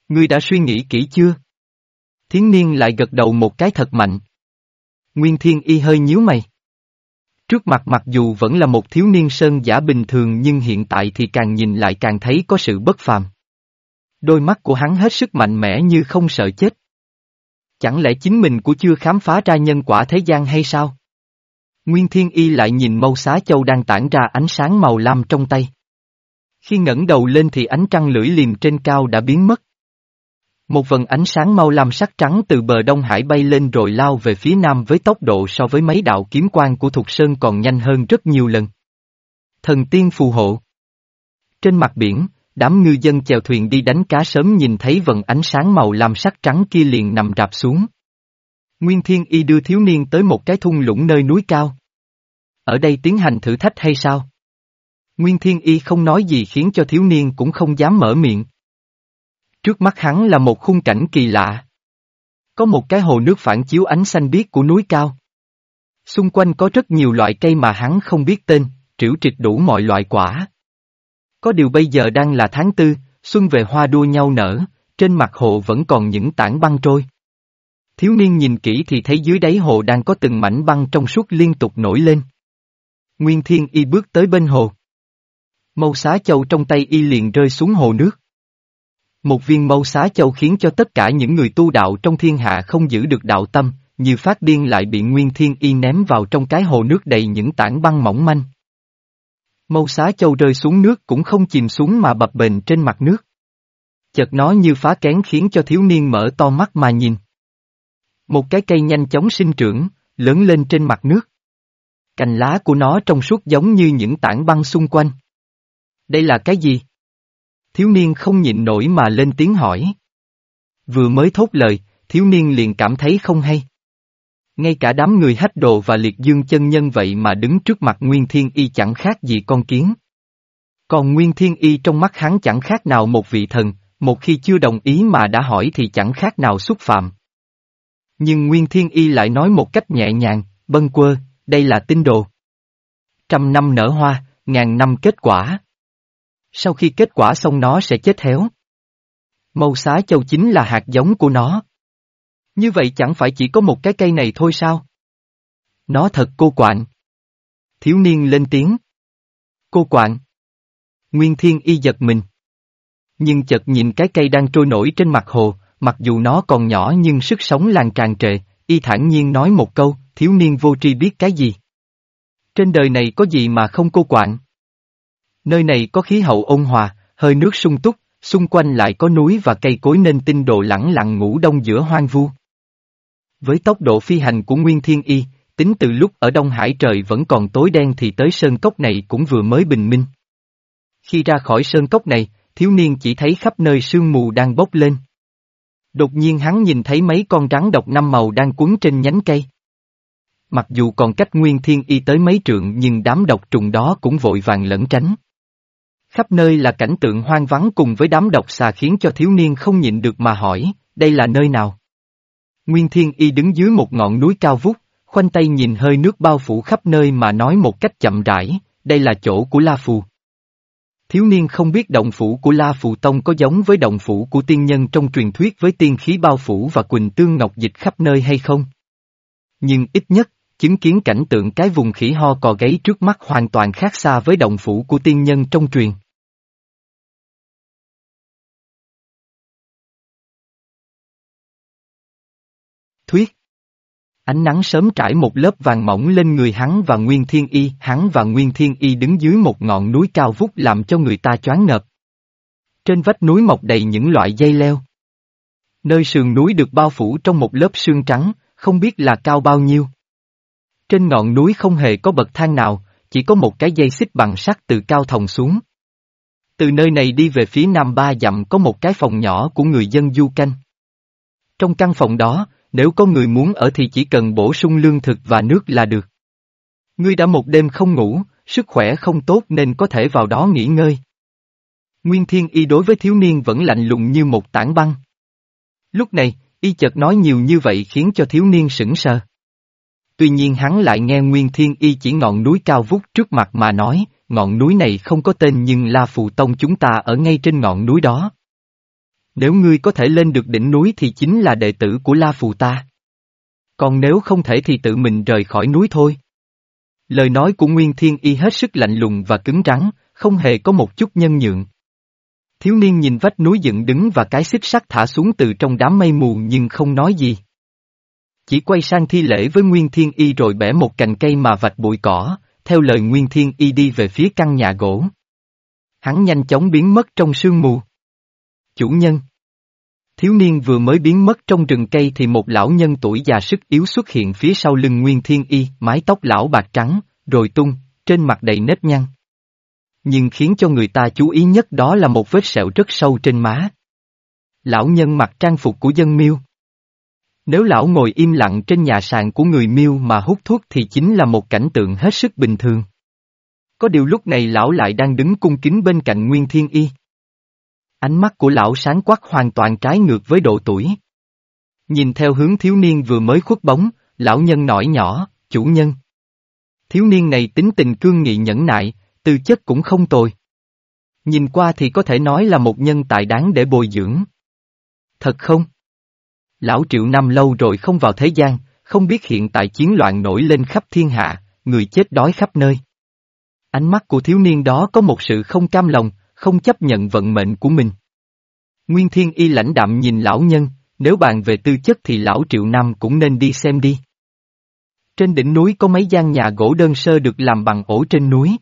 Ngươi đã suy nghĩ kỹ chưa? Thiến niên lại gật đầu một cái thật mạnh. Nguyên thiên y hơi nhíu mày. Trước mặt mặc dù vẫn là một thiếu niên sơn giả bình thường nhưng hiện tại thì càng nhìn lại càng thấy có sự bất phàm. Đôi mắt của hắn hết sức mạnh mẽ như không sợ chết. Chẳng lẽ chính mình của chưa khám phá ra nhân quả thế gian hay sao? Nguyên Thiên Y lại nhìn mâu xá châu đang tản ra ánh sáng màu lam trong tay. Khi ngẩng đầu lên thì ánh trăng lưỡi liềm trên cao đã biến mất. Một vần ánh sáng mau lam sắc trắng từ bờ Đông Hải bay lên rồi lao về phía nam với tốc độ so với mấy đạo kiếm quang của Thục Sơn còn nhanh hơn rất nhiều lần. Thần tiên phù hộ. Trên mặt biển, đám ngư dân chèo thuyền đi đánh cá sớm nhìn thấy vần ánh sáng màu lam sắc trắng kia liền nằm rạp xuống. Nguyên Thiên Y đưa thiếu niên tới một cái thung lũng nơi núi cao. Ở đây tiến hành thử thách hay sao? Nguyên Thiên Y không nói gì khiến cho thiếu niên cũng không dám mở miệng. Trước mắt hắn là một khung cảnh kỳ lạ. Có một cái hồ nước phản chiếu ánh xanh biếc của núi cao. Xung quanh có rất nhiều loại cây mà hắn không biết tên, triểu trịch đủ mọi loại quả. Có điều bây giờ đang là tháng tư, xuân về hoa đua nhau nở, trên mặt hồ vẫn còn những tảng băng trôi. Thiếu niên nhìn kỹ thì thấy dưới đáy hồ đang có từng mảnh băng trong suốt liên tục nổi lên. Nguyên Thiên Y bước tới bên hồ. Mâu xá châu trong tay y liền rơi xuống hồ nước. Một viên mâu xá châu khiến cho tất cả những người tu đạo trong thiên hạ không giữ được đạo tâm, như phát điên lại bị Nguyên Thiên Y ném vào trong cái hồ nước đầy những tảng băng mỏng manh. Mâu xá châu rơi xuống nước cũng không chìm xuống mà bập bềnh trên mặt nước. Chợt nó như phá kén khiến cho thiếu niên mở to mắt mà nhìn. Một cái cây nhanh chóng sinh trưởng, lớn lên trên mặt nước. Cành lá của nó trong suốt giống như những tảng băng xung quanh. Đây là cái gì? Thiếu niên không nhịn nổi mà lên tiếng hỏi. Vừa mới thốt lời, thiếu niên liền cảm thấy không hay. Ngay cả đám người hách đồ và liệt dương chân nhân vậy mà đứng trước mặt Nguyên Thiên Y chẳng khác gì con kiến. Còn Nguyên Thiên Y trong mắt hắn chẳng khác nào một vị thần, một khi chưa đồng ý mà đã hỏi thì chẳng khác nào xúc phạm. Nhưng Nguyên Thiên Y lại nói một cách nhẹ nhàng, bâng quơ, đây là tinh đồ. Trăm năm nở hoa, ngàn năm kết quả. Sau khi kết quả xong nó sẽ chết héo. Màu xá châu chính là hạt giống của nó. Như vậy chẳng phải chỉ có một cái cây này thôi sao? Nó thật cô quạng. Thiếu niên lên tiếng. Cô quạng. Nguyên thiên y giật mình. Nhưng chợt nhìn cái cây đang trôi nổi trên mặt hồ, mặc dù nó còn nhỏ nhưng sức sống làng tràn trề, y thản nhiên nói một câu, thiếu niên vô tri biết cái gì. Trên đời này có gì mà không cô quạng. Nơi này có khí hậu ôn hòa, hơi nước sung túc, xung quanh lại có núi và cây cối nên tinh độ lẳng lặng ngủ đông giữa hoang vu. Với tốc độ phi hành của Nguyên Thiên Y, tính từ lúc ở Đông Hải trời vẫn còn tối đen thì tới sơn cốc này cũng vừa mới bình minh. Khi ra khỏi sơn cốc này, thiếu niên chỉ thấy khắp nơi sương mù đang bốc lên. Đột nhiên hắn nhìn thấy mấy con rắn độc năm màu đang cuốn trên nhánh cây. Mặc dù còn cách Nguyên Thiên Y tới mấy trượng nhưng đám độc trùng đó cũng vội vàng lẩn tránh. Khắp nơi là cảnh tượng hoang vắng cùng với đám độc xà khiến cho thiếu niên không nhịn được mà hỏi, đây là nơi nào? Nguyên Thiên Y đứng dưới một ngọn núi cao vút, khoanh tay nhìn hơi nước bao phủ khắp nơi mà nói một cách chậm rãi, đây là chỗ của La Phù. Thiếu niên không biết động phủ của La Phù Tông có giống với động phủ của tiên nhân trong truyền thuyết với tiên khí bao phủ và quỳnh tương ngọc dịch khắp nơi hay không. Nhưng ít nhất, chứng kiến cảnh tượng cái vùng khỉ ho cò gáy trước mắt hoàn toàn khác xa với động phủ của tiên nhân trong truyền. Thuyết Ánh nắng sớm trải một lớp vàng mỏng lên người hắn và Nguyên Thiên Y, hắn và Nguyên Thiên Y đứng dưới một ngọn núi cao vút làm cho người ta choáng ngợp. Trên vách núi mọc đầy những loại dây leo. Nơi sườn núi được bao phủ trong một lớp sương trắng, không biết là cao bao nhiêu. Trên ngọn núi không hề có bậc thang nào, chỉ có một cái dây xích bằng sắt từ cao thòng xuống. Từ nơi này đi về phía nam ba dặm có một cái phòng nhỏ của người dân du canh. Trong căn phòng đó, nếu có người muốn ở thì chỉ cần bổ sung lương thực và nước là được. Ngươi đã một đêm không ngủ, sức khỏe không tốt nên có thể vào đó nghỉ ngơi. Nguyên Thiên Y đối với thiếu niên vẫn lạnh lùng như một tảng băng. Lúc này, Y chợt nói nhiều như vậy khiến cho thiếu niên sững sờ. Tuy nhiên hắn lại nghe Nguyên Thiên Y chỉ ngọn núi cao vút trước mặt mà nói, ngọn núi này không có tên nhưng La Phù Tông chúng ta ở ngay trên ngọn núi đó. Nếu ngươi có thể lên được đỉnh núi thì chính là đệ tử của La Phù ta. Còn nếu không thể thì tự mình rời khỏi núi thôi. Lời nói của Nguyên Thiên Y hết sức lạnh lùng và cứng rắn, không hề có một chút nhân nhượng. Thiếu niên nhìn vách núi dựng đứng và cái xích sắt thả xuống từ trong đám mây mù nhưng không nói gì. Chỉ quay sang thi lễ với Nguyên Thiên Y rồi bẻ một cành cây mà vạch bụi cỏ, theo lời Nguyên Thiên Y đi về phía căn nhà gỗ. Hắn nhanh chóng biến mất trong sương mù. Chủ nhân Thiếu niên vừa mới biến mất trong rừng cây thì một lão nhân tuổi già sức yếu xuất hiện phía sau lưng Nguyên Thiên Y, mái tóc lão bạc trắng, rồi tung, trên mặt đầy nếp nhăn. Nhưng khiến cho người ta chú ý nhất đó là một vết sẹo rất sâu trên má. Lão nhân mặc trang phục của dân miêu. Nếu lão ngồi im lặng trên nhà sàn của người miêu mà hút thuốc thì chính là một cảnh tượng hết sức bình thường. Có điều lúc này lão lại đang đứng cung kính bên cạnh Nguyên Thiên Y. Ánh mắt của lão sáng quắc hoàn toàn trái ngược với độ tuổi. Nhìn theo hướng thiếu niên vừa mới khuất bóng, lão nhân nổi nhỏ, chủ nhân. Thiếu niên này tính tình cương nghị nhẫn nại, tư chất cũng không tồi. Nhìn qua thì có thể nói là một nhân tài đáng để bồi dưỡng. Thật không? Lão triệu năm lâu rồi không vào thế gian, không biết hiện tại chiến loạn nổi lên khắp thiên hạ, người chết đói khắp nơi. Ánh mắt của thiếu niên đó có một sự không cam lòng, không chấp nhận vận mệnh của mình. Nguyên Thiên Y lãnh đạm nhìn lão nhân, nếu bàn về tư chất thì lão Triệu Nam cũng nên đi xem đi. Trên đỉnh núi có mấy gian nhà gỗ đơn sơ được làm bằng ổ trên núi.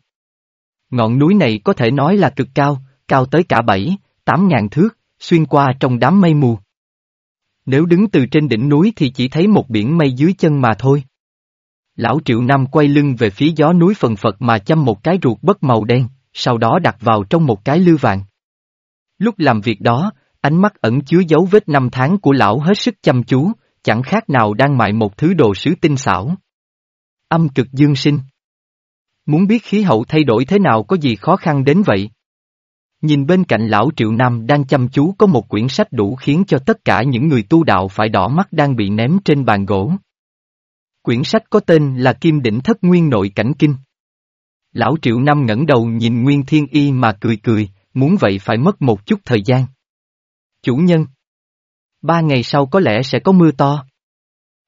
Ngọn núi này có thể nói là cực cao, cao tới cả bảy, tám ngàn thước, xuyên qua trong đám mây mù. Nếu đứng từ trên đỉnh núi thì chỉ thấy một biển mây dưới chân mà thôi. Lão Triệu Nam quay lưng về phía gió núi phần phật mà chăm một cái ruột bất màu đen, sau đó đặt vào trong một cái lư vàng. Lúc làm việc đó, ánh mắt ẩn chứa dấu vết năm tháng của lão hết sức chăm chú, chẳng khác nào đang mại một thứ đồ sứ tinh xảo. Âm cực dương sinh. Muốn biết khí hậu thay đổi thế nào có gì khó khăn đến vậy? Nhìn bên cạnh lão Triệu Nam đang chăm chú có một quyển sách đủ khiến cho tất cả những người tu đạo phải đỏ mắt đang bị ném trên bàn gỗ. Quyển sách có tên là Kim Đỉnh Thất Nguyên Nội Cảnh Kinh. Lão Triệu Năm ngẩng đầu nhìn Nguyên Thiên Y mà cười cười, muốn vậy phải mất một chút thời gian. Chủ nhân. Ba ngày sau có lẽ sẽ có mưa to.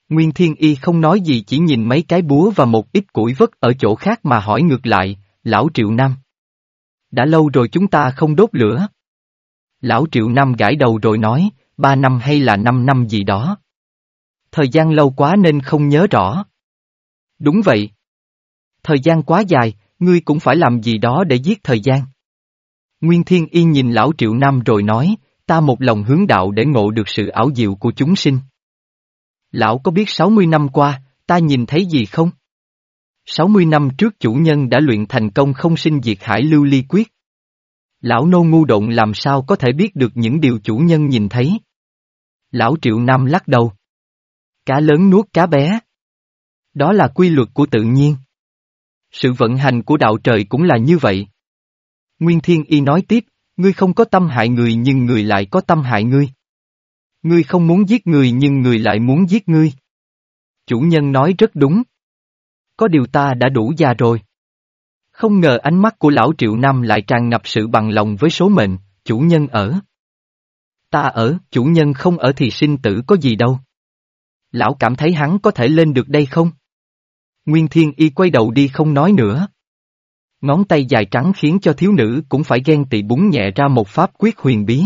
Nguyên Thiên Y không nói gì chỉ nhìn mấy cái búa và một ít củi vất ở chỗ khác mà hỏi ngược lại, Lão Triệu năm Đã lâu rồi chúng ta không đốt lửa. Lão Triệu năm gãi đầu rồi nói, ba năm hay là năm năm gì đó. Thời gian lâu quá nên không nhớ rõ. Đúng vậy. Thời gian quá dài, ngươi cũng phải làm gì đó để giết thời gian. Nguyên Thiên Y nhìn lão Triệu Nam rồi nói, ta một lòng hướng đạo để ngộ được sự ảo diệu của chúng sinh. Lão có biết 60 năm qua, ta nhìn thấy gì không? 60 năm trước chủ nhân đã luyện thành công không sinh diệt hải lưu ly quyết. Lão nô ngu động làm sao có thể biết được những điều chủ nhân nhìn thấy? Lão Triệu Nam lắc đầu. Cá lớn nuốt cá bé. Đó là quy luật của tự nhiên. Sự vận hành của đạo trời cũng là như vậy. Nguyên Thiên Y nói tiếp, ngươi không có tâm hại người nhưng người lại có tâm hại ngươi. Ngươi không muốn giết người nhưng người lại muốn giết ngươi. Chủ nhân nói rất đúng. Có điều ta đã đủ già rồi. Không ngờ ánh mắt của lão Triệu Nam lại tràn ngập sự bằng lòng với số mệnh, chủ nhân ở. Ta ở, chủ nhân không ở thì sinh tử có gì đâu. Lão cảm thấy hắn có thể lên được đây không? Nguyên Thiên Y quay đầu đi không nói nữa. Ngón tay dài trắng khiến cho thiếu nữ cũng phải ghen tị búng nhẹ ra một pháp quyết huyền bí.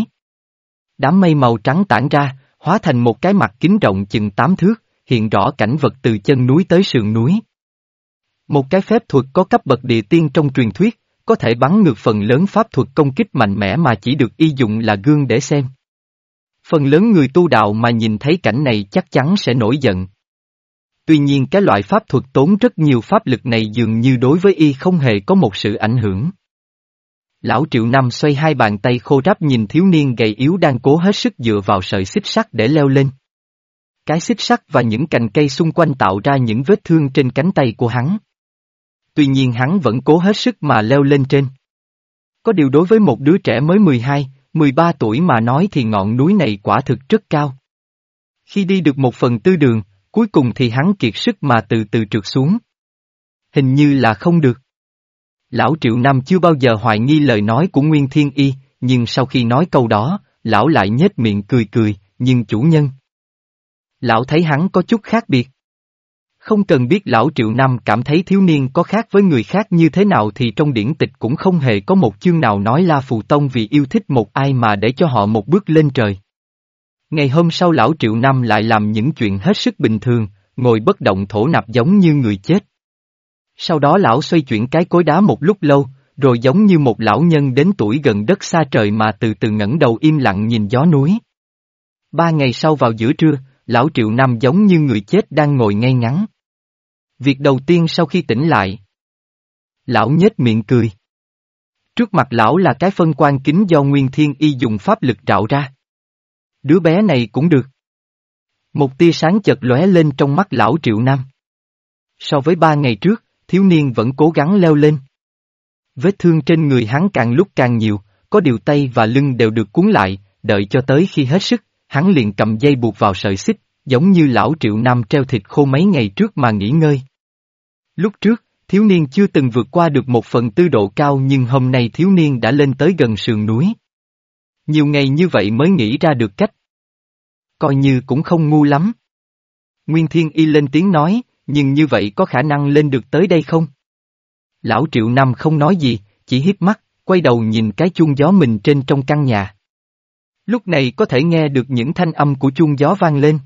Đám mây màu trắng tản ra, hóa thành một cái mặt kính rộng chừng tám thước, hiện rõ cảnh vật từ chân núi tới sườn núi. Một cái phép thuật có cấp bậc địa tiên trong truyền thuyết, có thể bắn ngược phần lớn pháp thuật công kích mạnh mẽ mà chỉ được y dụng là gương để xem. Phần lớn người tu đạo mà nhìn thấy cảnh này chắc chắn sẽ nổi giận. Tuy nhiên cái loại pháp thuật tốn rất nhiều pháp lực này dường như đối với y không hề có một sự ảnh hưởng. Lão Triệu Năm xoay hai bàn tay khô ráp nhìn thiếu niên gầy yếu đang cố hết sức dựa vào sợi xích sắt để leo lên. Cái xích sắt và những cành cây xung quanh tạo ra những vết thương trên cánh tay của hắn. Tuy nhiên hắn vẫn cố hết sức mà leo lên trên. Có điều đối với một đứa trẻ mới 12, 13 tuổi mà nói thì ngọn núi này quả thực rất cao. Khi đi được một phần tư đường, cuối cùng thì hắn kiệt sức mà từ từ trượt xuống. Hình như là không được. Lão Triệu Nam chưa bao giờ hoài nghi lời nói của Nguyên Thiên Y, nhưng sau khi nói câu đó, lão lại nhếch miệng cười cười, nhưng chủ nhân. Lão thấy hắn có chút khác biệt. Không cần biết lão Triệu Nam cảm thấy thiếu niên có khác với người khác như thế nào thì trong điển tịch cũng không hề có một chương nào nói La Phù Tông vì yêu thích một ai mà để cho họ một bước lên trời. Ngày hôm sau lão Triệu năm lại làm những chuyện hết sức bình thường, ngồi bất động thổ nạp giống như người chết. Sau đó lão xoay chuyển cái cối đá một lúc lâu, rồi giống như một lão nhân đến tuổi gần đất xa trời mà từ từ ngẩng đầu im lặng nhìn gió núi. Ba ngày sau vào giữa trưa, lão Triệu năm giống như người chết đang ngồi ngay ngắn. Việc đầu tiên sau khi tỉnh lại. Lão nhếch miệng cười. Trước mặt lão là cái phân quan kính do Nguyên Thiên Y dùng pháp lực trạo ra. Đứa bé này cũng được. Một tia sáng chợt lóe lên trong mắt lão Triệu Nam. So với ba ngày trước, thiếu niên vẫn cố gắng leo lên. Vết thương trên người hắn càng lúc càng nhiều, có điều tay và lưng đều được cuốn lại, đợi cho tới khi hết sức, hắn liền cầm dây buộc vào sợi xích, giống như lão triệu nam treo thịt khô mấy ngày trước mà nghỉ ngơi. Lúc trước, thiếu niên chưa từng vượt qua được một phần tư độ cao nhưng hôm nay thiếu niên đã lên tới gần sườn núi. Nhiều ngày như vậy mới nghĩ ra được cách. Coi như cũng không ngu lắm. Nguyên Thiên Y lên tiếng nói, nhưng như vậy có khả năng lên được tới đây không? Lão Triệu Năm không nói gì, chỉ hiếp mắt, quay đầu nhìn cái chuông gió mình trên trong căn nhà. Lúc này có thể nghe được những thanh âm của chuông gió vang lên.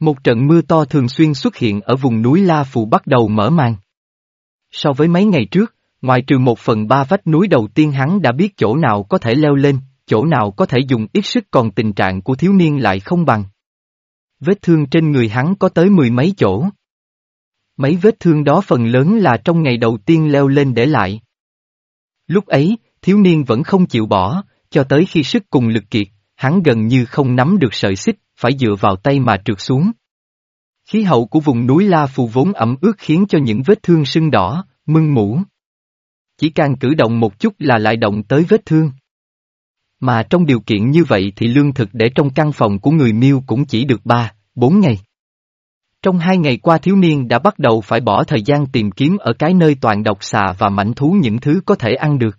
Một trận mưa to thường xuyên xuất hiện ở vùng núi La Phù bắt đầu mở màn. So với mấy ngày trước, ngoài trừ một phần ba vách núi đầu tiên hắn đã biết chỗ nào có thể leo lên, chỗ nào có thể dùng ít sức còn tình trạng của thiếu niên lại không bằng. Vết thương trên người hắn có tới mười mấy chỗ. Mấy vết thương đó phần lớn là trong ngày đầu tiên leo lên để lại. Lúc ấy, thiếu niên vẫn không chịu bỏ, cho tới khi sức cùng lực kiệt, hắn gần như không nắm được sợi xích, phải dựa vào tay mà trượt xuống. Khí hậu của vùng núi La Phù vốn ẩm ướt khiến cho những vết thương sưng đỏ, mưng mũ. Chỉ càng cử động một chút là lại động tới vết thương. Mà trong điều kiện như vậy thì lương thực để trong căn phòng của người miêu cũng chỉ được 3, 4 ngày. Trong hai ngày qua thiếu niên đã bắt đầu phải bỏ thời gian tìm kiếm ở cái nơi toàn độc xà và mảnh thú những thứ có thể ăn được.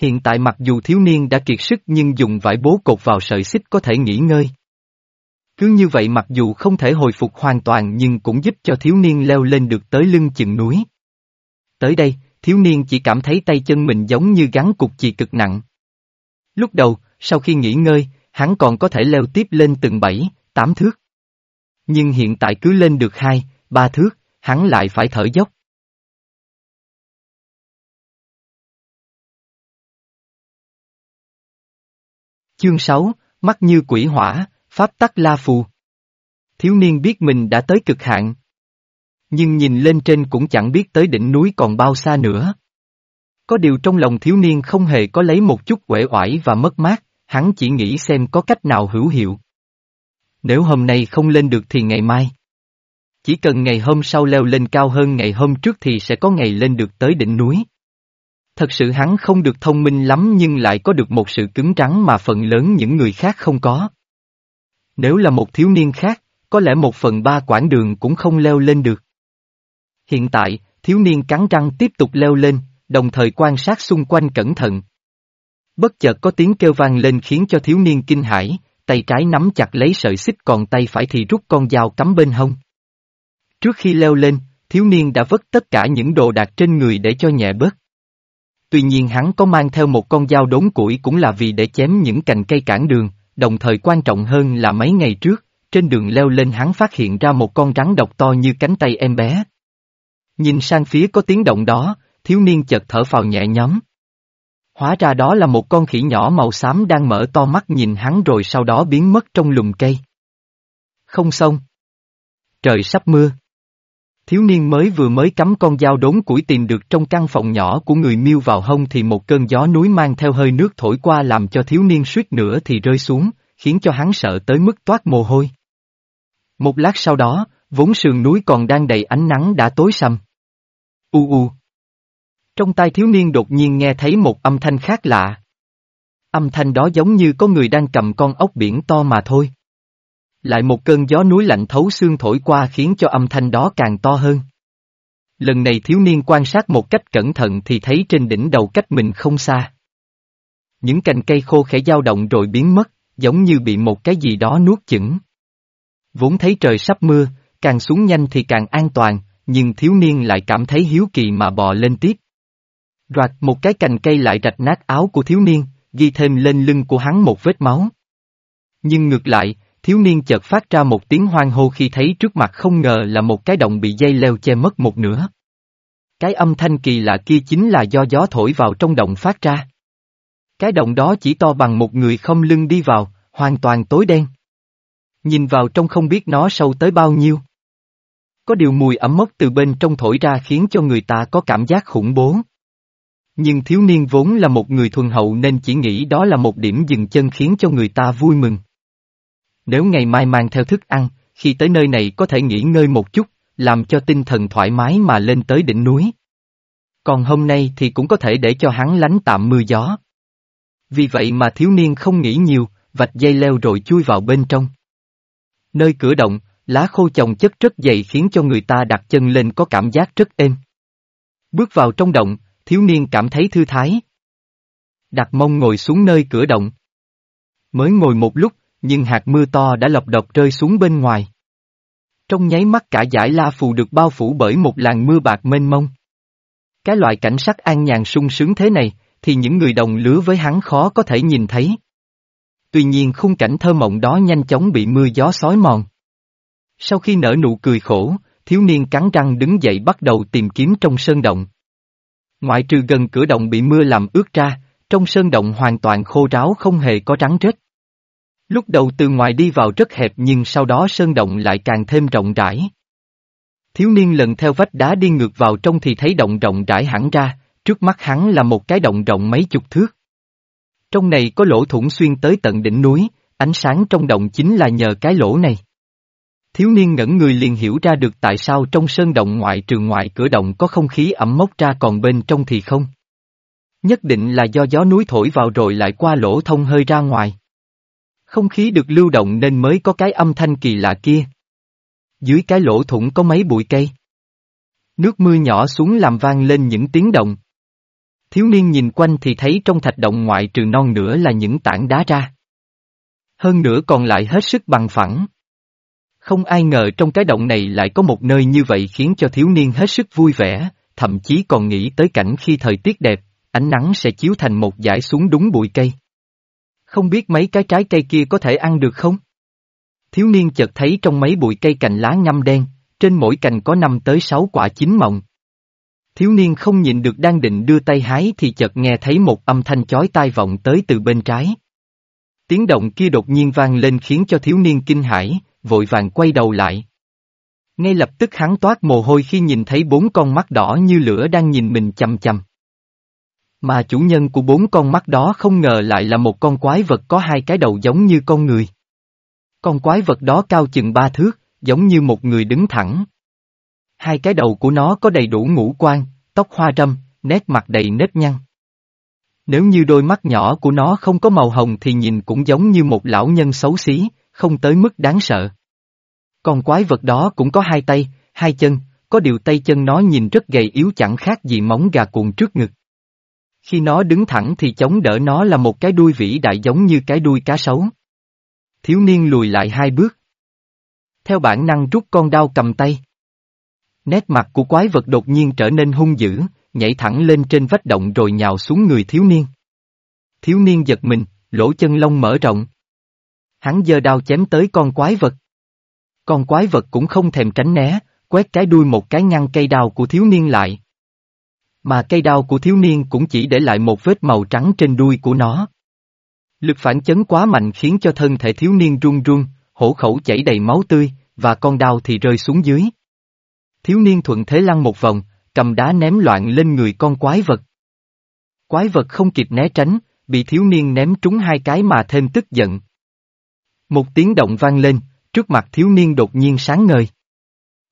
Hiện tại mặc dù thiếu niên đã kiệt sức nhưng dùng vải bố cột vào sợi xích có thể nghỉ ngơi. Cứ như vậy mặc dù không thể hồi phục hoàn toàn nhưng cũng giúp cho thiếu niên leo lên được tới lưng chừng núi. Tới đây, thiếu niên chỉ cảm thấy tay chân mình giống như gắn cục chì cực nặng. Lúc đầu, sau khi nghỉ ngơi, hắn còn có thể leo tiếp lên từng bảy, tám thước. Nhưng hiện tại cứ lên được hai, ba thước, hắn lại phải thở dốc. Chương 6, mắt như quỷ hỏa, pháp tắc la phù. Thiếu niên biết mình đã tới cực hạn. Nhưng nhìn lên trên cũng chẳng biết tới đỉnh núi còn bao xa nữa. Có điều trong lòng thiếu niên không hề có lấy một chút uể oải và mất mát, hắn chỉ nghĩ xem có cách nào hữu hiệu. Nếu hôm nay không lên được thì ngày mai. Chỉ cần ngày hôm sau leo lên cao hơn ngày hôm trước thì sẽ có ngày lên được tới đỉnh núi. Thật sự hắn không được thông minh lắm nhưng lại có được một sự cứng rắn mà phần lớn những người khác không có. Nếu là một thiếu niên khác, có lẽ một phần ba quãng đường cũng không leo lên được. Hiện tại, thiếu niên cắn răng tiếp tục leo lên, đồng thời quan sát xung quanh cẩn thận. Bất chợt có tiếng kêu vang lên khiến cho thiếu niên kinh hãi, tay trái nắm chặt lấy sợi xích còn tay phải thì rút con dao cắm bên hông. Trước khi leo lên, thiếu niên đã vứt tất cả những đồ đạc trên người để cho nhẹ bớt. Tuy nhiên hắn có mang theo một con dao đốn củi cũng là vì để chém những cành cây cản đường, đồng thời quan trọng hơn là mấy ngày trước, trên đường leo lên hắn phát hiện ra một con rắn độc to như cánh tay em bé. Nhìn sang phía có tiếng động đó, thiếu niên chợt thở phào nhẹ nhõm. Hóa ra đó là một con khỉ nhỏ màu xám đang mở to mắt nhìn hắn rồi sau đó biến mất trong lùm cây. Không xong. Trời sắp mưa. Thiếu niên mới vừa mới cắm con dao đốn củi tìm được trong căn phòng nhỏ của người miêu vào hông thì một cơn gió núi mang theo hơi nước thổi qua làm cho thiếu niên suýt nữa thì rơi xuống, khiến cho hắn sợ tới mức toát mồ hôi. Một lát sau đó, vốn sườn núi còn đang đầy ánh nắng đã tối sầm. U u. Trong tai thiếu niên đột nhiên nghe thấy một âm thanh khác lạ. Âm thanh đó giống như có người đang cầm con ốc biển to mà thôi. Lại một cơn gió núi lạnh thấu xương thổi qua khiến cho âm thanh đó càng to hơn. Lần này thiếu niên quan sát một cách cẩn thận thì thấy trên đỉnh đầu cách mình không xa. Những cành cây khô khẽ dao động rồi biến mất, giống như bị một cái gì đó nuốt chửng. Vốn thấy trời sắp mưa, càng xuống nhanh thì càng an toàn, nhưng thiếu niên lại cảm thấy hiếu kỳ mà bò lên tiếp. Roạt một cái cành cây lại rạch nát áo của thiếu niên, ghi thêm lên lưng của hắn một vết máu. Nhưng ngược lại, thiếu niên chợt phát ra một tiếng hoang hô khi thấy trước mặt không ngờ là một cái động bị dây leo che mất một nửa. Cái âm thanh kỳ lạ kia chính là do gió thổi vào trong động phát ra. Cái động đó chỉ to bằng một người không lưng đi vào, hoàn toàn tối đen. Nhìn vào trong không biết nó sâu tới bao nhiêu. Có điều mùi ẩm mốc từ bên trong thổi ra khiến cho người ta có cảm giác khủng bố. Nhưng thiếu niên vốn là một người thuần hậu nên chỉ nghĩ đó là một điểm dừng chân khiến cho người ta vui mừng. Nếu ngày mai mang theo thức ăn, khi tới nơi này có thể nghỉ ngơi một chút, làm cho tinh thần thoải mái mà lên tới đỉnh núi. Còn hôm nay thì cũng có thể để cho hắn lánh tạm mưa gió. Vì vậy mà thiếu niên không nghĩ nhiều, vạch dây leo rồi chui vào bên trong. Nơi cửa động, lá khô chồng chất rất dày khiến cho người ta đặt chân lên có cảm giác rất êm. Bước vào trong động, thiếu niên cảm thấy thư thái. Đặt mông ngồi xuống nơi cửa động. Mới ngồi một lúc, nhưng hạt mưa to đã lọc độc rơi xuống bên ngoài. Trong nháy mắt cả giải la phù được bao phủ bởi một làn mưa bạc mênh mông. Cái loại cảnh sắc an nhàn sung sướng thế này, thì những người đồng lứa với hắn khó có thể nhìn thấy. Tuy nhiên khung cảnh thơ mộng đó nhanh chóng bị mưa gió xói mòn. Sau khi nở nụ cười khổ, thiếu niên cắn răng đứng dậy bắt đầu tìm kiếm trong sơn động. Ngoại trừ gần cửa động bị mưa làm ướt ra, trong sơn động hoàn toàn khô ráo không hề có rắn rết. Lúc đầu từ ngoài đi vào rất hẹp nhưng sau đó sơn động lại càng thêm rộng rãi. Thiếu niên lần theo vách đá đi ngược vào trong thì thấy động rộng rãi hẳn ra, trước mắt hắn là một cái động rộng mấy chục thước. Trong này có lỗ thủng xuyên tới tận đỉnh núi, ánh sáng trong động chính là nhờ cái lỗ này. Thiếu niên ngẩn người liền hiểu ra được tại sao trong sơn động ngoại trừ ngoại cửa động có không khí ẩm mốc ra còn bên trong thì không. Nhất định là do gió núi thổi vào rồi lại qua lỗ thông hơi ra ngoài. Không khí được lưu động nên mới có cái âm thanh kỳ lạ kia. Dưới cái lỗ thủng có mấy bụi cây. Nước mưa nhỏ xuống làm vang lên những tiếng động. Thiếu niên nhìn quanh thì thấy trong thạch động ngoại trừ non nữa là những tảng đá ra. Hơn nữa còn lại hết sức bằng phẳng. Không ai ngờ trong cái động này lại có một nơi như vậy khiến cho thiếu niên hết sức vui vẻ, thậm chí còn nghĩ tới cảnh khi thời tiết đẹp, ánh nắng sẽ chiếu thành một dải xuống đúng bụi cây. Không biết mấy cái trái cây kia có thể ăn được không? Thiếu niên chợt thấy trong mấy bụi cây cành lá ngâm đen, trên mỗi cành có năm tới sáu quả chín mọng. Thiếu niên không nhìn được đang định đưa tay hái thì chợt nghe thấy một âm thanh chói tai vọng tới từ bên trái. Tiếng động kia đột nhiên vang lên khiến cho thiếu niên kinh hãi, vội vàng quay đầu lại. Ngay lập tức hắn toát mồ hôi khi nhìn thấy bốn con mắt đỏ như lửa đang nhìn mình chằm chằm. Mà chủ nhân của bốn con mắt đó không ngờ lại là một con quái vật có hai cái đầu giống như con người. Con quái vật đó cao chừng ba thước, giống như một người đứng thẳng. Hai cái đầu của nó có đầy đủ ngũ quan, tóc hoa râm, nét mặt đầy nếp nhăn. Nếu như đôi mắt nhỏ của nó không có màu hồng thì nhìn cũng giống như một lão nhân xấu xí, không tới mức đáng sợ. Con quái vật đó cũng có hai tay, hai chân, có điều tay chân nó nhìn rất gầy yếu chẳng khác gì móng gà cuộn trước ngực. Khi nó đứng thẳng thì chống đỡ nó là một cái đuôi vĩ đại giống như cái đuôi cá sấu. Thiếu niên lùi lại hai bước. Theo bản năng rút con đao cầm tay. Nét mặt của quái vật đột nhiên trở nên hung dữ, nhảy thẳng lên trên vách động rồi nhào xuống người thiếu niên. Thiếu niên giật mình, lỗ chân lông mở rộng. Hắn giơ đao chém tới con quái vật. Con quái vật cũng không thèm tránh né, quét cái đuôi một cái ngăn cây đao của thiếu niên lại. Mà cây đao của thiếu niên cũng chỉ để lại một vết màu trắng trên đuôi của nó. Lực phản chấn quá mạnh khiến cho thân thể thiếu niên run run, hổ khẩu chảy đầy máu tươi, và con đao thì rơi xuống dưới. Thiếu niên thuận thế lăn một vòng, cầm đá ném loạn lên người con quái vật. Quái vật không kịp né tránh, bị thiếu niên ném trúng hai cái mà thêm tức giận. Một tiếng động vang lên, trước mặt thiếu niên đột nhiên sáng ngời.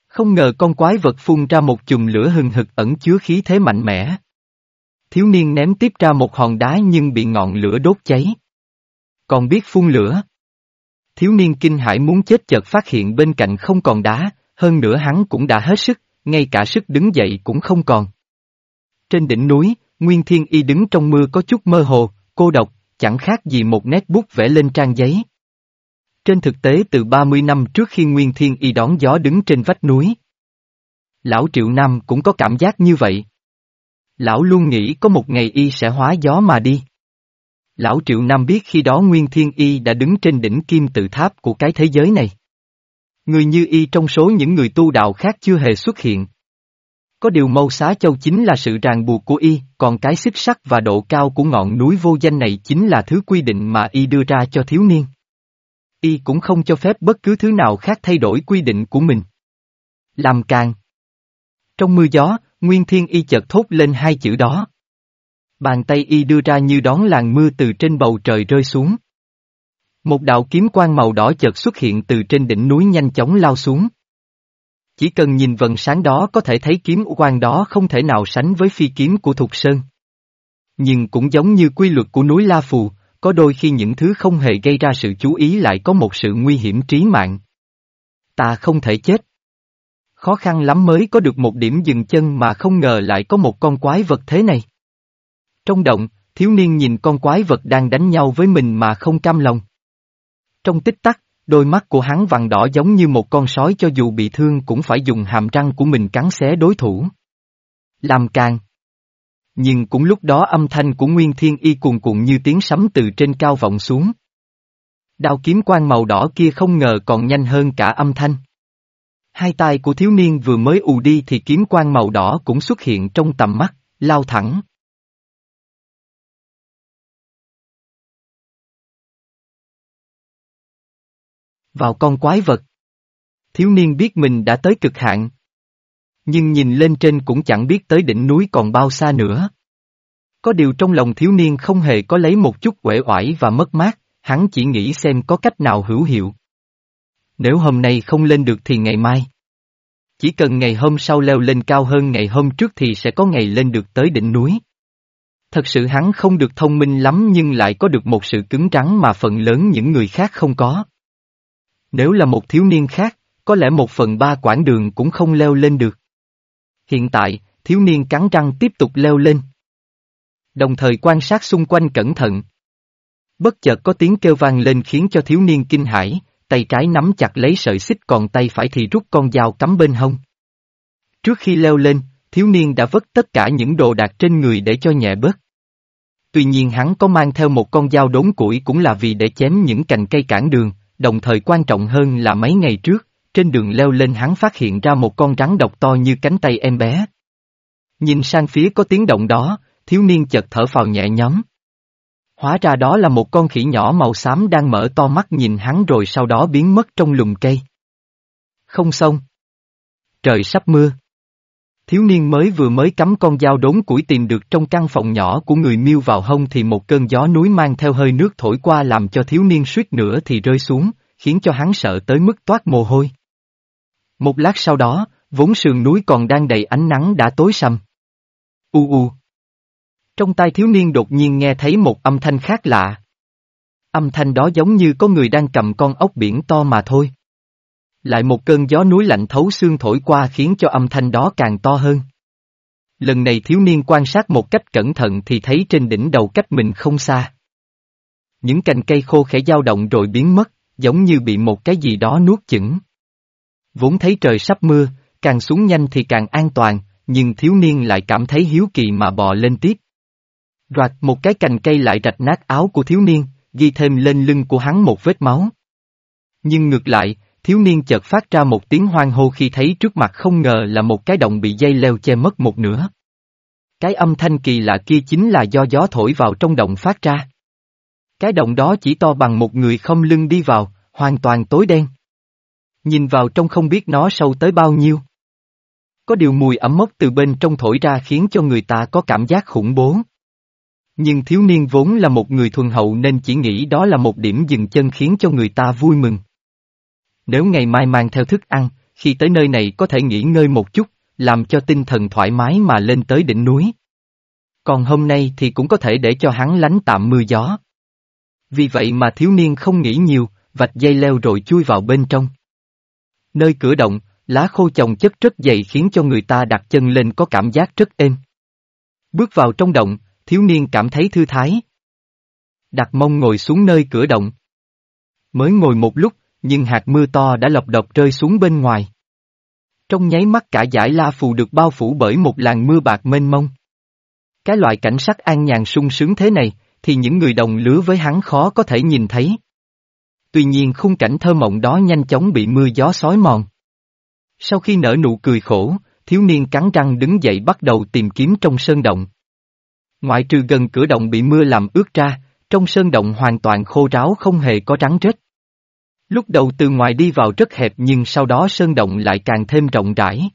Không ngờ con quái vật phun ra một chùm lửa hừng hực ẩn chứa khí thế mạnh mẽ. Thiếu niên ném tiếp ra một hòn đá nhưng bị ngọn lửa đốt cháy. Còn biết phun lửa. Thiếu niên kinh hãi muốn chết chợt phát hiện bên cạnh không còn đá, hơn nữa hắn cũng đã hết sức, ngay cả sức đứng dậy cũng không còn. Trên đỉnh núi, Nguyên Thiên Y đứng trong mưa có chút mơ hồ, cô độc, chẳng khác gì một nét bút vẽ lên trang giấy. Trên thực tế từ 30 năm trước khi Nguyên Thiên Y đón gió đứng trên vách núi. Lão Triệu Nam cũng có cảm giác như vậy. Lão luôn nghĩ có một ngày Y sẽ hóa gió mà đi. Lão Triệu Nam biết khi đó Nguyên Thiên Y đã đứng trên đỉnh kim tự tháp của cái thế giới này. Người như Y trong số những người tu đạo khác chưa hề xuất hiện. Có điều mâu xá châu chính là sự ràng buộc của Y, còn cái xích sắc và độ cao của ngọn núi vô danh này chính là thứ quy định mà Y đưa ra cho thiếu niên. Y cũng không cho phép bất cứ thứ nào khác thay đổi quy định của mình. Làm càng. Trong mưa gió, Nguyên Thiên Y chợt thốt lên hai chữ đó. Bàn tay Y đưa ra như đón làn mưa từ trên bầu trời rơi xuống. Một đạo kiếm quang màu đỏ chợt xuất hiện từ trên đỉnh núi nhanh chóng lao xuống. Chỉ cần nhìn vần sáng đó có thể thấy kiếm quang đó không thể nào sánh với phi kiếm của Thục Sơn. Nhưng cũng giống như quy luật của núi La Phù, có đôi khi những thứ không hề gây ra sự chú ý lại có một sự nguy hiểm trí mạng. Ta không thể chết. Khó khăn lắm mới có được một điểm dừng chân mà không ngờ lại có một con quái vật thế này. Trong động, thiếu niên nhìn con quái vật đang đánh nhau với mình mà không cam lòng. Trong tích tắc, đôi mắt của hắn vàng đỏ giống như một con sói cho dù bị thương cũng phải dùng hàm răng của mình cắn xé đối thủ. Làm càng. Nhưng cũng lúc đó âm thanh của Nguyên Thiên Y cuồn cuộn như tiếng sấm từ trên cao vọng xuống. Đao kiếm quang màu đỏ kia không ngờ còn nhanh hơn cả âm thanh. Hai tay của thiếu niên vừa mới ù đi thì kiếm quang màu đỏ cũng xuất hiện trong tầm mắt, lao thẳng. Vào con quái vật. Thiếu niên biết mình đã tới cực hạn. Nhưng nhìn lên trên cũng chẳng biết tới đỉnh núi còn bao xa nữa. Có điều trong lòng thiếu niên không hề có lấy một chút uể oải và mất mát, hắn chỉ nghĩ xem có cách nào hữu hiệu. Nếu hôm nay không lên được thì ngày mai. Chỉ cần ngày hôm sau leo lên cao hơn ngày hôm trước thì sẽ có ngày lên được tới đỉnh núi. Thật sự hắn không được thông minh lắm nhưng lại có được một sự cứng rắn mà phần lớn những người khác không có. Nếu là một thiếu niên khác, có lẽ một phần ba quãng đường cũng không leo lên được. Hiện tại, thiếu niên cắn răng tiếp tục leo lên. Đồng thời quan sát xung quanh cẩn thận. Bất chợt có tiếng kêu vang lên khiến cho thiếu niên kinh hãi, tay trái nắm chặt lấy sợi xích còn tay phải thì rút con dao cắm bên hông. Trước khi leo lên, thiếu niên đã vứt tất cả những đồ đạc trên người để cho nhẹ bớt. Tuy nhiên hắn có mang theo một con dao đốn củi cũng là vì để chém những cành cây cản đường, đồng thời quan trọng hơn là mấy ngày trước, trên đường leo lên hắn phát hiện ra một con rắn độc to như cánh tay em bé. Nhìn sang phía có tiếng động đó, thiếu niên chợt thở phào nhẹ nhõm. Hóa ra đó là một con khỉ nhỏ màu xám đang mở to mắt nhìn hắn rồi sau đó biến mất trong lùm cây. Không xong. Trời sắp mưa. Thiếu niên mới vừa mới cắm con dao đốn củi tìm được trong căn phòng nhỏ của người miêu vào hông thì một cơn gió núi mang theo hơi nước thổi qua làm cho thiếu niên suýt nữa thì rơi xuống, khiến cho hắn sợ tới mức toát mồ hôi. Một lát sau đó, vốn sườn núi còn đang đầy ánh nắng đã tối sầm. U u. Trong tai thiếu niên đột nhiên nghe thấy một âm thanh khác lạ. Âm thanh đó giống như có người đang cầm con ốc biển to mà thôi. Lại một cơn gió núi lạnh thấu xương thổi qua khiến cho âm thanh đó càng to hơn. Lần này thiếu niên quan sát một cách cẩn thận thì thấy trên đỉnh đầu cách mình không xa. Những cành cây khô khẽ dao động rồi biến mất, giống như bị một cái gì đó nuốt chửng. Vốn thấy trời sắp mưa, càng xuống nhanh thì càng an toàn, nhưng thiếu niên lại cảm thấy hiếu kỳ mà bò lên tiếp. Rạch một cái cành cây lại rạch nát áo của thiếu niên, ghi thêm lên lưng của hắn một vết máu. Nhưng ngược lại, thiếu niên chợt phát ra một tiếng hoang hô khi thấy trước mặt không ngờ là một cái động bị dây leo che mất một nửa. Cái âm thanh kỳ lạ kia chính là do gió thổi vào trong động phát ra. Cái động đó chỉ to bằng một người không lưng đi vào, hoàn toàn tối đen. Nhìn vào trong không biết nó sâu tới bao nhiêu. Có điều mùi ẩm mốc từ bên trong thổi ra khiến cho người ta có cảm giác khủng bố. Nhưng thiếu niên vốn là một người thuần hậu nên chỉ nghĩ đó là một điểm dừng chân khiến cho người ta vui mừng. Nếu ngày mai mang theo thức ăn, khi tới nơi này có thể nghỉ ngơi một chút, làm cho tinh thần thoải mái mà lên tới đỉnh núi. Còn hôm nay thì cũng có thể để cho hắn lánh tạm mưa gió. Vì vậy mà thiếu niên không nghĩ nhiều, vạch dây leo rồi chui vào bên trong. Nơi cửa động, lá khô chồng chất rất dày khiến cho người ta đặt chân lên có cảm giác rất êm. Bước vào trong động, thiếu niên cảm thấy thư thái. Đặt mông ngồi xuống nơi cửa động. Mới ngồi một lúc, nhưng hạt mưa to đã lọc độc rơi xuống bên ngoài. Trong nháy mắt cả giải la phù được bao phủ bởi một làn mưa bạc mênh mông. Cái loại cảnh sắc an nhàn sung sướng thế này, thì những người đồng lứa với hắn khó có thể nhìn thấy. Tuy nhiên khung cảnh thơ mộng đó nhanh chóng bị mưa gió xói mòn. Sau khi nở nụ cười khổ, thiếu niên cắn răng đứng dậy bắt đầu tìm kiếm trong sơn động. Ngoại trừ gần cửa động bị mưa làm ướt ra, trong sơn động hoàn toàn khô ráo không hề có rắn rết. Lúc đầu từ ngoài đi vào rất hẹp nhưng sau đó sơn động lại càng thêm rộng rãi.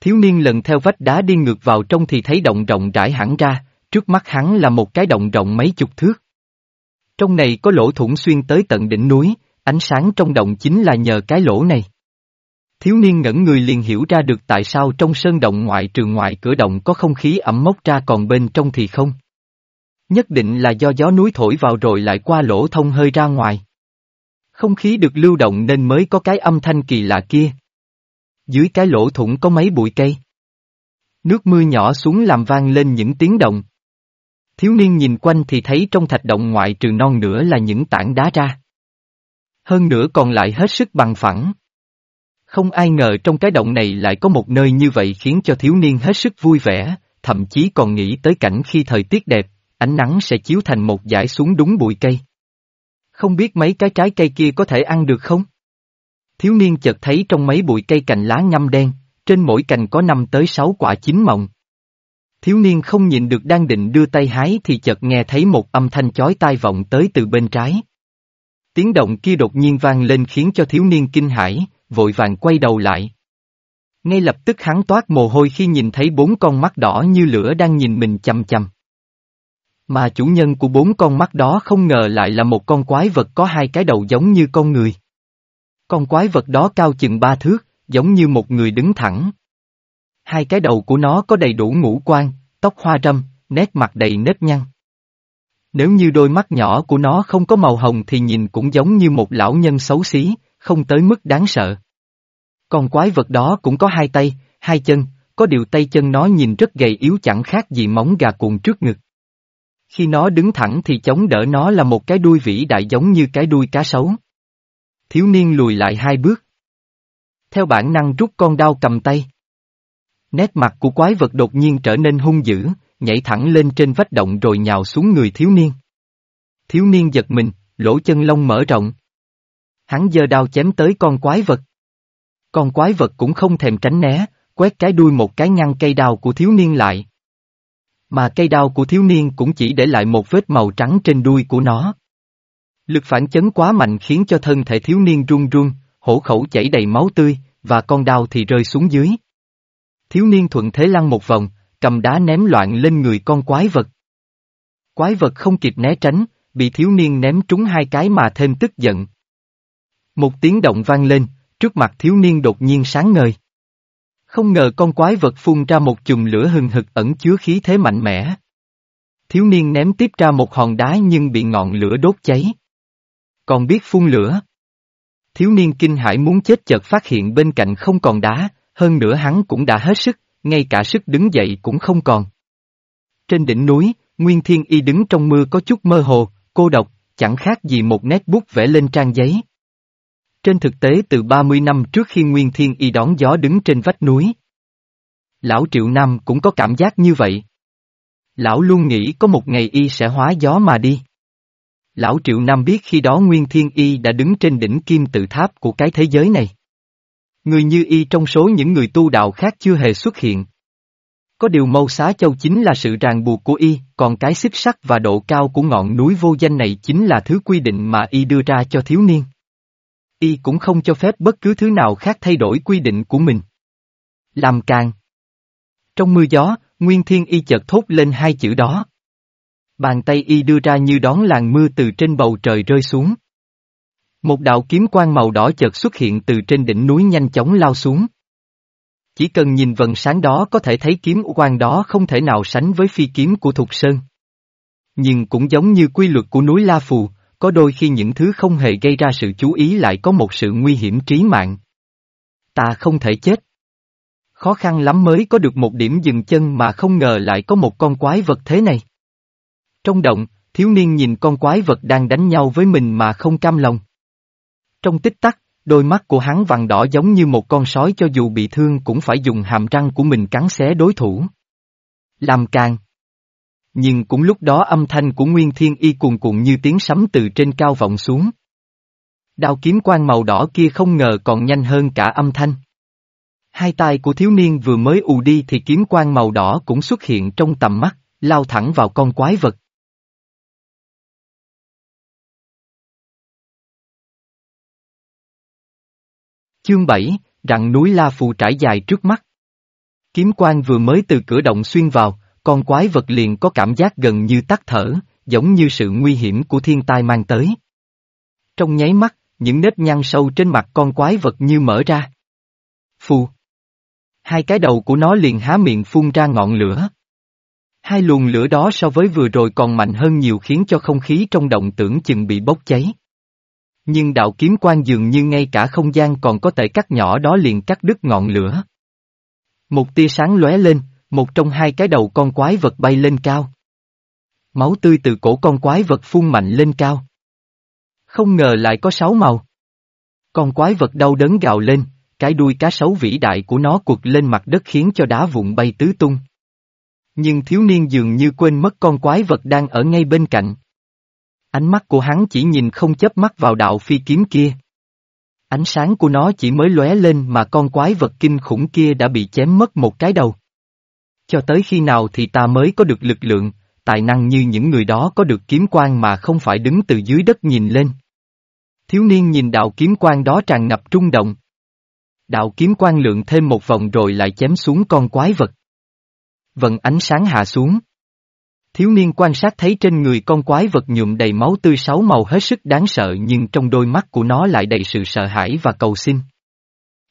Thiếu niên lần theo vách đá đi ngược vào trong thì thấy động rộng rãi hẳn ra, trước mắt hắn là một cái động rộng mấy chục thước. Trong này có lỗ thủng xuyên tới tận đỉnh núi, ánh sáng trong động chính là nhờ cái lỗ này. Thiếu niên ngẩn người liền hiểu ra được tại sao trong sơn động ngoại trừ ngoại cửa động có không khí ẩm mốc ra còn bên trong thì không. Nhất định là do gió núi thổi vào rồi lại qua lỗ thông hơi ra ngoài. Không khí được lưu động nên mới có cái âm thanh kỳ lạ kia. Dưới cái lỗ thủng có mấy bụi cây. Nước mưa nhỏ xuống làm vang lên những tiếng động. Thiếu niên nhìn quanh thì thấy trong thạch động ngoại trừ non nữa là những tảng đá ra. Hơn nữa còn lại hết sức bằng phẳng. Không ai ngờ trong cái động này lại có một nơi như vậy khiến cho thiếu niên hết sức vui vẻ, thậm chí còn nghĩ tới cảnh khi thời tiết đẹp, ánh nắng sẽ chiếu thành một dải xuống đúng bụi cây. Không biết mấy cái trái cây kia có thể ăn được không? Thiếu niên chợt thấy trong mấy bụi cây cành lá ngâm đen, trên mỗi cành có năm tới sáu quả chín mọng. Thiếu niên không nhìn được đang định đưa tay hái thì chợt nghe thấy một âm thanh chói tai vọng tới từ bên trái. Tiếng động kia đột nhiên vang lên khiến cho thiếu niên kinh hãi, vội vàng quay đầu lại. Ngay lập tức hắn toát mồ hôi khi nhìn thấy bốn con mắt đỏ như lửa đang nhìn mình chăm chăm. Mà chủ nhân của bốn con mắt đó không ngờ lại là một con quái vật có hai cái đầu giống như con người. Con quái vật đó cao chừng ba thước, giống như một người đứng thẳng. Hai cái đầu của nó có đầy đủ ngũ quan, tóc hoa râm, nét mặt đầy nếp nhăn. Nếu như đôi mắt nhỏ của nó không có màu hồng thì nhìn cũng giống như một lão nhân xấu xí, không tới mức đáng sợ. Con quái vật đó cũng có hai tay, hai chân, có điều tay chân nó nhìn rất gầy yếu chẳng khác gì móng gà cuộn trước ngực. Khi nó đứng thẳng thì chống đỡ nó là một cái đuôi vĩ đại giống như cái đuôi cá sấu. Thiếu niên lùi lại hai bước. Theo bản năng rút con đao cầm tay. Nét mặt của quái vật đột nhiên trở nên hung dữ, nhảy thẳng lên trên vách động rồi nhào xuống người thiếu niên. Thiếu niên giật mình, lỗ chân lông mở rộng. Hắn giơ đao chém tới con quái vật. Con quái vật cũng không thèm tránh né, quét cái đuôi một cái ngăn cây đao của thiếu niên lại. Mà cây đao của thiếu niên cũng chỉ để lại một vết màu trắng trên đuôi của nó. Lực phản chấn quá mạnh khiến cho thân thể thiếu niên run run, hổ khẩu chảy đầy máu tươi, và con đao thì rơi xuống dưới. Thiếu niên thuận thế lăn một vòng, cầm đá ném loạn lên người con quái vật. Quái vật không kịp né tránh, bị thiếu niên ném trúng hai cái mà thêm tức giận. Một tiếng động vang lên, trước mặt thiếu niên đột nhiên sáng ngời. Không ngờ con quái vật phun ra một chùm lửa hừng hực ẩn chứa khí thế mạnh mẽ. Thiếu niên ném tiếp ra một hòn đá nhưng bị ngọn lửa đốt cháy. Còn biết phun lửa. Thiếu niên kinh hãi muốn chết chợt phát hiện bên cạnh không còn đá, hơn nữa hắn cũng đã hết sức, ngay cả sức đứng dậy cũng không còn. Trên đỉnh núi, Nguyên Thiên Y đứng trong mưa có chút mơ hồ, cô độc, chẳng khác gì một nét bút vẽ lên trang giấy. Trên thực tế từ 30 năm trước khi Nguyên Thiên Y đón gió đứng trên vách núi. Lão Triệu Nam cũng có cảm giác như vậy. Lão luôn nghĩ có một ngày Y sẽ hóa gió mà đi. Lão Triệu Nam biết khi đó Nguyên Thiên Y đã đứng trên đỉnh kim tự tháp của cái thế giới này. Người như Y trong số những người tu đạo khác chưa hề xuất hiện. Có điều mâu xá châu chính là sự ràng buộc của Y, còn cái xích sắc và độ cao của ngọn núi vô danh này chính là thứ quy định mà Y đưa ra cho thiếu niên. Y cũng không cho phép bất cứ thứ nào khác thay đổi quy định của mình. Làm càng. Trong mưa gió, Nguyên Thiên Y chợt thốt lên hai chữ đó. Bàn tay Y đưa ra như đón làn mưa từ trên bầu trời rơi xuống. Một đạo kiếm quang màu đỏ chợt xuất hiện từ trên đỉnh núi nhanh chóng lao xuống. Chỉ cần nhìn vần sáng đó có thể thấy kiếm quang đó không thể nào sánh với phi kiếm của Thục Sơn. Nhưng cũng giống như quy luật của núi La Phù, có đôi khi những thứ không hề gây ra sự chú ý lại có một sự nguy hiểm trí mạng. Ta không thể chết. Khó khăn lắm mới có được một điểm dừng chân mà không ngờ lại có một con quái vật thế này. Trong động, thiếu niên nhìn con quái vật đang đánh nhau với mình mà không cam lòng. Trong tích tắc, đôi mắt của hắn vàng đỏ giống như một con sói cho dù bị thương cũng phải dùng hàm răng của mình cắn xé đối thủ. Làm càng. Nhưng cũng lúc đó âm thanh của Nguyên Thiên Y cuồn cuộn như tiếng sấm từ trên cao vọng xuống. Đao kiếm quang màu đỏ kia không ngờ còn nhanh hơn cả âm thanh. Hai tay của thiếu niên vừa mới ù đi thì kiếm quang màu đỏ cũng xuất hiện trong tầm mắt, lao thẳng vào con quái vật. Chương 7, rặng núi La Phù trải dài trước mắt. Kiếm quan vừa mới từ cửa động xuyên vào, con quái vật liền có cảm giác gần như tắt thở, giống như sự nguy hiểm của thiên tai mang tới. Trong nháy mắt, những nếp nhăn sâu trên mặt con quái vật như mở ra. Phù. Hai cái đầu của nó liền há miệng phun ra ngọn lửa. Hai luồng lửa đó so với vừa rồi còn mạnh hơn nhiều khiến cho không khí trong động tưởng chừng bị bốc cháy. Nhưng đạo kiếm quan dường như ngay cả không gian còn có thể cắt nhỏ đó liền cắt đứt ngọn lửa. Một tia sáng lóe lên, một trong hai cái đầu con quái vật bay lên cao. Máu tươi từ cổ con quái vật phun mạnh lên cao. Không ngờ lại có sáu màu. Con quái vật đau đớn gào lên, cái đuôi cá sấu vĩ đại của nó quật lên mặt đất khiến cho đá vụn bay tứ tung. Nhưng thiếu niên dường như quên mất con quái vật đang ở ngay bên cạnh. Ánh mắt của hắn chỉ nhìn không chớp mắt vào đạo phi kiếm kia. Ánh sáng của nó chỉ mới lóe lên mà con quái vật kinh khủng kia đã bị chém mất một cái đầu. Cho tới khi nào thì ta mới có được lực lượng, tài năng như những người đó có được kiếm quan mà không phải đứng từ dưới đất nhìn lên. Thiếu niên nhìn đạo kiếm quan đó tràn ngập trung động. Đạo kiếm quan lượng thêm một vòng rồi lại chém xuống con quái vật. Vận ánh sáng hạ xuống. Thiếu niên quan sát thấy trên người con quái vật nhuộm đầy máu tươi sáu màu hết sức đáng sợ nhưng trong đôi mắt của nó lại đầy sự sợ hãi và cầu xin.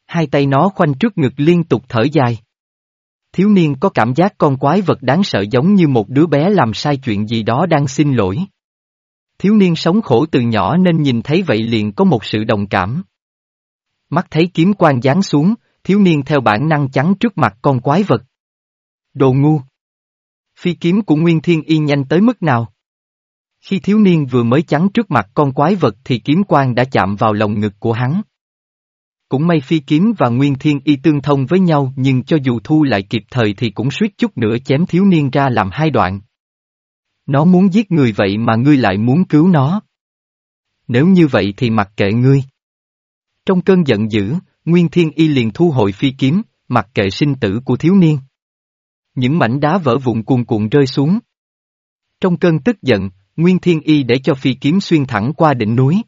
Hai tay nó khoanh trước ngực liên tục thở dài. Thiếu niên có cảm giác con quái vật đáng sợ giống như một đứa bé làm sai chuyện gì đó đang xin lỗi. Thiếu niên sống khổ từ nhỏ nên nhìn thấy vậy liền có một sự đồng cảm. Mắt thấy kiếm quan giáng xuống, thiếu niên theo bản năng chắn trước mặt con quái vật. Đồ ngu! Phi kiếm của Nguyên Thiên Y nhanh tới mức nào? Khi thiếu niên vừa mới chắn trước mặt con quái vật thì kiếm quang đã chạm vào lồng ngực của hắn. Cũng may phi kiếm và Nguyên Thiên Y tương thông với nhau nhưng cho dù thu lại kịp thời thì cũng suýt chút nữa chém thiếu niên ra làm hai đoạn. Nó muốn giết người vậy mà ngươi lại muốn cứu nó. Nếu như vậy thì mặc kệ ngươi. Trong cơn giận dữ, Nguyên Thiên Y liền thu hồi phi kiếm, mặc kệ sinh tử của thiếu niên. Những mảnh đá vỡ vụn cuồn cuộn rơi xuống. Trong cơn tức giận, Nguyên Thiên Y để cho phi kiếm xuyên thẳng qua đỉnh núi.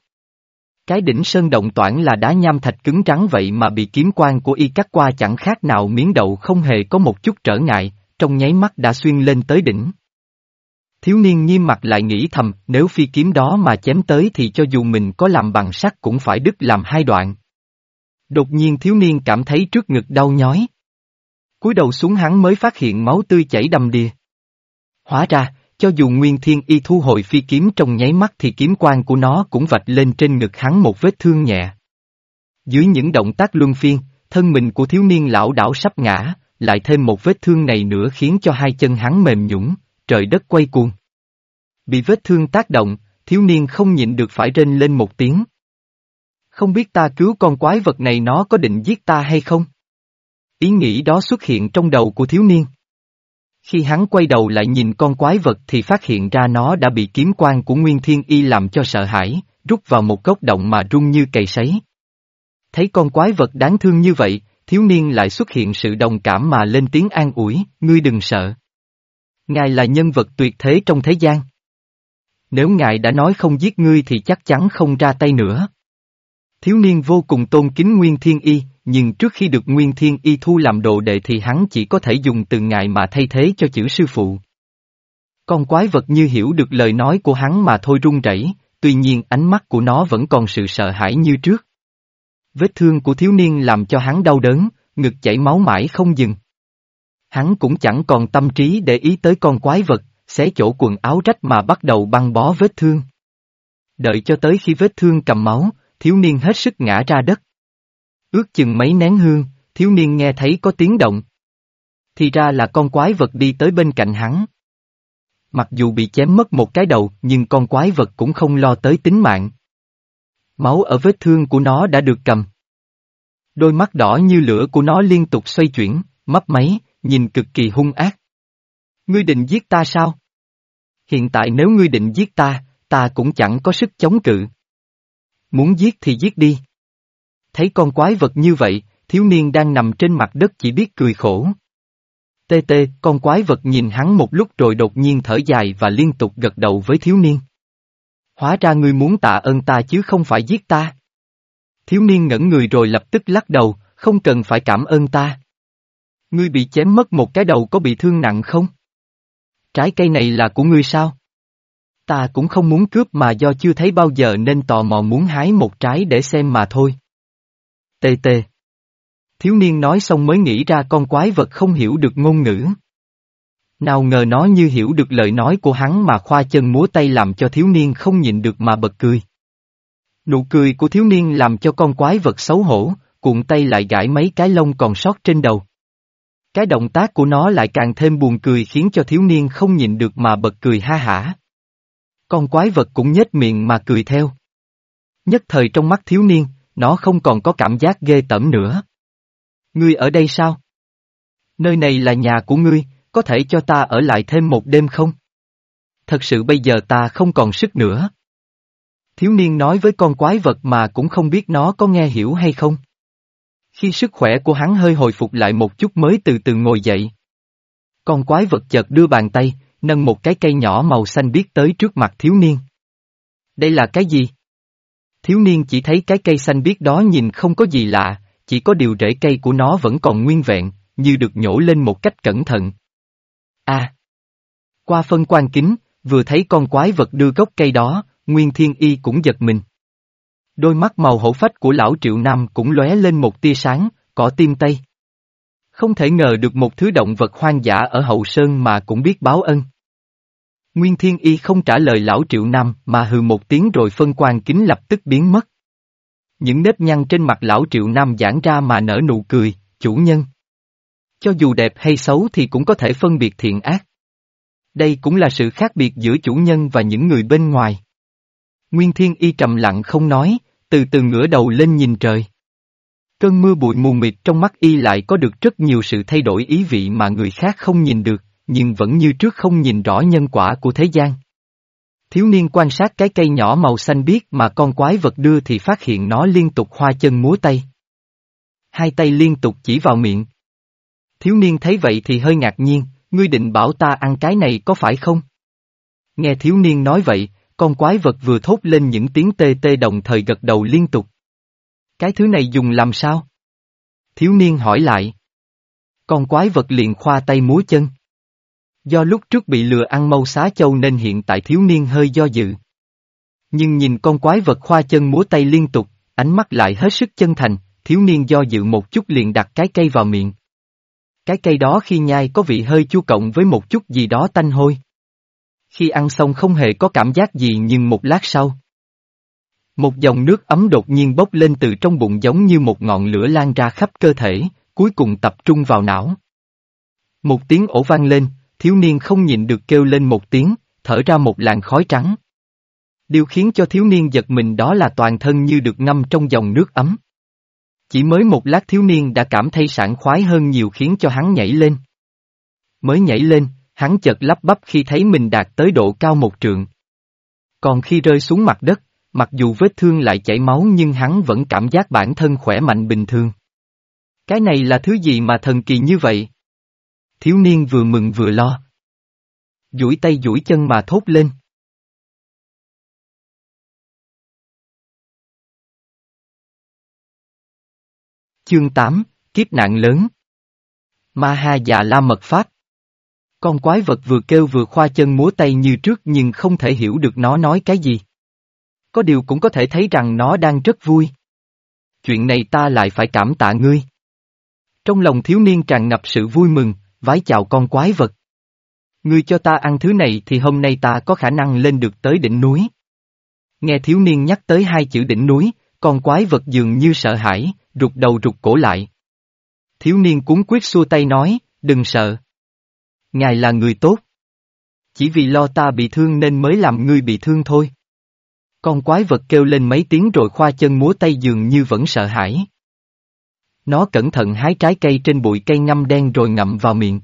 Cái đỉnh sơn động toản là đá nham thạch cứng trắng vậy mà bị kiếm quang của y cắt qua chẳng khác nào miếng đậu không hề có một chút trở ngại, trong nháy mắt đã xuyên lên tới đỉnh. Thiếu niên nghiêm mặt lại nghĩ thầm, nếu phi kiếm đó mà chém tới thì cho dù mình có làm bằng sắt cũng phải đứt làm hai đoạn. Đột nhiên thiếu niên cảm thấy trước ngực đau nhói cúi đầu xuống hắn mới phát hiện máu tươi chảy đầm đìa. Hóa ra, cho dù Nguyên Thiên Y thu hồi phi kiếm trong nháy mắt thì kiếm quan của nó cũng vạch lên trên ngực hắn một vết thương nhẹ. Dưới những động tác luân phiên, thân mình của thiếu niên lão đảo sắp ngã, lại thêm một vết thương này nữa khiến cho hai chân hắn mềm nhũng, trời đất quay cuồng. Bị vết thương tác động, thiếu niên không nhịn được phải rên lên một tiếng. Không biết ta cứu con quái vật này nó có định giết ta hay không? Ý nghĩ đó xuất hiện trong đầu của thiếu niên. Khi hắn quay đầu lại nhìn con quái vật thì phát hiện ra nó đã bị kiếm quan của Nguyên Thiên Y làm cho sợ hãi, rút vào một cốc động mà rung như cày sấy. Thấy con quái vật đáng thương như vậy, thiếu niên lại xuất hiện sự đồng cảm mà lên tiếng an ủi, ngươi đừng sợ. Ngài là nhân vật tuyệt thế trong thế gian. Nếu ngài đã nói không giết ngươi thì chắc chắn không ra tay nữa. Thiếu niên vô cùng tôn kính Nguyên Thiên Y, nhưng trước khi được Nguyên Thiên Y thu làm đồ đệ thì hắn chỉ có thể dùng từ ngài mà thay thế cho chữ sư phụ. Con quái vật như hiểu được lời nói của hắn mà thôi run rẩy, tuy nhiên ánh mắt của nó vẫn còn sự sợ hãi như trước. Vết thương của thiếu niên làm cho hắn đau đớn, ngực chảy máu mãi không dừng. Hắn cũng chẳng còn tâm trí để ý tới con quái vật, xé chỗ quần áo rách mà bắt đầu băng bó vết thương. Đợi cho tới khi vết thương cầm máu, thiếu niên hết sức ngã ra đất. Ước chừng mấy nén hương, thiếu niên nghe thấy có tiếng động. Thì ra là con quái vật đi tới bên cạnh hắn. Mặc dù bị chém mất một cái đầu nhưng con quái vật cũng không lo tới tính mạng. Máu ở vết thương của nó đã được cầm. Đôi mắt đỏ như lửa của nó liên tục xoay chuyển, mấp máy, nhìn cực kỳ hung ác. Ngươi định giết ta sao? Hiện tại nếu ngươi định giết ta, ta cũng chẳng có sức chống cự. Muốn giết thì giết đi. Thấy con quái vật như vậy, thiếu niên đang nằm trên mặt đất chỉ biết cười khổ. Tê tê, con quái vật nhìn hắn một lúc rồi đột nhiên thở dài và liên tục gật đầu với thiếu niên. Hóa ra ngươi muốn tạ ơn ta chứ không phải giết ta. Thiếu niên ngẩn người rồi lập tức lắc đầu, không cần phải cảm ơn ta. Ngươi bị chém mất một cái đầu có bị thương nặng không? Trái cây này là của ngươi sao? Ta cũng không muốn cướp mà do chưa thấy bao giờ nên tò mò muốn hái một trái để xem mà thôi. Tê tê. Thiếu niên nói xong mới nghĩ ra con quái vật không hiểu được ngôn ngữ. Nào ngờ nó như hiểu được lời nói của hắn mà khoa chân múa tay làm cho thiếu niên không nhịn được mà bật cười. Nụ cười của thiếu niên làm cho con quái vật xấu hổ, cuộn tay lại gãi mấy cái lông còn sót trên đầu. Cái động tác của nó lại càng thêm buồn cười khiến cho thiếu niên không nhịn được mà bật cười ha hả. Con quái vật cũng nhếch miệng mà cười theo. Nhất thời trong mắt thiếu niên, nó không còn có cảm giác ghê tởm nữa. Ngươi ở đây sao? Nơi này là nhà của ngươi, có thể cho ta ở lại thêm một đêm không? Thật sự bây giờ ta không còn sức nữa. Thiếu niên nói với con quái vật mà cũng không biết nó có nghe hiểu hay không. Khi sức khỏe của hắn hơi hồi phục lại một chút mới từ từ ngồi dậy. Con quái vật chợt đưa bàn tay, nâng một cái cây nhỏ màu xanh biết tới trước mặt thiếu niên. Đây là cái gì? Thiếu niên chỉ thấy cái cây xanh biếc đó nhìn không có gì lạ, chỉ có điều rễ cây của nó vẫn còn nguyên vẹn, như được nhổ lên một cách cẩn thận. À! Qua phân quan kính, vừa thấy con quái vật đưa gốc cây đó, Nguyên Thiên Y cũng giật mình. Đôi mắt màu hổ phách của lão Triệu Nam cũng lóe lên một tia sáng, cỏ tim tây. Không thể ngờ được một thứ động vật hoang dã ở hậu sơn mà cũng biết báo ân. Nguyên Thiên Y không trả lời lão Triệu Nam mà hừ một tiếng rồi phân quan kính lập tức biến mất. Những nếp nhăn trên mặt lão Triệu Nam giãn ra mà nở nụ cười, chủ nhân. Cho dù đẹp hay xấu thì cũng có thể phân biệt thiện ác. Đây cũng là sự khác biệt giữa chủ nhân và những người bên ngoài. Nguyên Thiên Y trầm lặng không nói, từ từ ngửa đầu lên nhìn trời. Cơn mưa bụi mù mịt trong mắt y lại có được rất nhiều sự thay đổi ý vị mà người khác không nhìn được, nhưng vẫn như trước không nhìn rõ nhân quả của thế gian. Thiếu niên quan sát cái cây nhỏ màu xanh biếc mà con quái vật đưa thì phát hiện nó liên tục hoa chân múa tay. Hai tay liên tục chỉ vào miệng. Thiếu niên thấy vậy thì hơi ngạc nhiên, ngươi định bảo ta ăn cái này có phải không? Nghe thiếu niên nói vậy, con quái vật vừa thốt lên những tiếng tê tê đồng thời gật đầu liên tục. Cái thứ này dùng làm sao? Thiếu niên hỏi lại. Con quái vật liền khoa tay múa chân. Do lúc trước bị lừa ăn mâu xá châu nên hiện tại thiếu niên hơi do dự. Nhưng nhìn con quái vật khoa chân múa tay liên tục, ánh mắt lại hết sức chân thành, thiếu niên do dự một chút liền đặt cái cây vào miệng. Cái cây đó khi nhai có vị hơi chua cộng với một chút gì đó tanh hôi. Khi ăn xong không hề có cảm giác gì nhưng một lát sau. Một dòng nước ấm đột nhiên bốc lên từ trong bụng giống như một ngọn lửa lan ra khắp cơ thể, cuối cùng tập trung vào não. Một tiếng ổ vang lên, thiếu niên không nhịn được kêu lên một tiếng, thở ra một làn khói trắng. Điều khiến cho thiếu niên giật mình đó là toàn thân như được ngâm trong dòng nước ấm. Chỉ mới một lát thiếu niên đã cảm thấy sảng khoái hơn nhiều khiến cho hắn nhảy lên. Mới nhảy lên, hắn chợt lắp bắp khi thấy mình đạt tới độ cao một trượng. Còn khi rơi xuống mặt đất, mặc dù vết thương lại chảy máu nhưng hắn vẫn cảm giác bản thân khỏe mạnh bình thường. Cái này là thứ gì mà thần kỳ như vậy? Thiếu niên vừa mừng vừa lo. duỗi tay duỗi chân mà thốt lên. Chương 8, Kiếp nạn lớn Ma ha dạ la mật pháp Con quái vật vừa kêu vừa khoa chân múa tay như trước nhưng không thể hiểu được nó nói cái gì. Có điều cũng có thể thấy rằng nó đang rất vui. Chuyện này ta lại phải cảm tạ ngươi. Trong lòng thiếu niên tràn ngập sự vui mừng, vái chào con quái vật. Ngươi cho ta ăn thứ này thì hôm nay ta có khả năng lên được tới đỉnh núi. Nghe thiếu niên nhắc tới hai chữ đỉnh núi, con quái vật dường như sợ hãi, rụt đầu rụt cổ lại. Thiếu niên cuốn quyết xua tay nói, đừng sợ. Ngài là người tốt. Chỉ vì lo ta bị thương nên mới làm ngươi bị thương thôi. Con quái vật kêu lên mấy tiếng rồi khoa chân múa tay dường như vẫn sợ hãi. Nó cẩn thận hái trái cây trên bụi cây ngâm đen rồi ngậm vào miệng.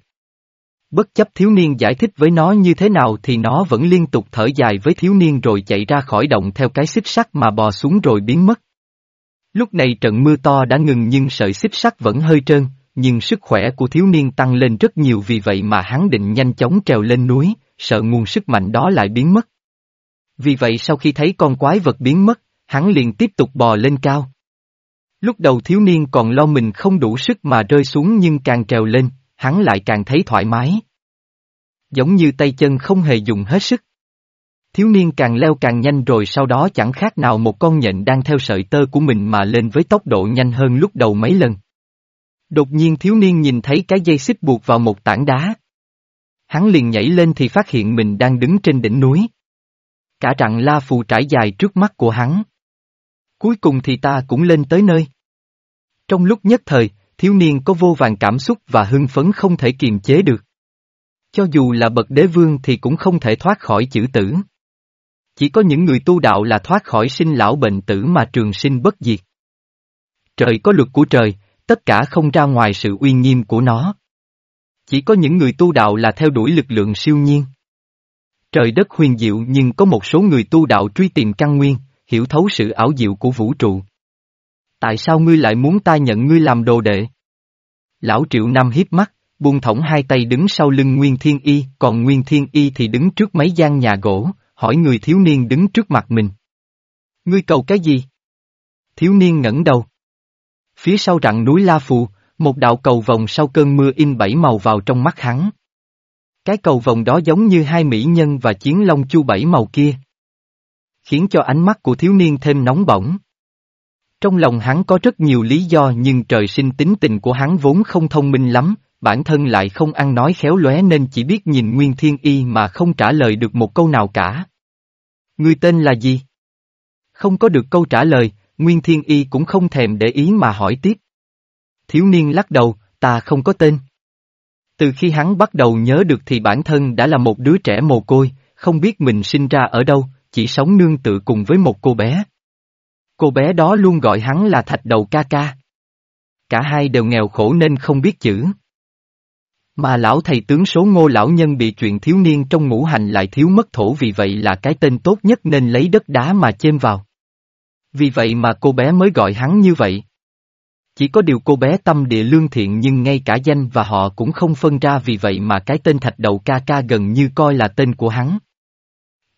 Bất chấp thiếu niên giải thích với nó như thế nào thì nó vẫn liên tục thở dài với thiếu niên rồi chạy ra khỏi động theo cái xích sắt mà bò xuống rồi biến mất. Lúc này trận mưa to đã ngừng nhưng sợi xích sắt vẫn hơi trơn, nhưng sức khỏe của thiếu niên tăng lên rất nhiều vì vậy mà hắn định nhanh chóng trèo lên núi, sợ nguồn sức mạnh đó lại biến mất. Vì vậy sau khi thấy con quái vật biến mất, hắn liền tiếp tục bò lên cao. Lúc đầu thiếu niên còn lo mình không đủ sức mà rơi xuống nhưng càng trèo lên, hắn lại càng thấy thoải mái. Giống như tay chân không hề dùng hết sức. Thiếu niên càng leo càng nhanh rồi sau đó chẳng khác nào một con nhện đang theo sợi tơ của mình mà lên với tốc độ nhanh hơn lúc đầu mấy lần. Đột nhiên thiếu niên nhìn thấy cái dây xích buộc vào một tảng đá. Hắn liền nhảy lên thì phát hiện mình đang đứng trên đỉnh núi. Cả rặng la phù trải dài trước mắt của hắn. Cuối cùng thì ta cũng lên tới nơi. Trong lúc nhất thời, thiếu niên có vô vàng cảm xúc và hưng phấn không thể kiềm chế được. Cho dù là bậc đế vương thì cũng không thể thoát khỏi chữ tử. Chỉ có những người tu đạo là thoát khỏi sinh lão bệnh tử mà trường sinh bất diệt. Trời có luật của trời, tất cả không ra ngoài sự uy nghiêm của nó. Chỉ có những người tu đạo là theo đuổi lực lượng siêu nhiên. Trời đất huyền diệu nhưng có một số người tu đạo truy tìm căn nguyên, hiểu thấu sự ảo diệu của vũ trụ. Tại sao ngươi lại muốn ta nhận ngươi làm đồ đệ? Lão Triệu Nam hiếp mắt, buông thõng hai tay đứng sau lưng Nguyên Thiên Y, còn Nguyên Thiên Y thì đứng trước mấy gian nhà gỗ, hỏi người thiếu niên đứng trước mặt mình. Ngươi cầu cái gì? Thiếu niên ngẩng đầu. Phía sau rặng núi La Phù, một đạo cầu vòng sau cơn mưa in bảy màu vào trong mắt hắn. Cái cầu vòng đó giống như hai mỹ nhân và chiến long chu bảy màu kia. Khiến cho ánh mắt của thiếu niên thêm nóng bỏng. Trong lòng hắn có rất nhiều lý do nhưng trời sinh tính tình của hắn vốn không thông minh lắm, bản thân lại không ăn nói khéo lóe nên chỉ biết nhìn Nguyên Thiên Y mà không trả lời được một câu nào cả. người tên là gì? Không có được câu trả lời, Nguyên Thiên Y cũng không thèm để ý mà hỏi tiếp. Thiếu niên lắc đầu, ta không có tên. Từ khi hắn bắt đầu nhớ được thì bản thân đã là một đứa trẻ mồ côi, không biết mình sinh ra ở đâu, chỉ sống nương tự cùng với một cô bé. Cô bé đó luôn gọi hắn là thạch đầu ca ca. Cả hai đều nghèo khổ nên không biết chữ. Mà lão thầy tướng số ngô lão nhân bị chuyện thiếu niên trong ngũ hành lại thiếu mất thổ vì vậy là cái tên tốt nhất nên lấy đất đá mà chêm vào. Vì vậy mà cô bé mới gọi hắn như vậy. Chỉ có điều cô bé tâm địa lương thiện nhưng ngay cả danh và họ cũng không phân ra vì vậy mà cái tên thạch đầu ca ca gần như coi là tên của hắn.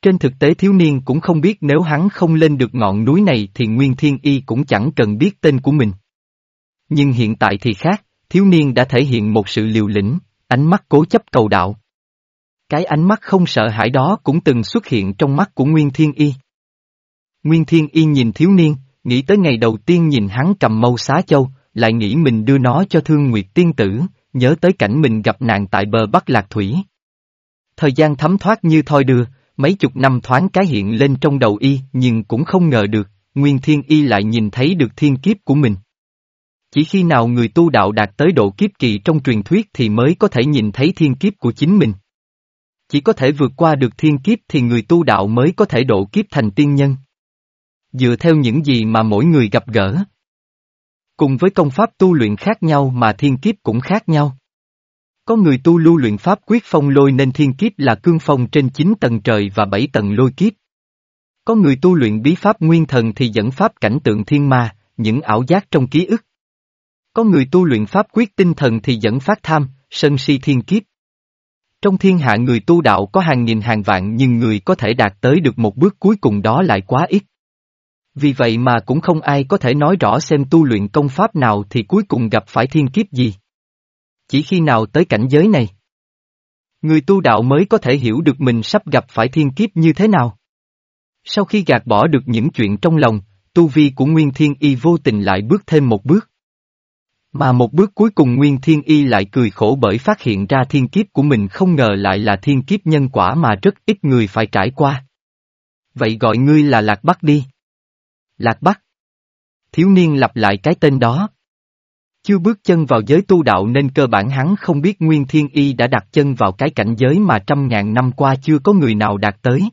Trên thực tế thiếu niên cũng không biết nếu hắn không lên được ngọn núi này thì Nguyên Thiên Y cũng chẳng cần biết tên của mình. Nhưng hiện tại thì khác, thiếu niên đã thể hiện một sự liều lĩnh, ánh mắt cố chấp cầu đạo. Cái ánh mắt không sợ hãi đó cũng từng xuất hiện trong mắt của Nguyên Thiên Y. Nguyên Thiên Y nhìn thiếu niên, nghĩ tới ngày đầu tiên nhìn hắn cầm mâu xá châu, lại nghĩ mình đưa nó cho Thương Nguyệt Tiên Tử, nhớ tới cảnh mình gặp nạn tại bờ Bắc Lạc Thủy. Thời gian thấm thoát như thoi đưa, mấy chục năm thoáng cái hiện lên trong đầu y nhưng cũng không ngờ được, Nguyên Thiên Y lại nhìn thấy được thiên kiếp của mình. Chỉ khi nào người tu đạo đạt tới độ kiếp kỳ trong truyền thuyết thì mới có thể nhìn thấy thiên kiếp của chính mình. Chỉ có thể vượt qua được thiên kiếp thì người tu đạo mới có thể độ kiếp thành tiên nhân. Dựa theo những gì mà mỗi người gặp gỡ. Cùng với công pháp tu luyện khác nhau mà thiên kiếp cũng khác nhau. Có người tu lưu luyện pháp quyết phong lôi nên thiên kiếp là cương phong trên 9 tầng trời và 7 tầng lôi kiếp. Có người tu luyện bí pháp nguyên thần thì dẫn pháp cảnh tượng thiên ma, những ảo giác trong ký ức. Có người tu luyện pháp quyết tinh thần thì dẫn phát tham, sân si thiên kiếp. Trong thiên hạ người tu đạo có hàng nghìn hàng vạn nhưng người có thể đạt tới được một bước cuối cùng đó lại quá ít. Vì vậy mà cũng không ai có thể nói rõ xem tu luyện công pháp nào thì cuối cùng gặp phải thiên kiếp gì. Chỉ khi nào tới cảnh giới này, người tu đạo mới có thể hiểu được mình sắp gặp phải thiên kiếp như thế nào. Sau khi gạt bỏ được những chuyện trong lòng, tu vi của Nguyên Thiên Y vô tình lại bước thêm một bước. Mà một bước cuối cùng Nguyên Thiên Y lại cười khổ bởi phát hiện ra thiên kiếp của mình không ngờ lại là thiên kiếp nhân quả mà rất ít người phải trải qua. Vậy gọi ngươi là Lạc Bắc đi. Lạc Bắc. Thiếu niên lặp lại cái tên đó. Chưa bước chân vào giới tu đạo nên cơ bản hắn không biết Nguyên Thiên Y đã đặt chân vào cái cảnh giới mà trăm ngàn năm qua chưa có người nào đạt tới.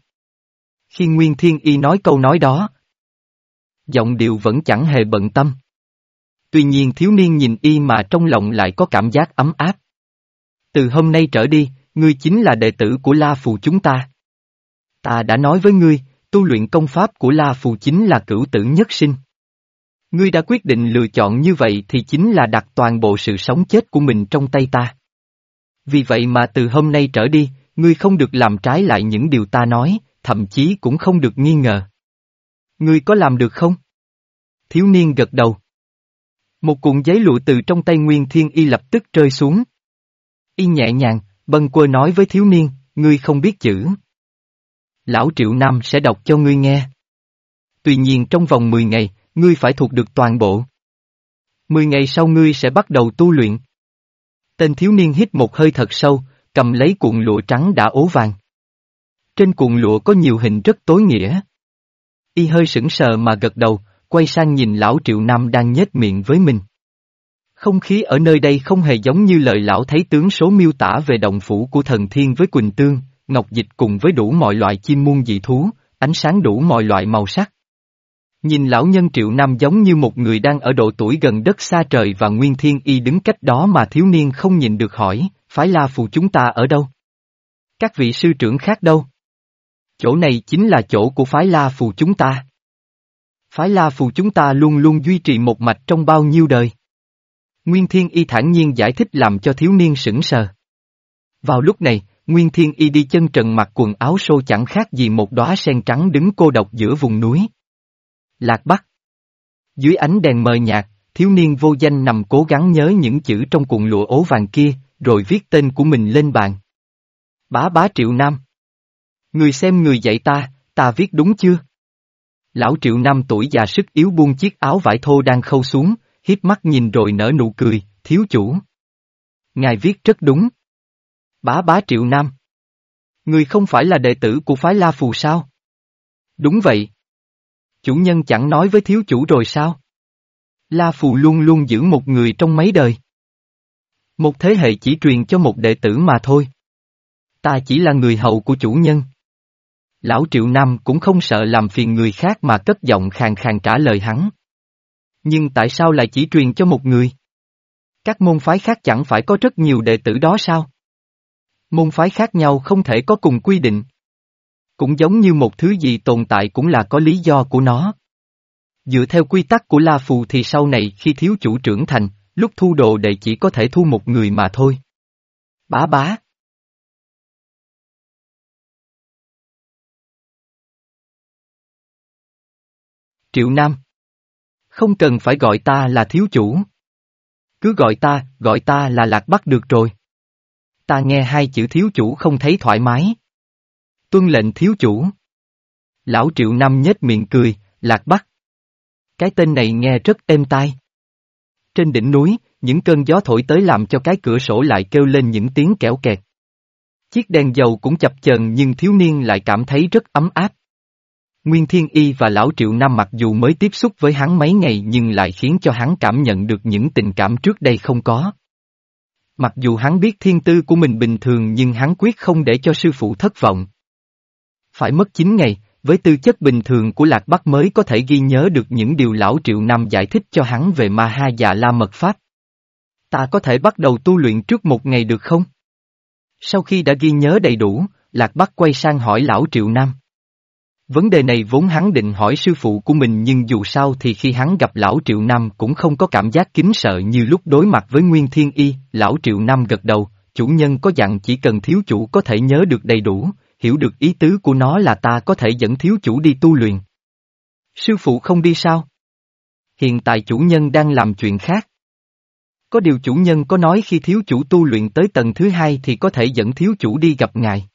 Khi Nguyên Thiên Y nói câu nói đó, giọng điệu vẫn chẳng hề bận tâm. Tuy nhiên thiếu niên nhìn y mà trong lòng lại có cảm giác ấm áp. Từ hôm nay trở đi, ngươi chính là đệ tử của La Phù chúng ta. Ta đã nói với ngươi, tu luyện công pháp của La Phù chính là cửu tử nhất sinh. Ngươi đã quyết định lựa chọn như vậy thì chính là đặt toàn bộ sự sống chết của mình trong tay ta. Vì vậy mà từ hôm nay trở đi, ngươi không được làm trái lại những điều ta nói, thậm chí cũng không được nghi ngờ. Ngươi có làm được không? Thiếu niên gật đầu. Một cuộn giấy lụa từ trong tay Nguyên Thiên Y lập tức rơi xuống. Y nhẹ nhàng, bâng quơ nói với thiếu niên, ngươi không biết chữ. Lão Triệu Nam sẽ đọc cho ngươi nghe. Tuy nhiên trong vòng 10 ngày, ngươi phải thuộc được toàn bộ. 10 ngày sau ngươi sẽ bắt đầu tu luyện. Tên thiếu niên hít một hơi thật sâu, cầm lấy cuộn lụa trắng đã ố vàng. Trên cuộn lụa có nhiều hình rất tối nghĩa. Y hơi sững sờ mà gật đầu, quay sang nhìn lão Triệu Nam đang nhếch miệng với mình. Không khí ở nơi đây không hề giống như lời lão thấy tướng số miêu tả về đồng phủ của thần thiên với Quỳnh Tương, Ngọc Dịch cùng với đủ mọi loại chim muôn dị thú, ánh sáng đủ mọi loại màu sắc. Nhìn lão nhân Triệu năm giống như một người đang ở độ tuổi gần đất xa trời và Nguyên Thiên Y đứng cách đó mà thiếu niên không nhìn được hỏi, phái La Phù chúng ta ở đâu? Các vị sư trưởng khác đâu? Chỗ này chính là chỗ của phái La Phù chúng ta. Phái La Phù chúng ta luôn luôn duy trì một mạch trong bao nhiêu đời. Nguyên Thiên Y thản nhiên giải thích làm cho thiếu niên sững sờ. Vào lúc này, Nguyên Thiên Y đi chân trần mặc quần áo sô chẳng khác gì một đóa sen trắng đứng cô độc giữa vùng núi. Lạc Bắc Dưới ánh đèn mờ nhạt, thiếu niên vô danh nằm cố gắng nhớ những chữ trong cuộn lụa ố vàng kia, rồi viết tên của mình lên bàn. Bá bá Triệu Nam Người xem người dạy ta, ta viết đúng chưa? Lão Triệu Nam tuổi già sức yếu buông chiếc áo vải thô đang khâu xuống, hiếp mắt nhìn rồi nở nụ cười, thiếu chủ. Ngài viết rất đúng. Bá bá Triệu Nam. Người không phải là đệ tử của phái La Phù sao? Đúng vậy. Chủ nhân chẳng nói với thiếu chủ rồi sao? La Phù luôn luôn giữ một người trong mấy đời. Một thế hệ chỉ truyền cho một đệ tử mà thôi. Ta chỉ là người hậu của chủ nhân. Lão Triệu Nam cũng không sợ làm phiền người khác mà cất giọng khàn khàn trả lời hắn. Nhưng tại sao lại chỉ truyền cho một người? Các môn phái khác chẳng phải có rất nhiều đệ tử đó sao? Môn phái khác nhau không thể có cùng quy định. Cũng giống như một thứ gì tồn tại cũng là có lý do của nó. Dựa theo quy tắc của La Phù thì sau này khi thiếu chủ trưởng thành, lúc thu đồ đệ chỉ có thể thu một người mà thôi. Bá bá. Triệu Nam. Không cần phải gọi ta là thiếu chủ. Cứ gọi ta, gọi ta là Lạc Bắc được rồi. Ta nghe hai chữ thiếu chủ không thấy thoải mái. Tuân lệnh thiếu chủ. Lão Triệu năm nhếch miệng cười, Lạc Bắc. Cái tên này nghe rất êm tai. Trên đỉnh núi, những cơn gió thổi tới làm cho cái cửa sổ lại kêu lên những tiếng kẽo kẹt. Chiếc đèn dầu cũng chập chờn nhưng thiếu niên lại cảm thấy rất ấm áp. Nguyên Thiên Y và Lão Triệu Nam mặc dù mới tiếp xúc với hắn mấy ngày nhưng lại khiến cho hắn cảm nhận được những tình cảm trước đây không có. Mặc dù hắn biết thiên tư của mình bình thường nhưng hắn quyết không để cho sư phụ thất vọng. Phải mất 9 ngày, với tư chất bình thường của Lạc Bắc mới có thể ghi nhớ được những điều Lão Triệu Nam giải thích cho hắn về Ma Ha Già La Mật Pháp. Ta có thể bắt đầu tu luyện trước một ngày được không? Sau khi đã ghi nhớ đầy đủ, Lạc Bắc quay sang hỏi lão Triệu Nam. Vấn đề này vốn hắn định hỏi sư phụ của mình nhưng dù sao thì khi hắn gặp lão Triệu Nam cũng không có cảm giác kính sợ như lúc đối mặt với Nguyên Thiên Y, lão Triệu Nam gật đầu, chủ nhân có dặn chỉ cần thiếu chủ có thể nhớ được đầy đủ, hiểu được ý tứ của nó là ta có thể dẫn thiếu chủ đi tu luyện. Sư phụ không đi sao? Hiện tại chủ nhân đang làm chuyện khác. Có điều chủ nhân có nói khi thiếu chủ tu luyện tới tầng thứ hai thì có thể dẫn thiếu chủ đi gặp ngài.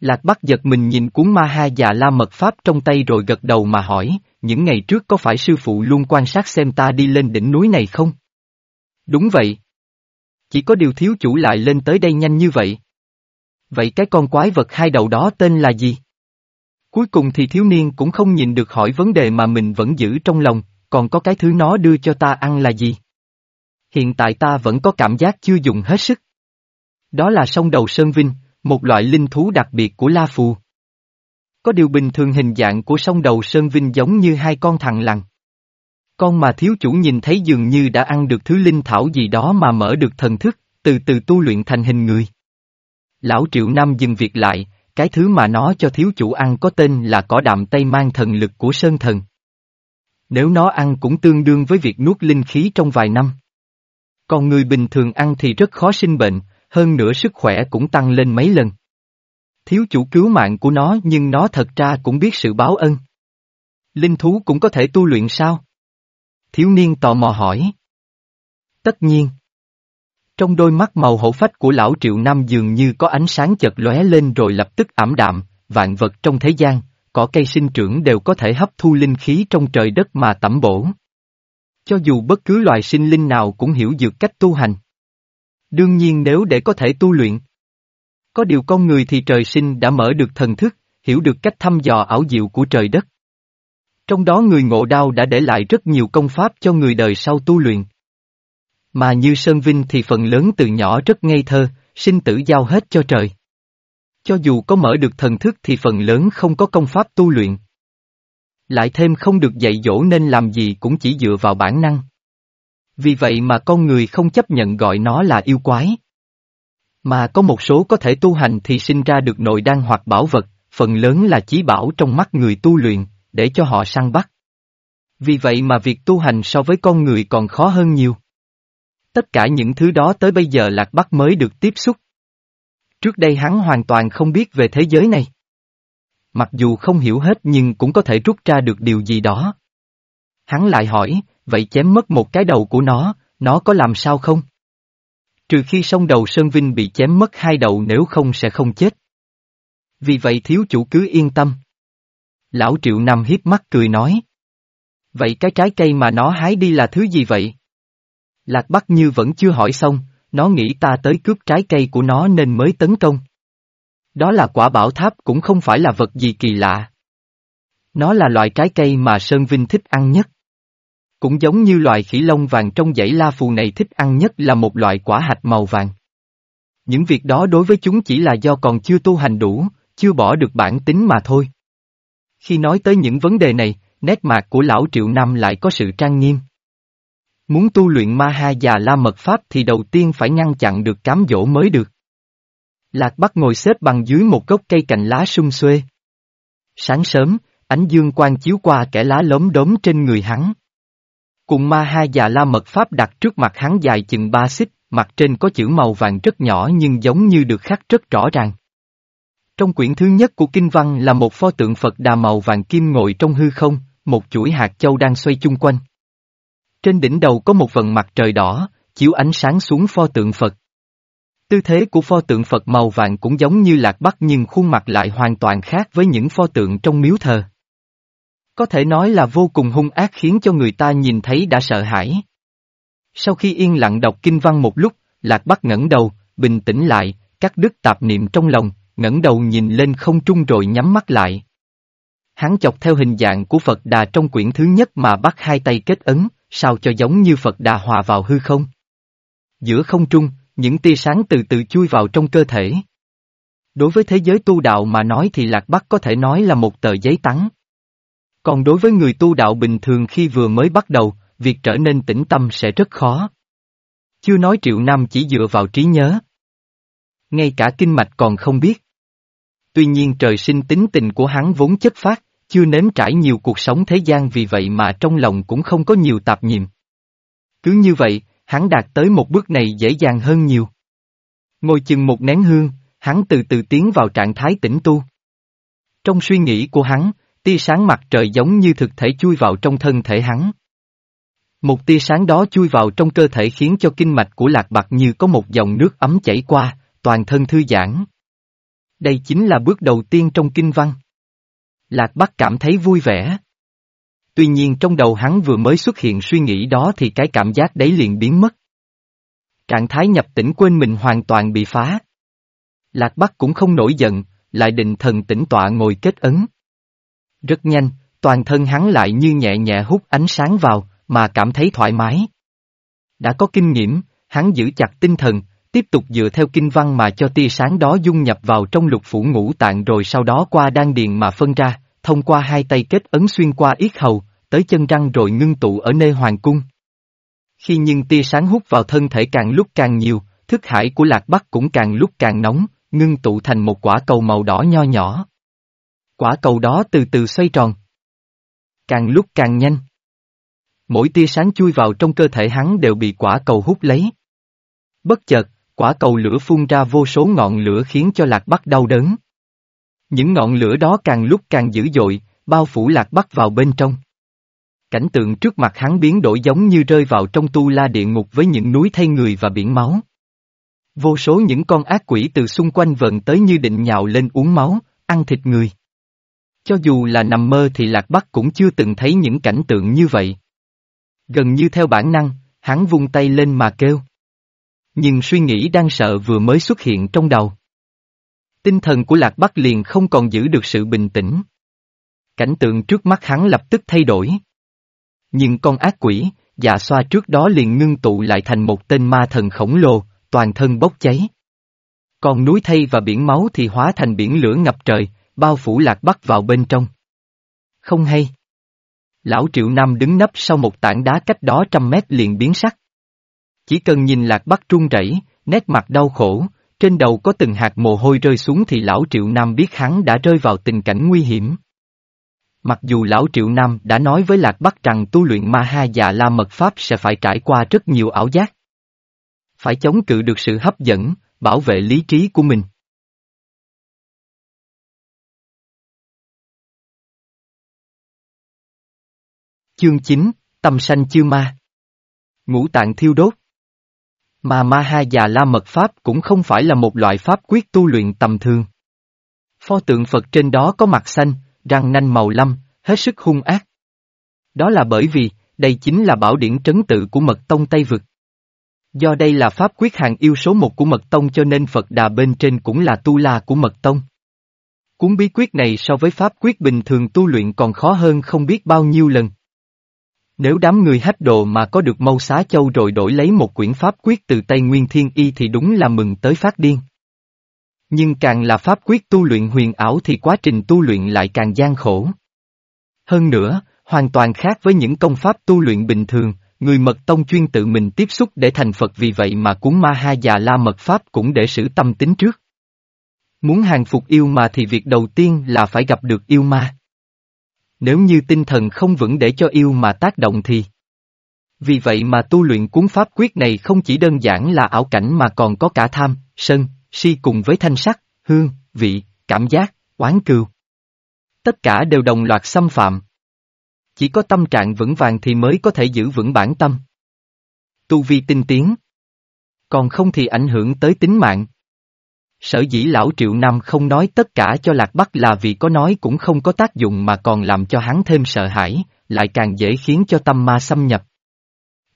Lạc Bắc giật mình nhìn cuốn ma ha già la mật pháp trong tay rồi gật đầu mà hỏi, những ngày trước có phải sư phụ luôn quan sát xem ta đi lên đỉnh núi này không? Đúng vậy. Chỉ có điều thiếu chủ lại lên tới đây nhanh như vậy. Vậy cái con quái vật hai đầu đó tên là gì? Cuối cùng thì thiếu niên cũng không nhìn được hỏi vấn đề mà mình vẫn giữ trong lòng, còn có cái thứ nó đưa cho ta ăn là gì? Hiện tại ta vẫn có cảm giác chưa dùng hết sức. Đó là sông đầu Sơn Vinh, một loại linh thú đặc biệt của La Phù. Có điều bình thường hình dạng của sông đầu Sơn Vinh giống như hai con thằng lằn. Con mà thiếu chủ nhìn thấy dường như đã ăn được thứ linh thảo gì đó mà mở được thần thức, từ từ tu luyện thành hình người. Lão Triệu Nam dừng việc lại, cái thứ mà nó cho thiếu chủ ăn có tên là cỏ đạm tây mang thần lực của Sơn Thần. Nếu nó ăn cũng tương đương với việc nuốt linh khí trong vài năm. Còn người bình thường ăn thì rất khó sinh bệnh, hơn nữa sức khỏe cũng tăng lên mấy lần. Thiếu chủ cứu mạng của nó nhưng nó thật ra cũng biết sự báo ân. Linh thú cũng có thể tu luyện sao? Thiếu niên tò mò hỏi. Tất nhiên. Trong đôi mắt màu hổ phách của lão triệu nam dường như có ánh sáng chợt lóe lên rồi lập tức ảm đạm, vạn vật trong thế gian, cỏ cây sinh trưởng đều có thể hấp thu linh khí trong trời đất mà tẩm bổ. Cho dù bất cứ loài sinh linh nào cũng hiểu được cách tu hành. Đương nhiên nếu để có thể tu luyện. Có điều con người thì trời sinh đã mở được thần thức, hiểu được cách thăm dò ảo diệu của trời đất. Trong đó người ngộ đao đã để lại rất nhiều công pháp cho người đời sau tu luyện. Mà như Sơn Vinh thì phần lớn từ nhỏ rất ngây thơ, sinh tử giao hết cho trời. Cho dù có mở được thần thức thì phần lớn không có công pháp tu luyện. Lại thêm không được dạy dỗ nên làm gì cũng chỉ dựa vào bản năng. Vì vậy mà con người không chấp nhận gọi nó là yêu quái. Mà có một số có thể tu hành thì sinh ra được nội đan hoặc bảo vật, phần lớn là chí bảo trong mắt người tu luyện, để cho họ săn bắt. Vì vậy mà việc tu hành so với con người còn khó hơn nhiều. Tất cả những thứ đó tới bây giờ Lạc Bắc mới được tiếp xúc. Trước đây hắn hoàn toàn không biết về thế giới này. Mặc dù không hiểu hết nhưng cũng có thể rút ra được điều gì đó. Hắn lại hỏi, vậy chém mất một cái đầu của nó, nó có làm sao không? Trừ khi sông đầu Sơn Vinh bị chém mất hai đầu nếu không sẽ không chết. Vì vậy thiếu chủ cứ yên tâm. Lão Triệu Nam hiếp mắt cười nói. Vậy cái trái cây mà nó hái đi là thứ gì vậy? Lạc Bắc Như vẫn chưa hỏi xong, nó nghĩ ta tới cướp trái cây của nó nên mới tấn công. Đó là quả bảo tháp cũng không phải là vật gì kỳ lạ. Nó là loại trái cây mà Sơn Vinh thích ăn nhất. Cũng giống như loài khỉ lông vàng trong dãy la phù này thích ăn nhất là một loại quả hạch màu vàng. Những việc đó đối với chúng chỉ là do còn chưa tu hành đủ, chưa bỏ được bản tính mà thôi. Khi nói tới những vấn đề này, nét mặt của lão Triệu Năm lại có sự trang nghiêm. Muốn tu luyện ma ha già la mật pháp thì đầu tiên phải ngăn chặn được cám dỗ mới được. Lạc Bắc ngồi xếp bằng dưới một gốc cây cành lá sung xuê. Sáng sớm, ánh dương quang chiếu qua kẻ lá lốm đốm trên người hắn. Cùng ma ha già la mật pháp đặt trước mặt hắn dài chừng ba xích, mặt trên có chữ màu vàng rất nhỏ nhưng giống như được khắc rất rõ ràng. Trong quyển thứ nhất của kinh văn là một pho tượng Phật đà màu vàng kim ngồi trong hư không, một chuỗi hạt châu đang xoay chung quanh. Trên đỉnh đầu có một vần mặt trời đỏ, chiếu ánh sáng xuống pho tượng Phật. Tư thế của pho tượng Phật màu vàng cũng giống như lạc bắc nhưng khuôn mặt lại hoàn toàn khác với những pho tượng trong miếu thờ. Có thể nói là vô cùng hung ác khiến cho người ta nhìn thấy đã sợ hãi. Sau khi yên lặng đọc kinh văn một lúc, Lạc Bắc ngẩng đầu, bình tĩnh lại, cắt đứt tạp niệm trong lòng, ngẩng đầu nhìn lên không trung rồi nhắm mắt lại. Hắn chọc theo hình dạng của Phật Đà trong quyển thứ nhất mà bắt hai tay kết ấn, sao cho giống như Phật Đà hòa vào hư không. Giữa không trung, những tia sáng từ từ chui vào trong cơ thể. Đối với thế giới tu đạo mà nói thì Lạc Bắc có thể nói là một tờ giấy trắng. Còn đối với người tu đạo bình thường khi vừa mới bắt đầu, việc trở nên tĩnh tâm sẽ rất khó. Chưa nói Triệu năm chỉ dựa vào trí nhớ. Ngay cả kinh mạch còn không biết. Tuy nhiên trời sinh tính tình của hắn vốn chất phát, chưa nếm trải nhiều cuộc sống thế gian vì vậy mà trong lòng cũng không có nhiều tạp nhiệm. Cứ như vậy, hắn đạt tới một bước này dễ dàng hơn nhiều. Ngồi chừng một nén hương, hắn từ từ tiến vào trạng thái tĩnh tu. Trong suy nghĩ của hắn, tia sáng mặt trời giống như thực thể chui vào trong thân thể hắn. Một tia sáng đó chui vào trong cơ thể khiến cho kinh mạch của lạc bạc như có một dòng nước ấm chảy qua, toàn thân thư giãn. Đây chính là bước đầu tiên trong kinh văn. Lạc Bắc cảm thấy vui vẻ. Tuy nhiên trong đầu hắn vừa mới xuất hiện suy nghĩ đó thì cái cảm giác đấy liền biến mất. Trạng thái nhập tỉnh quên mình hoàn toàn bị phá. Lạc Bắc cũng không nổi giận, lại định thần tĩnh tọa ngồi kết ấn. Rất nhanh, toàn thân hắn lại như nhẹ nhẹ hút ánh sáng vào, mà cảm thấy thoải mái. Đã có kinh nghiệm, hắn giữ chặt tinh thần, tiếp tục dựa theo kinh văn mà cho tia sáng đó dung nhập vào trong lục phủ ngũ tạng rồi sau đó qua đan điền mà phân ra, thông qua hai tay kết ấn xuyên qua yết hầu, tới chân răng rồi ngưng tụ ở nơi hoàng cung. Khi nhưng tia sáng hút vào thân thể càng lúc càng nhiều, thức hải của lạc bắc cũng càng lúc càng nóng, ngưng tụ thành một quả cầu màu đỏ nho nhỏ. Quả cầu đó từ từ xoay tròn. Càng lúc càng nhanh. Mỗi tia sáng chui vào trong cơ thể hắn đều bị quả cầu hút lấy. Bất chợt, quả cầu lửa phun ra vô số ngọn lửa khiến cho lạc bắc đau đớn. Những ngọn lửa đó càng lúc càng dữ dội, bao phủ lạc bắc vào bên trong. Cảnh tượng trước mặt hắn biến đổi giống như rơi vào trong tu la địa ngục với những núi thay người và biển máu. Vô số những con ác quỷ từ xung quanh vần tới như định nhào lên uống máu, ăn thịt người. Cho dù là nằm mơ thì Lạc Bắc cũng chưa từng thấy những cảnh tượng như vậy. Gần như theo bản năng, hắn vung tay lên mà kêu. Nhưng suy nghĩ đang sợ vừa mới xuất hiện trong đầu. Tinh thần của Lạc Bắc liền không còn giữ được sự bình tĩnh. Cảnh tượng trước mắt hắn lập tức thay đổi. Nhưng con ác quỷ, dạ xoa trước đó liền ngưng tụ lại thành một tên ma thần khổng lồ, toàn thân bốc cháy. Còn núi thay và biển máu thì hóa thành biển lửa ngập trời, bao phủ lạc bắc vào bên trong. Không hay. Lão Triệu Nam đứng nấp sau một tảng đá cách đó trăm mét liền biến sắc. Chỉ cần nhìn lạc bắc trung rẩy, nét mặt đau khổ, trên đầu có từng hạt mồ hôi rơi xuống thì lão Triệu Nam biết hắn đã rơi vào tình cảnh nguy hiểm. Mặc dù lão Triệu Nam đã nói với Lạc Bắc rằng tu luyện ma ha già la mật pháp sẽ phải trải qua rất nhiều ảo giác. Phải chống cự được sự hấp dẫn, bảo vệ lý trí của mình. Chương 9, Tâm sanh chư ma Ngũ tạng thiêu đốt mà ma ha già la mật pháp cũng không phải là một loại pháp quyết tu luyện tầm thường. Pho tượng Phật trên đó có mặt xanh, răng nanh màu lâm, hết sức hung ác. Đó là bởi vì, đây chính là bảo điển trấn tự của mật tông Tây Vực. Do đây là pháp quyết hàng yêu số một của mật tông cho nên Phật đà bên trên cũng là tu la của mật tông. Cuốn bí quyết này so với pháp quyết bình thường tu luyện còn khó hơn không biết bao nhiêu lần. Nếu đám người hách đồ mà có được mâu xá châu rồi đổi lấy một quyển pháp quyết từ Tây Nguyên Thiên Y thì đúng là mừng tới phát điên. Nhưng càng là pháp quyết tu luyện huyền ảo thì quá trình tu luyện lại càng gian khổ. Hơn nữa, hoàn toàn khác với những công pháp tu luyện bình thường, người mật tông chuyên tự mình tiếp xúc để thành Phật vì vậy mà cuốn ma ha già la mật pháp cũng để xử tâm tính trước. Muốn hàng phục yêu ma thì việc đầu tiên là phải gặp được yêu ma. Nếu như tinh thần không vững để cho yêu mà tác động thì... Vì vậy mà tu luyện cuốn pháp quyết này không chỉ đơn giản là ảo cảnh mà còn có cả tham, sân, si cùng với thanh sắc, hương, vị, cảm giác, oán cừu. Tất cả đều đồng loạt xâm phạm. Chỉ có tâm trạng vững vàng thì mới có thể giữ vững bản tâm. Tu vi tinh tiến. Còn không thì ảnh hưởng tới tính mạng. Sở dĩ lão Triệu Nam không nói tất cả cho Lạc Bắc là vì có nói cũng không có tác dụng mà còn làm cho hắn thêm sợ hãi, lại càng dễ khiến cho tâm ma xâm nhập.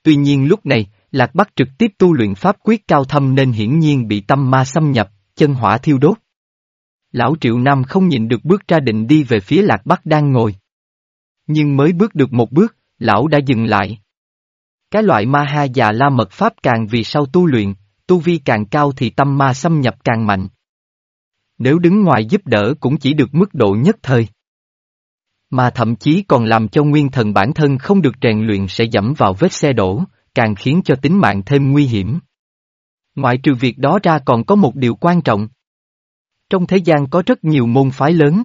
Tuy nhiên lúc này, Lạc Bắc trực tiếp tu luyện pháp quyết cao thâm nên hiển nhiên bị tâm ma xâm nhập, chân hỏa thiêu đốt. Lão Triệu Nam không nhìn được bước ra định đi về phía Lạc Bắc đang ngồi. Nhưng mới bước được một bước, lão đã dừng lại. Cái loại ma ha già la mật pháp càng vì sau tu luyện, tu vi càng cao thì tâm ma xâm nhập càng mạnh. Nếu đứng ngoài giúp đỡ cũng chỉ được mức độ nhất thời. Mà thậm chí còn làm cho nguyên thần bản thân không được rèn luyện sẽ dẫm vào vết xe đổ, càng khiến cho tính mạng thêm nguy hiểm. Ngoại trừ việc đó ra còn có một điều quan trọng. Trong thế gian có rất nhiều môn phái lớn.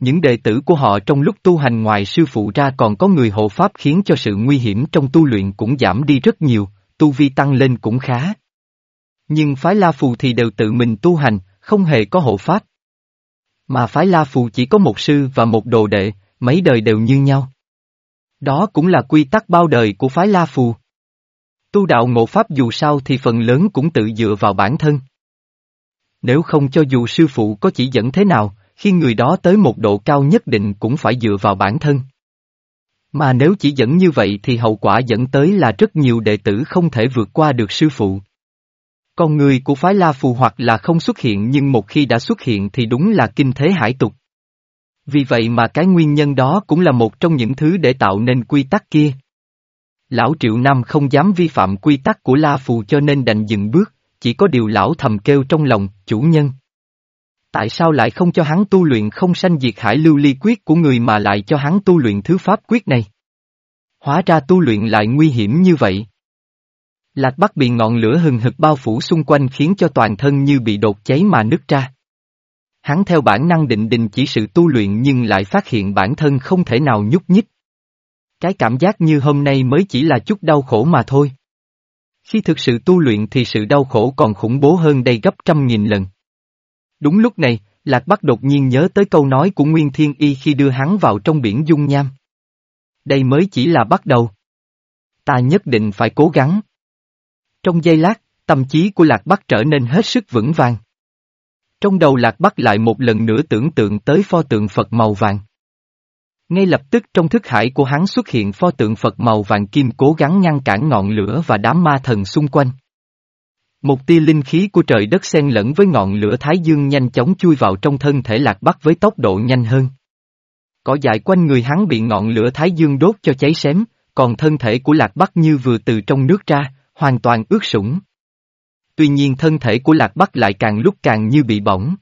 Những đệ tử của họ trong lúc tu hành ngoài sư phụ ra còn có người hộ pháp khiến cho sự nguy hiểm trong tu luyện cũng giảm đi rất nhiều, tu vi tăng lên cũng khá. Nhưng phái La Phù thì đều tự mình tu hành, không hề có hộ pháp. Mà phái La Phù chỉ có một sư và một đồ đệ, mấy đời đều như nhau. Đó cũng là quy tắc bao đời của phái La Phù. Tu đạo ngộ pháp dù sao thì phần lớn cũng tự dựa vào bản thân. Nếu không cho dù sư phụ có chỉ dẫn thế nào, khi người đó tới một độ cao nhất định cũng phải dựa vào bản thân. Mà nếu chỉ dẫn như vậy thì hậu quả dẫn tới là rất nhiều đệ tử không thể vượt qua được sư phụ. Con người của phái La Phù hoặc là không xuất hiện nhưng một khi đã xuất hiện thì đúng là kinh thế hải tục. Vì vậy mà cái nguyên nhân đó cũng là một trong những thứ để tạo nên quy tắc kia. Lão Triệu Nam không dám vi phạm quy tắc của La Phù cho nên đành dừng bước, chỉ có điều lão thầm kêu trong lòng, chủ nhân. Tại sao lại không cho hắn tu luyện không sanh diệt hải lưu ly quyết của người mà lại cho hắn tu luyện thứ pháp quyết này? Hóa ra tu luyện lại nguy hiểm như vậy. Lạc Bắc bị ngọn lửa hừng hực bao phủ xung quanh khiến cho toàn thân như bị đột cháy mà nứt ra. Hắn theo bản năng định đình chỉ sự tu luyện nhưng lại phát hiện bản thân không thể nào nhúc nhích. Cái cảm giác như hôm nay mới chỉ là chút đau khổ mà thôi. Khi thực sự tu luyện thì sự đau khổ còn khủng bố hơn đây gấp trăm nghìn lần. Đúng lúc này, Lạc Bắc đột nhiên nhớ tới câu nói của Nguyên Thiên Y khi đưa hắn vào trong biển dung nham. Đây mới chỉ là bắt đầu. Ta nhất định phải cố gắng. Trong giây lát, tâm trí của Lạc Bắc trở nên hết sức vững vàng. Trong đầu Lạc Bắc lại một lần nữa tưởng tượng tới pho tượng Phật màu vàng. Ngay lập tức trong thức hải của hắn xuất hiện pho tượng Phật màu vàng kim cố gắng ngăn cản ngọn lửa và đám ma thần xung quanh. Một tia linh khí của trời đất xen lẫn với ngọn lửa thái dương nhanh chóng chui vào trong thân thể Lạc Bắc với tốc độ nhanh hơn. Cỏ dại quanh người hắn bị ngọn lửa thái dương đốt cho cháy xém, còn thân thể của Lạc Bắc như vừa từ trong nước ra, hoàn toàn ướt sũng. Tuy nhiên thân thể của Lạc Bắc lại càng lúc càng như bị bỏng.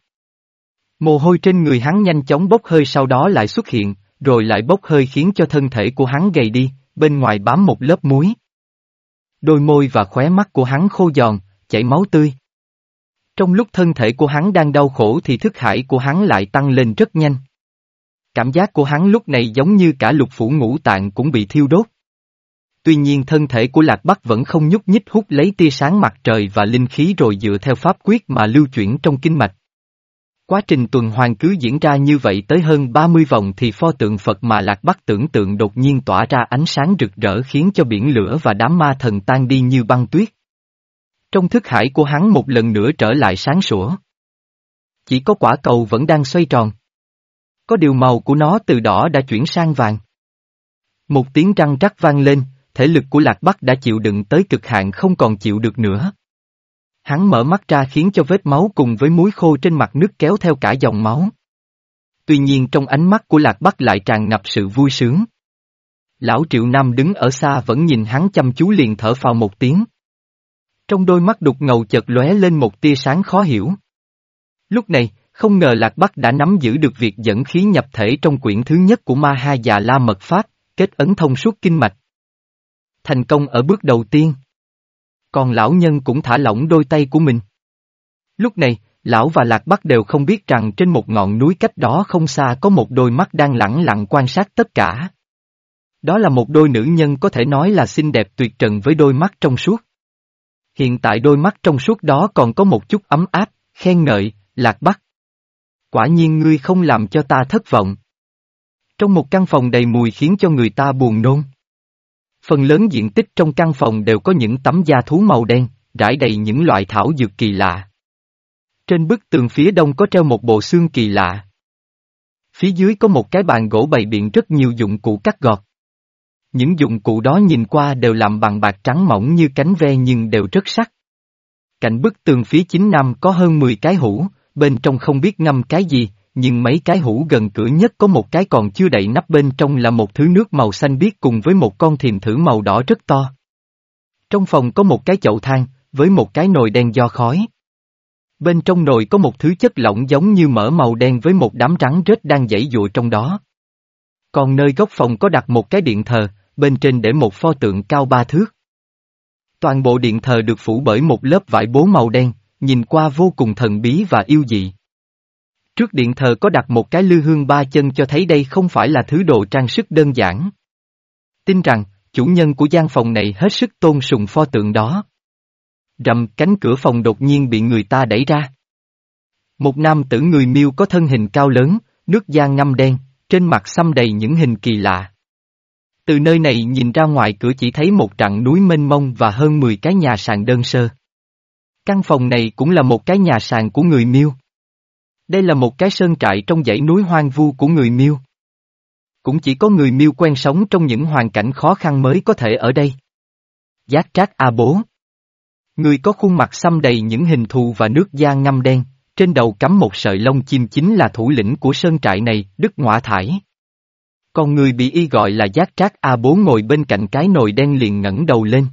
Mồ hôi trên người hắn nhanh chóng bốc hơi sau đó lại xuất hiện, rồi lại bốc hơi khiến cho thân thể của hắn gầy đi, bên ngoài bám một lớp muối. Đôi môi và khóe mắt của hắn khô giòn, chảy máu tươi. Trong lúc thân thể của hắn đang đau khổ thì thức hải của hắn lại tăng lên rất nhanh. Cảm giác của hắn lúc này giống như cả lục phủ ngũ tạng cũng bị thiêu đốt. Tuy nhiên thân thể của Lạc Bắc vẫn không nhúc nhích hút lấy tia sáng mặt trời và linh khí rồi dựa theo pháp quyết mà lưu chuyển trong kinh mạch. Quá trình tuần hoàn cứ diễn ra như vậy tới hơn 30 vòng thì pho tượng Phật mà Lạc Bắc tưởng tượng đột nhiên tỏa ra ánh sáng rực rỡ khiến cho biển lửa và đám ma thần tan đi như băng tuyết. Trong thức hải của hắn một lần nữa trở lại sáng sủa. Chỉ có quả cầu vẫn đang xoay tròn. Có điều màu của nó từ đỏ đã chuyển sang vàng. Một tiếng răng rắc vang lên, thể lực của Lạc Bắc đã chịu đựng tới cực hạn không còn chịu được nữa. Hắn mở mắt ra khiến cho vết máu cùng với muối khô trên mặt nước kéo theo cả dòng máu. Tuy nhiên trong ánh mắt của Lạc Bắc lại tràn ngập sự vui sướng. Lão Triệu Nam đứng ở xa vẫn nhìn hắn chăm chú liền thở phào một tiếng. Trong đôi mắt đục ngầu chợt lóe lên một tia sáng khó hiểu. Lúc này, không ngờ Lạc Bắc đã nắm giữ được việc dẫn khí nhập thể trong quyển thứ nhất của Ma Ha Già La Mật Pháp, kết ấn thông suốt kinh mạch. Thành công ở bước đầu tiên. Còn lão nhân cũng thả lỏng đôi tay của mình. Lúc này, lão và Lạc Bắc đều không biết rằng trên một ngọn núi cách đó không xa có một đôi mắt đang lẳng lặng quan sát tất cả. Đó là một đôi nữ nhân có thể nói là xinh đẹp tuyệt trần với đôi mắt trong suốt. Hiện tại đôi mắt trong suốt đó còn có một chút ấm áp, khen ngợi, Lạc Bắc. Quả nhiên ngươi không làm cho ta thất vọng. Trong một căn phòng đầy mùi khiến cho người ta buồn nôn. Phần lớn diện tích trong căn phòng đều có những tấm da thú màu đen, rải đầy những loại thảo dược kỳ lạ. Trên bức tường phía đông có treo một bộ xương kỳ lạ. Phía dưới có một cái bàn gỗ bày biện rất nhiều dụng cụ cắt gọt. Những dụng cụ đó nhìn qua đều làm bằng bạc trắng mỏng như cánh ve nhưng đều rất sắc. Cạnh bức tường phía chính nam có hơn 10 cái hũ, bên trong không biết ngâm cái gì, nhưng mấy cái hũ gần cửa nhất có một cái còn chưa đậy nắp bên trong là một thứ nước màu xanh biếc cùng với một con thiềm thử màu đỏ rất to. Trong phòng có một cái chậu than, với một cái nồi đen do khói. Bên trong nồi có một thứ chất lỏng giống như mỡ màu đen với một đám rắn rết đang dãy dụa trong đó. Còn nơi góc phòng có đặt một cái điện thờ, bên trên để một pho tượng cao ba thước. Toàn bộ điện thờ được phủ bởi một lớp vải bố màu đen, nhìn qua vô cùng thần bí và yêu dị. Trước điện thờ có đặt một cái lư hương ba chân cho thấy đây không phải là thứ đồ trang sức đơn giản. Tin rằng, chủ nhân của gian phòng này hết sức tôn sùng pho tượng đó. Rầm cánh cửa phòng đột nhiên bị người ta đẩy ra. Một nam tử người miêu có thân hình cao lớn, nước da ngâm đen, trên mặt xăm đầy những hình kỳ lạ. Từ nơi này nhìn ra ngoài cửa chỉ thấy một trận núi mênh mông và hơn 10 cái nhà sàn đơn sơ. Căn phòng này cũng là một cái nhà sàn của người miêu. Đây là một cái sơn trại trong dãy núi hoang vu của người miêu. Cũng chỉ có người miêu quen sống trong những hoàn cảnh khó khăn mới có thể ở đây. Giác trác A bố. Người có khuôn mặt xăm đầy những hình thù và nước da ngâm đen, trên đầu cắm một sợi lông chim chính là thủ lĩnh của sơn trại này, Đức Ngọa Thải. Còn người bị y gọi là giác trác A bố ngồi bên cạnh cái nồi đen liền ngẩng đầu lên.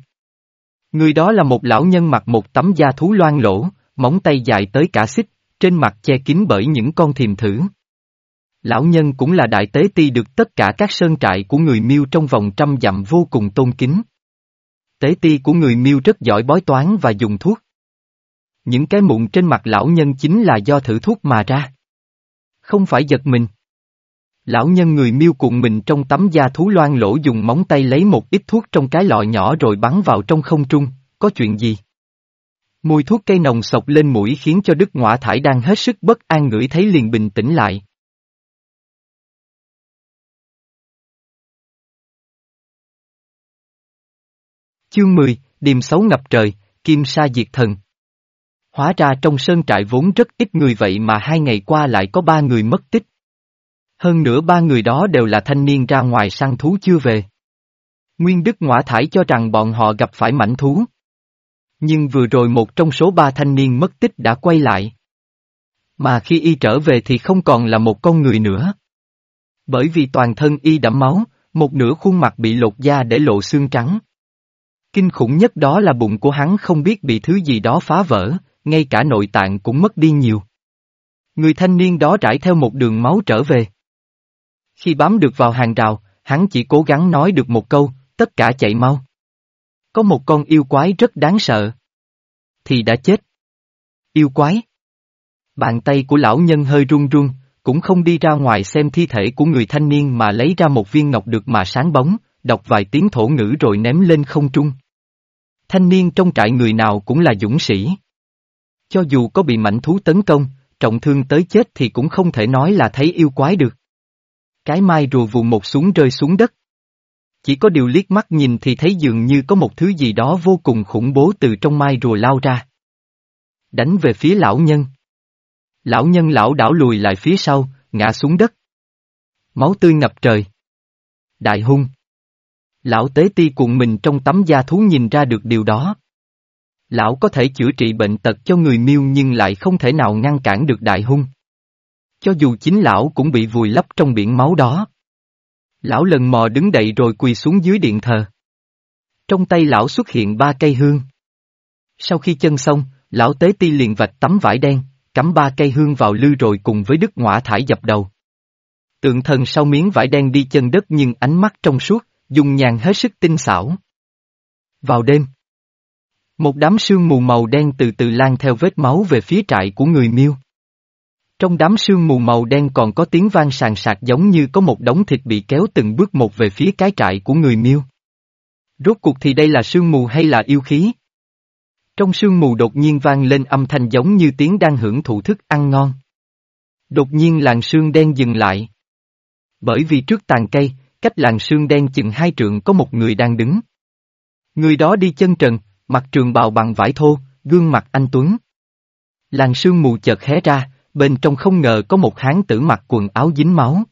Người đó là một lão nhân mặc một tấm da thú loang lỗ, móng tay dài tới cả xích, trên mặt che kín bởi những con thiềm thử. Lão nhân cũng là đại tế ti được tất cả các sơn trại của người miêu trong vòng trăm dặm vô cùng tôn kính. Tế ti của người miêu rất giỏi bói toán và dùng thuốc. Những cái mụn trên mặt lão nhân chính là do thử thuốc mà ra. Không phải giật mình. Lão nhân người miêu cuộn mình trong tấm da thú loan lỗ dùng móng tay lấy một ít thuốc trong cái lọ nhỏ rồi bắn vào trong không trung, có chuyện gì? Mùi thuốc cây nồng sộc lên mũi khiến cho Đức Ngọa Thải đang hết sức bất an ngửi thấy liền bình tĩnh lại. Chương 10, Điềm xấu ngập trời, Kim sa diệt thần. Hóa ra trong sơn trại vốn rất ít người vậy mà hai ngày qua lại có ba người mất tích. Hơn nữa ba người đó đều là thanh niên ra ngoài săn thú chưa về. Nguyên Đức Ngoã Thải cho rằng bọn họ gặp phải mảnh thú. Nhưng vừa rồi một trong số ba thanh niên mất tích đã quay lại. Mà khi y trở về thì không còn là một con người nữa. Bởi vì toàn thân y đẫm máu, một nửa khuôn mặt bị lột da để lộ xương trắng. Kinh khủng nhất đó là bụng của hắn không biết bị thứ gì đó phá vỡ, ngay cả nội tạng cũng mất đi nhiều. Người thanh niên đó trải theo một đường máu trở về. Khi bám được vào hàng rào, hắn chỉ cố gắng nói được một câu, tất cả chạy mau. Có một con yêu quái rất đáng sợ. Thì đã chết. Yêu quái. Bàn tay của lão nhân hơi run run, cũng không đi ra ngoài xem thi thể của người thanh niên mà lấy ra một viên ngọc được mà sáng bóng, đọc vài tiếng thổ ngữ rồi ném lên không trung. Thanh niên trong trại người nào cũng là dũng sĩ. Cho dù có bị mảnh thú tấn công, trọng thương tới chết thì cũng không thể nói là thấy yêu quái được. Cái mai rùa vùng một xuống rơi xuống đất. Chỉ có điều liếc mắt nhìn thì thấy dường như có một thứ gì đó vô cùng khủng bố từ trong mai rùa lao ra. Đánh về phía lão nhân. Lão nhân lão đảo lùi lại phía sau, ngã xuống đất. Máu tươi ngập trời. Đại hung. Lão tế ti cuộn mình trong tấm da thú nhìn ra được điều đó. Lão có thể chữa trị bệnh tật cho người miêu nhưng lại không thể nào ngăn cản được đại hung. Cho dù chính lão cũng bị vùi lấp trong biển máu đó. Lão lần mò đứng dậy rồi quỳ xuống dưới điện thờ. Trong tay lão xuất hiện ba cây hương. Sau khi chân xong, lão tế ti liền vạch tấm vải đen, cắm ba cây hương vào lư rồi cùng với đức ngõa thải dập đầu. Tượng thần sau miếng vải đen đi chân đất nhưng ánh mắt trong suốt, dùng nhàn hết sức tinh xảo. Vào đêm, một đám sương mù màu đen từ từ lan theo vết máu về phía trại của người miêu. Trong đám sương mù màu đen còn có tiếng vang sàn sạc giống như có một đống thịt bị kéo từng bước một về phía cái trại của người miêu. Rốt cuộc thì đây là sương mù hay là yêu khí? Trong sương mù đột nhiên vang lên âm thanh giống như tiếng đang hưởng thụ thức ăn ngon. Đột nhiên làn sương đen dừng lại. Bởi vì trước tàn cây, cách làn sương đen chừng hai trượng có một người đang đứng. Người đó đi chân trần, mặc trường bào bằng vải thô, gương mặt anh Tuấn. Làn sương mù chợt hé ra, bên trong không ngờ có một hán tử mặc quần áo dính máu.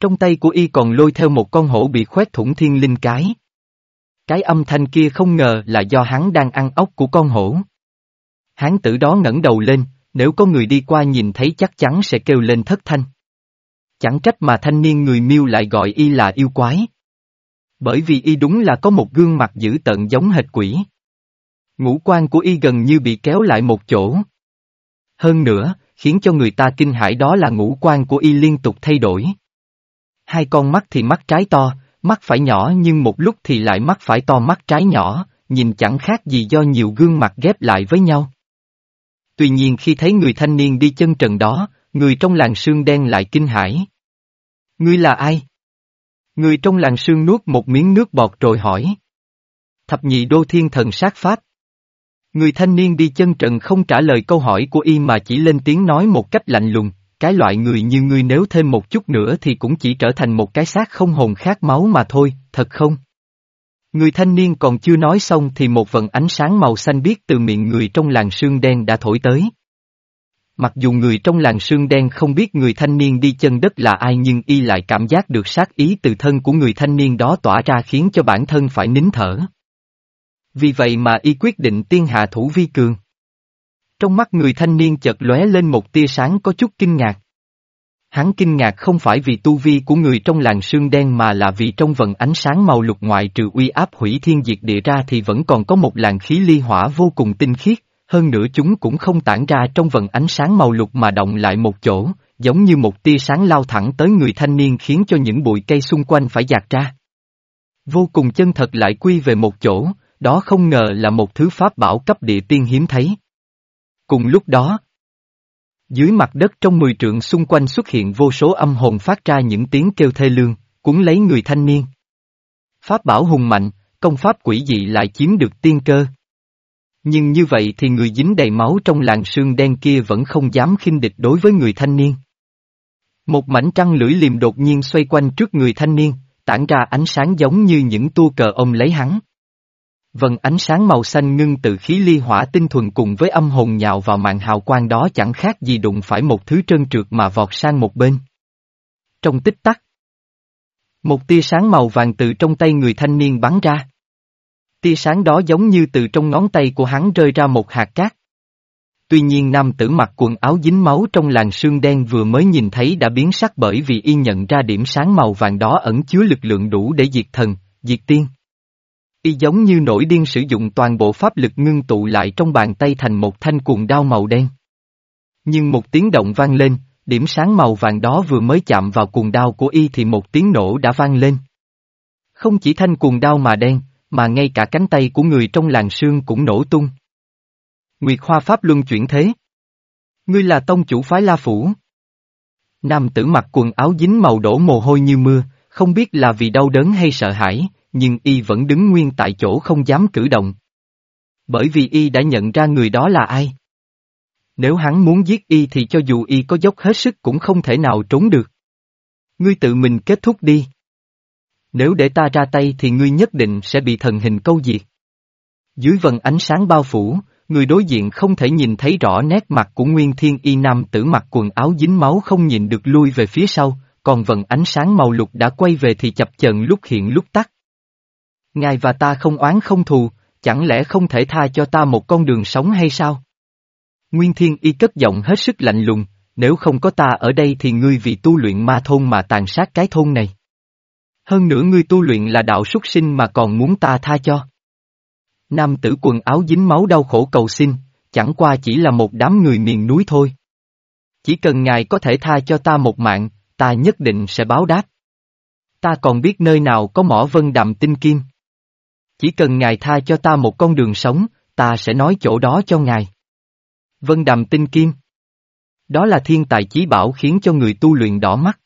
Trong tay của y còn lôi theo một con hổ bị khoét thủng thiên linh cái. Cái âm thanh kia không ngờ là do hắn đang ăn ốc của con hổ. Hán tử đó ngẩng đầu lên, nếu có người đi qua nhìn thấy chắc chắn sẽ kêu lên thất thanh. Chẳng trách mà thanh niên người miêu lại gọi y là yêu quái. Bởi vì y đúng là có một gương mặt dữ tợn giống hệt quỷ. Ngũ quan của y gần như bị kéo lại một chỗ. Hơn nữa, khiến cho người ta kinh hãi đó là ngũ quan của y liên tục thay đổi. Hai con mắt thì mắt trái to, mắt phải nhỏ nhưng một lúc thì lại mắt phải to mắt trái nhỏ, nhìn chẳng khác gì do nhiều gương mặt ghép lại với nhau. Tuy nhiên khi thấy người thanh niên đi chân trần đó, người trong làng sương đen lại kinh hãi. Ngươi là ai? Người trong làng sương nuốt một miếng nước bọt rồi hỏi. Thập nhị đô thiên thần sát pháp. Người thanh niên đi chân trần không trả lời câu hỏi của y mà chỉ lên tiếng nói một cách lạnh lùng, cái loại người như ngươi nếu thêm một chút nữa thì cũng chỉ trở thành một cái xác không hồn khát máu mà thôi, thật không? Người thanh niên còn chưa nói xong thì một vần ánh sáng màu xanh biếc từ miệng người trong làng sương đen đã thổi tới. Mặc dù người trong làng sương đen không biết người thanh niên đi chân đất là ai nhưng y lại cảm giác được sát ý từ thân của người thanh niên đó tỏa ra khiến cho bản thân phải nín thở. Vì vậy mà y quyết định tiên hạ thủ vi cường. Trong mắt người thanh niên chợt lóe lên một tia sáng có chút kinh ngạc. Hắn kinh ngạc không phải vì tu vi của người trong làng sương đen mà là vì trong vần ánh sáng màu lục ngoại trừ uy áp hủy thiên diệt địa ra thì vẫn còn có một làn khí ly hỏa vô cùng tinh khiết, hơn nữa chúng cũng không tản ra trong vần ánh sáng màu lục mà động lại một chỗ, giống như một tia sáng lao thẳng tới người thanh niên khiến cho những bụi cây xung quanh phải giạt ra. Vô cùng chân thật lại quy về một chỗ, đó không ngờ là một thứ pháp bảo cấp địa tiên hiếm thấy. Cùng lúc đó, dưới mặt đất trong mười trượng xung quanh xuất hiện vô số âm hồn phát ra những tiếng kêu thê lương, cuốn lấy người thanh niên. Pháp bảo hùng mạnh, công pháp quỷ dị lại chiếm được tiên cơ. Nhưng như vậy thì người dính đầy máu trong làng sương đen kia vẫn không dám khinh địch đối với người thanh niên. Một mảnh trăng lưỡi liềm đột nhiên xoay quanh trước người thanh niên, tản ra ánh sáng giống như những tua cờ ông lấy hắn. Vần ánh sáng màu xanh ngưng từ khí ly hỏa tinh thuần cùng với âm hồn nhào vào mạng hào quang đó chẳng khác gì đụng phải một thứ trơn trượt mà vọt sang một bên. Trong tích tắc, một tia sáng màu vàng từ trong tay người thanh niên bắn ra. Tia sáng đó giống như từ trong ngón tay của hắn rơi ra một hạt cát. Tuy nhiên nam tử mặc quần áo dính máu trong làn sương đen vừa mới nhìn thấy đã biến sắc bởi vì y nhận ra điểm sáng màu vàng đó ẩn chứa lực lượng đủ để diệt thần, diệt tiên. Y giống như nổi điên sử dụng toàn bộ pháp lực ngưng tụ lại trong bàn tay thành một thanh cuồng đao màu đen. Nhưng một tiếng động vang lên, điểm sáng màu vàng đó vừa mới chạm vào cuồng đao của Y thì một tiếng nổ đã vang lên. Không chỉ thanh cuồng đao mà đen, mà ngay cả cánh tay của người trong làng sương cũng nổ tung. Nguyệt Hoa Pháp Luân chuyển thế. Ngươi là tông chủ phái La Phủ. Nam tử mặc quần áo dính màu đổ mồ hôi như mưa, không biết là vì đau đớn hay sợ hãi, nhưng y vẫn đứng nguyên tại chỗ không dám cử động. Bởi vì y đã nhận ra người đó là ai. Nếu hắn muốn giết y thì cho dù y có dốc hết sức cũng không thể nào trốn được. Ngươi tự mình kết thúc đi. Nếu để ta ra tay thì ngươi nhất định sẽ bị thần hình câu diệt. Dưới vần ánh sáng bao phủ, người đối diện không thể nhìn thấy rõ nét mặt của Nguyên Thiên Y Nam tử mặc quần áo dính máu không nhìn được lui về phía sau, còn vần ánh sáng màu lục đã quay về thì chập chờn lúc hiện lúc tắt. Ngài và ta không oán không thù, chẳng lẽ không thể tha cho ta một con đường sống hay sao? Nguyên Thiên Y cất giọng hết sức lạnh lùng, nếu không có ta ở đây thì ngươi vì tu luyện ma thôn mà tàn sát cái thôn này. Hơn nữa ngươi tu luyện là đạo súc sinh mà còn muốn ta tha cho. Nam tử quần áo dính máu đau khổ cầu xin, chẳng qua chỉ là một đám người miền núi thôi. Chỉ cần ngài có thể tha cho ta một mạng, ta nhất định sẽ báo đáp. Ta còn biết nơi nào có mỏ vân đạm tinh kim. Chỉ cần ngài tha cho ta một con đường sống, ta sẽ nói chỗ đó cho ngài. Vân đàm tinh kim. Đó là thiên tài chí bảo khiến cho người tu luyện đỏ mắt.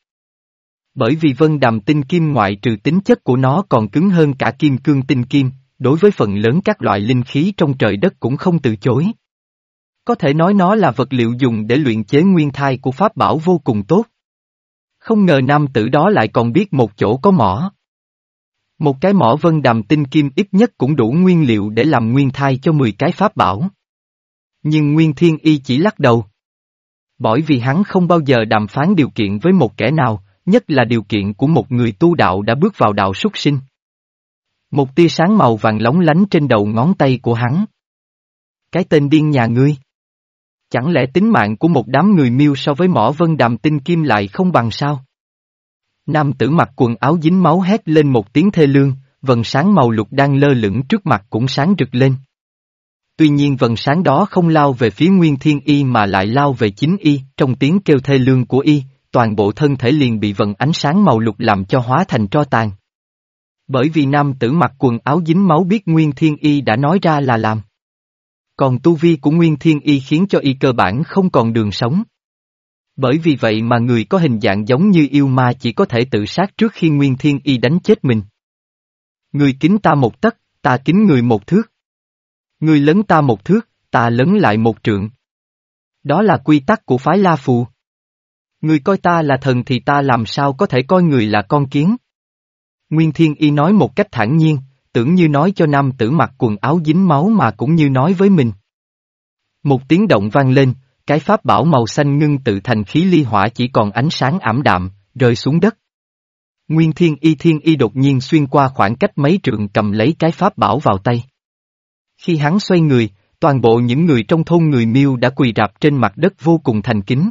Bởi vì vân đàm tinh kim ngoại trừ tính chất của nó còn cứng hơn cả kim cương tinh kim, đối với phần lớn các loại linh khí trong trời đất cũng không từ chối. Có thể nói nó là vật liệu dùng để luyện chế nguyên thai của pháp bảo vô cùng tốt. Không ngờ nam tử đó lại còn biết một chỗ có mỏ. Một cái mỏ vân đàm tinh kim ít nhất cũng đủ nguyên liệu để làm nguyên thai cho 10 cái pháp bảo. Nhưng Nguyên Thiên Y chỉ lắc đầu. Bởi vì hắn không bao giờ đàm phán điều kiện với một kẻ nào, nhất là điều kiện của một người tu đạo đã bước vào đạo súc sinh. Một tia sáng màu vàng lóng lánh trên đầu ngón tay của hắn. Cái tên điên nhà ngươi. Chẳng lẽ tính mạng của một đám người miêu so với mỏ vân đàm tinh kim lại không bằng sao? Nam tử mặc quần áo dính máu hét lên một tiếng thê lương, vần sáng màu lục đang lơ lửng trước mặt cũng sáng rực lên. Tuy nhiên vần sáng đó không lao về phía Nguyên Thiên Y mà lại lao về chính Y, trong tiếng kêu thê lương của Y, toàn bộ thân thể liền bị vần ánh sáng màu lục làm cho hóa thành tro tàn. Bởi vì nam tử mặc quần áo dính máu biết Nguyên Thiên Y đã nói ra là làm. Còn tu vi của Nguyên Thiên Y khiến cho y cơ bản không còn đường sống. Bởi vì vậy mà người có hình dạng giống như yêu ma chỉ có thể tự sát trước khi Nguyên Thiên Y đánh chết mình. Người kính ta một tấc, ta kính người một thước. Người lớn ta một thước, ta lớn lại một trượng. Đó là quy tắc của phái La Phù. Người coi ta là thần thì ta làm sao có thể coi người là con kiến. Nguyên Thiên Y nói một cách thản nhiên, tưởng như nói cho nam tử mặc quần áo dính máu mà cũng như nói với mình. Một tiếng động vang lên, cái pháp bảo màu xanh ngưng tự thành khí ly hỏa chỉ còn ánh sáng ảm đạm, rơi xuống đất. Nguyên Thiên Y Thiên Y đột nhiên xuyên qua khoảng cách mấy trượng cầm lấy cái pháp bảo vào tay. Khi hắn xoay người, toàn bộ những người trong thôn người miêu đã quỳ rạp trên mặt đất vô cùng thành kính.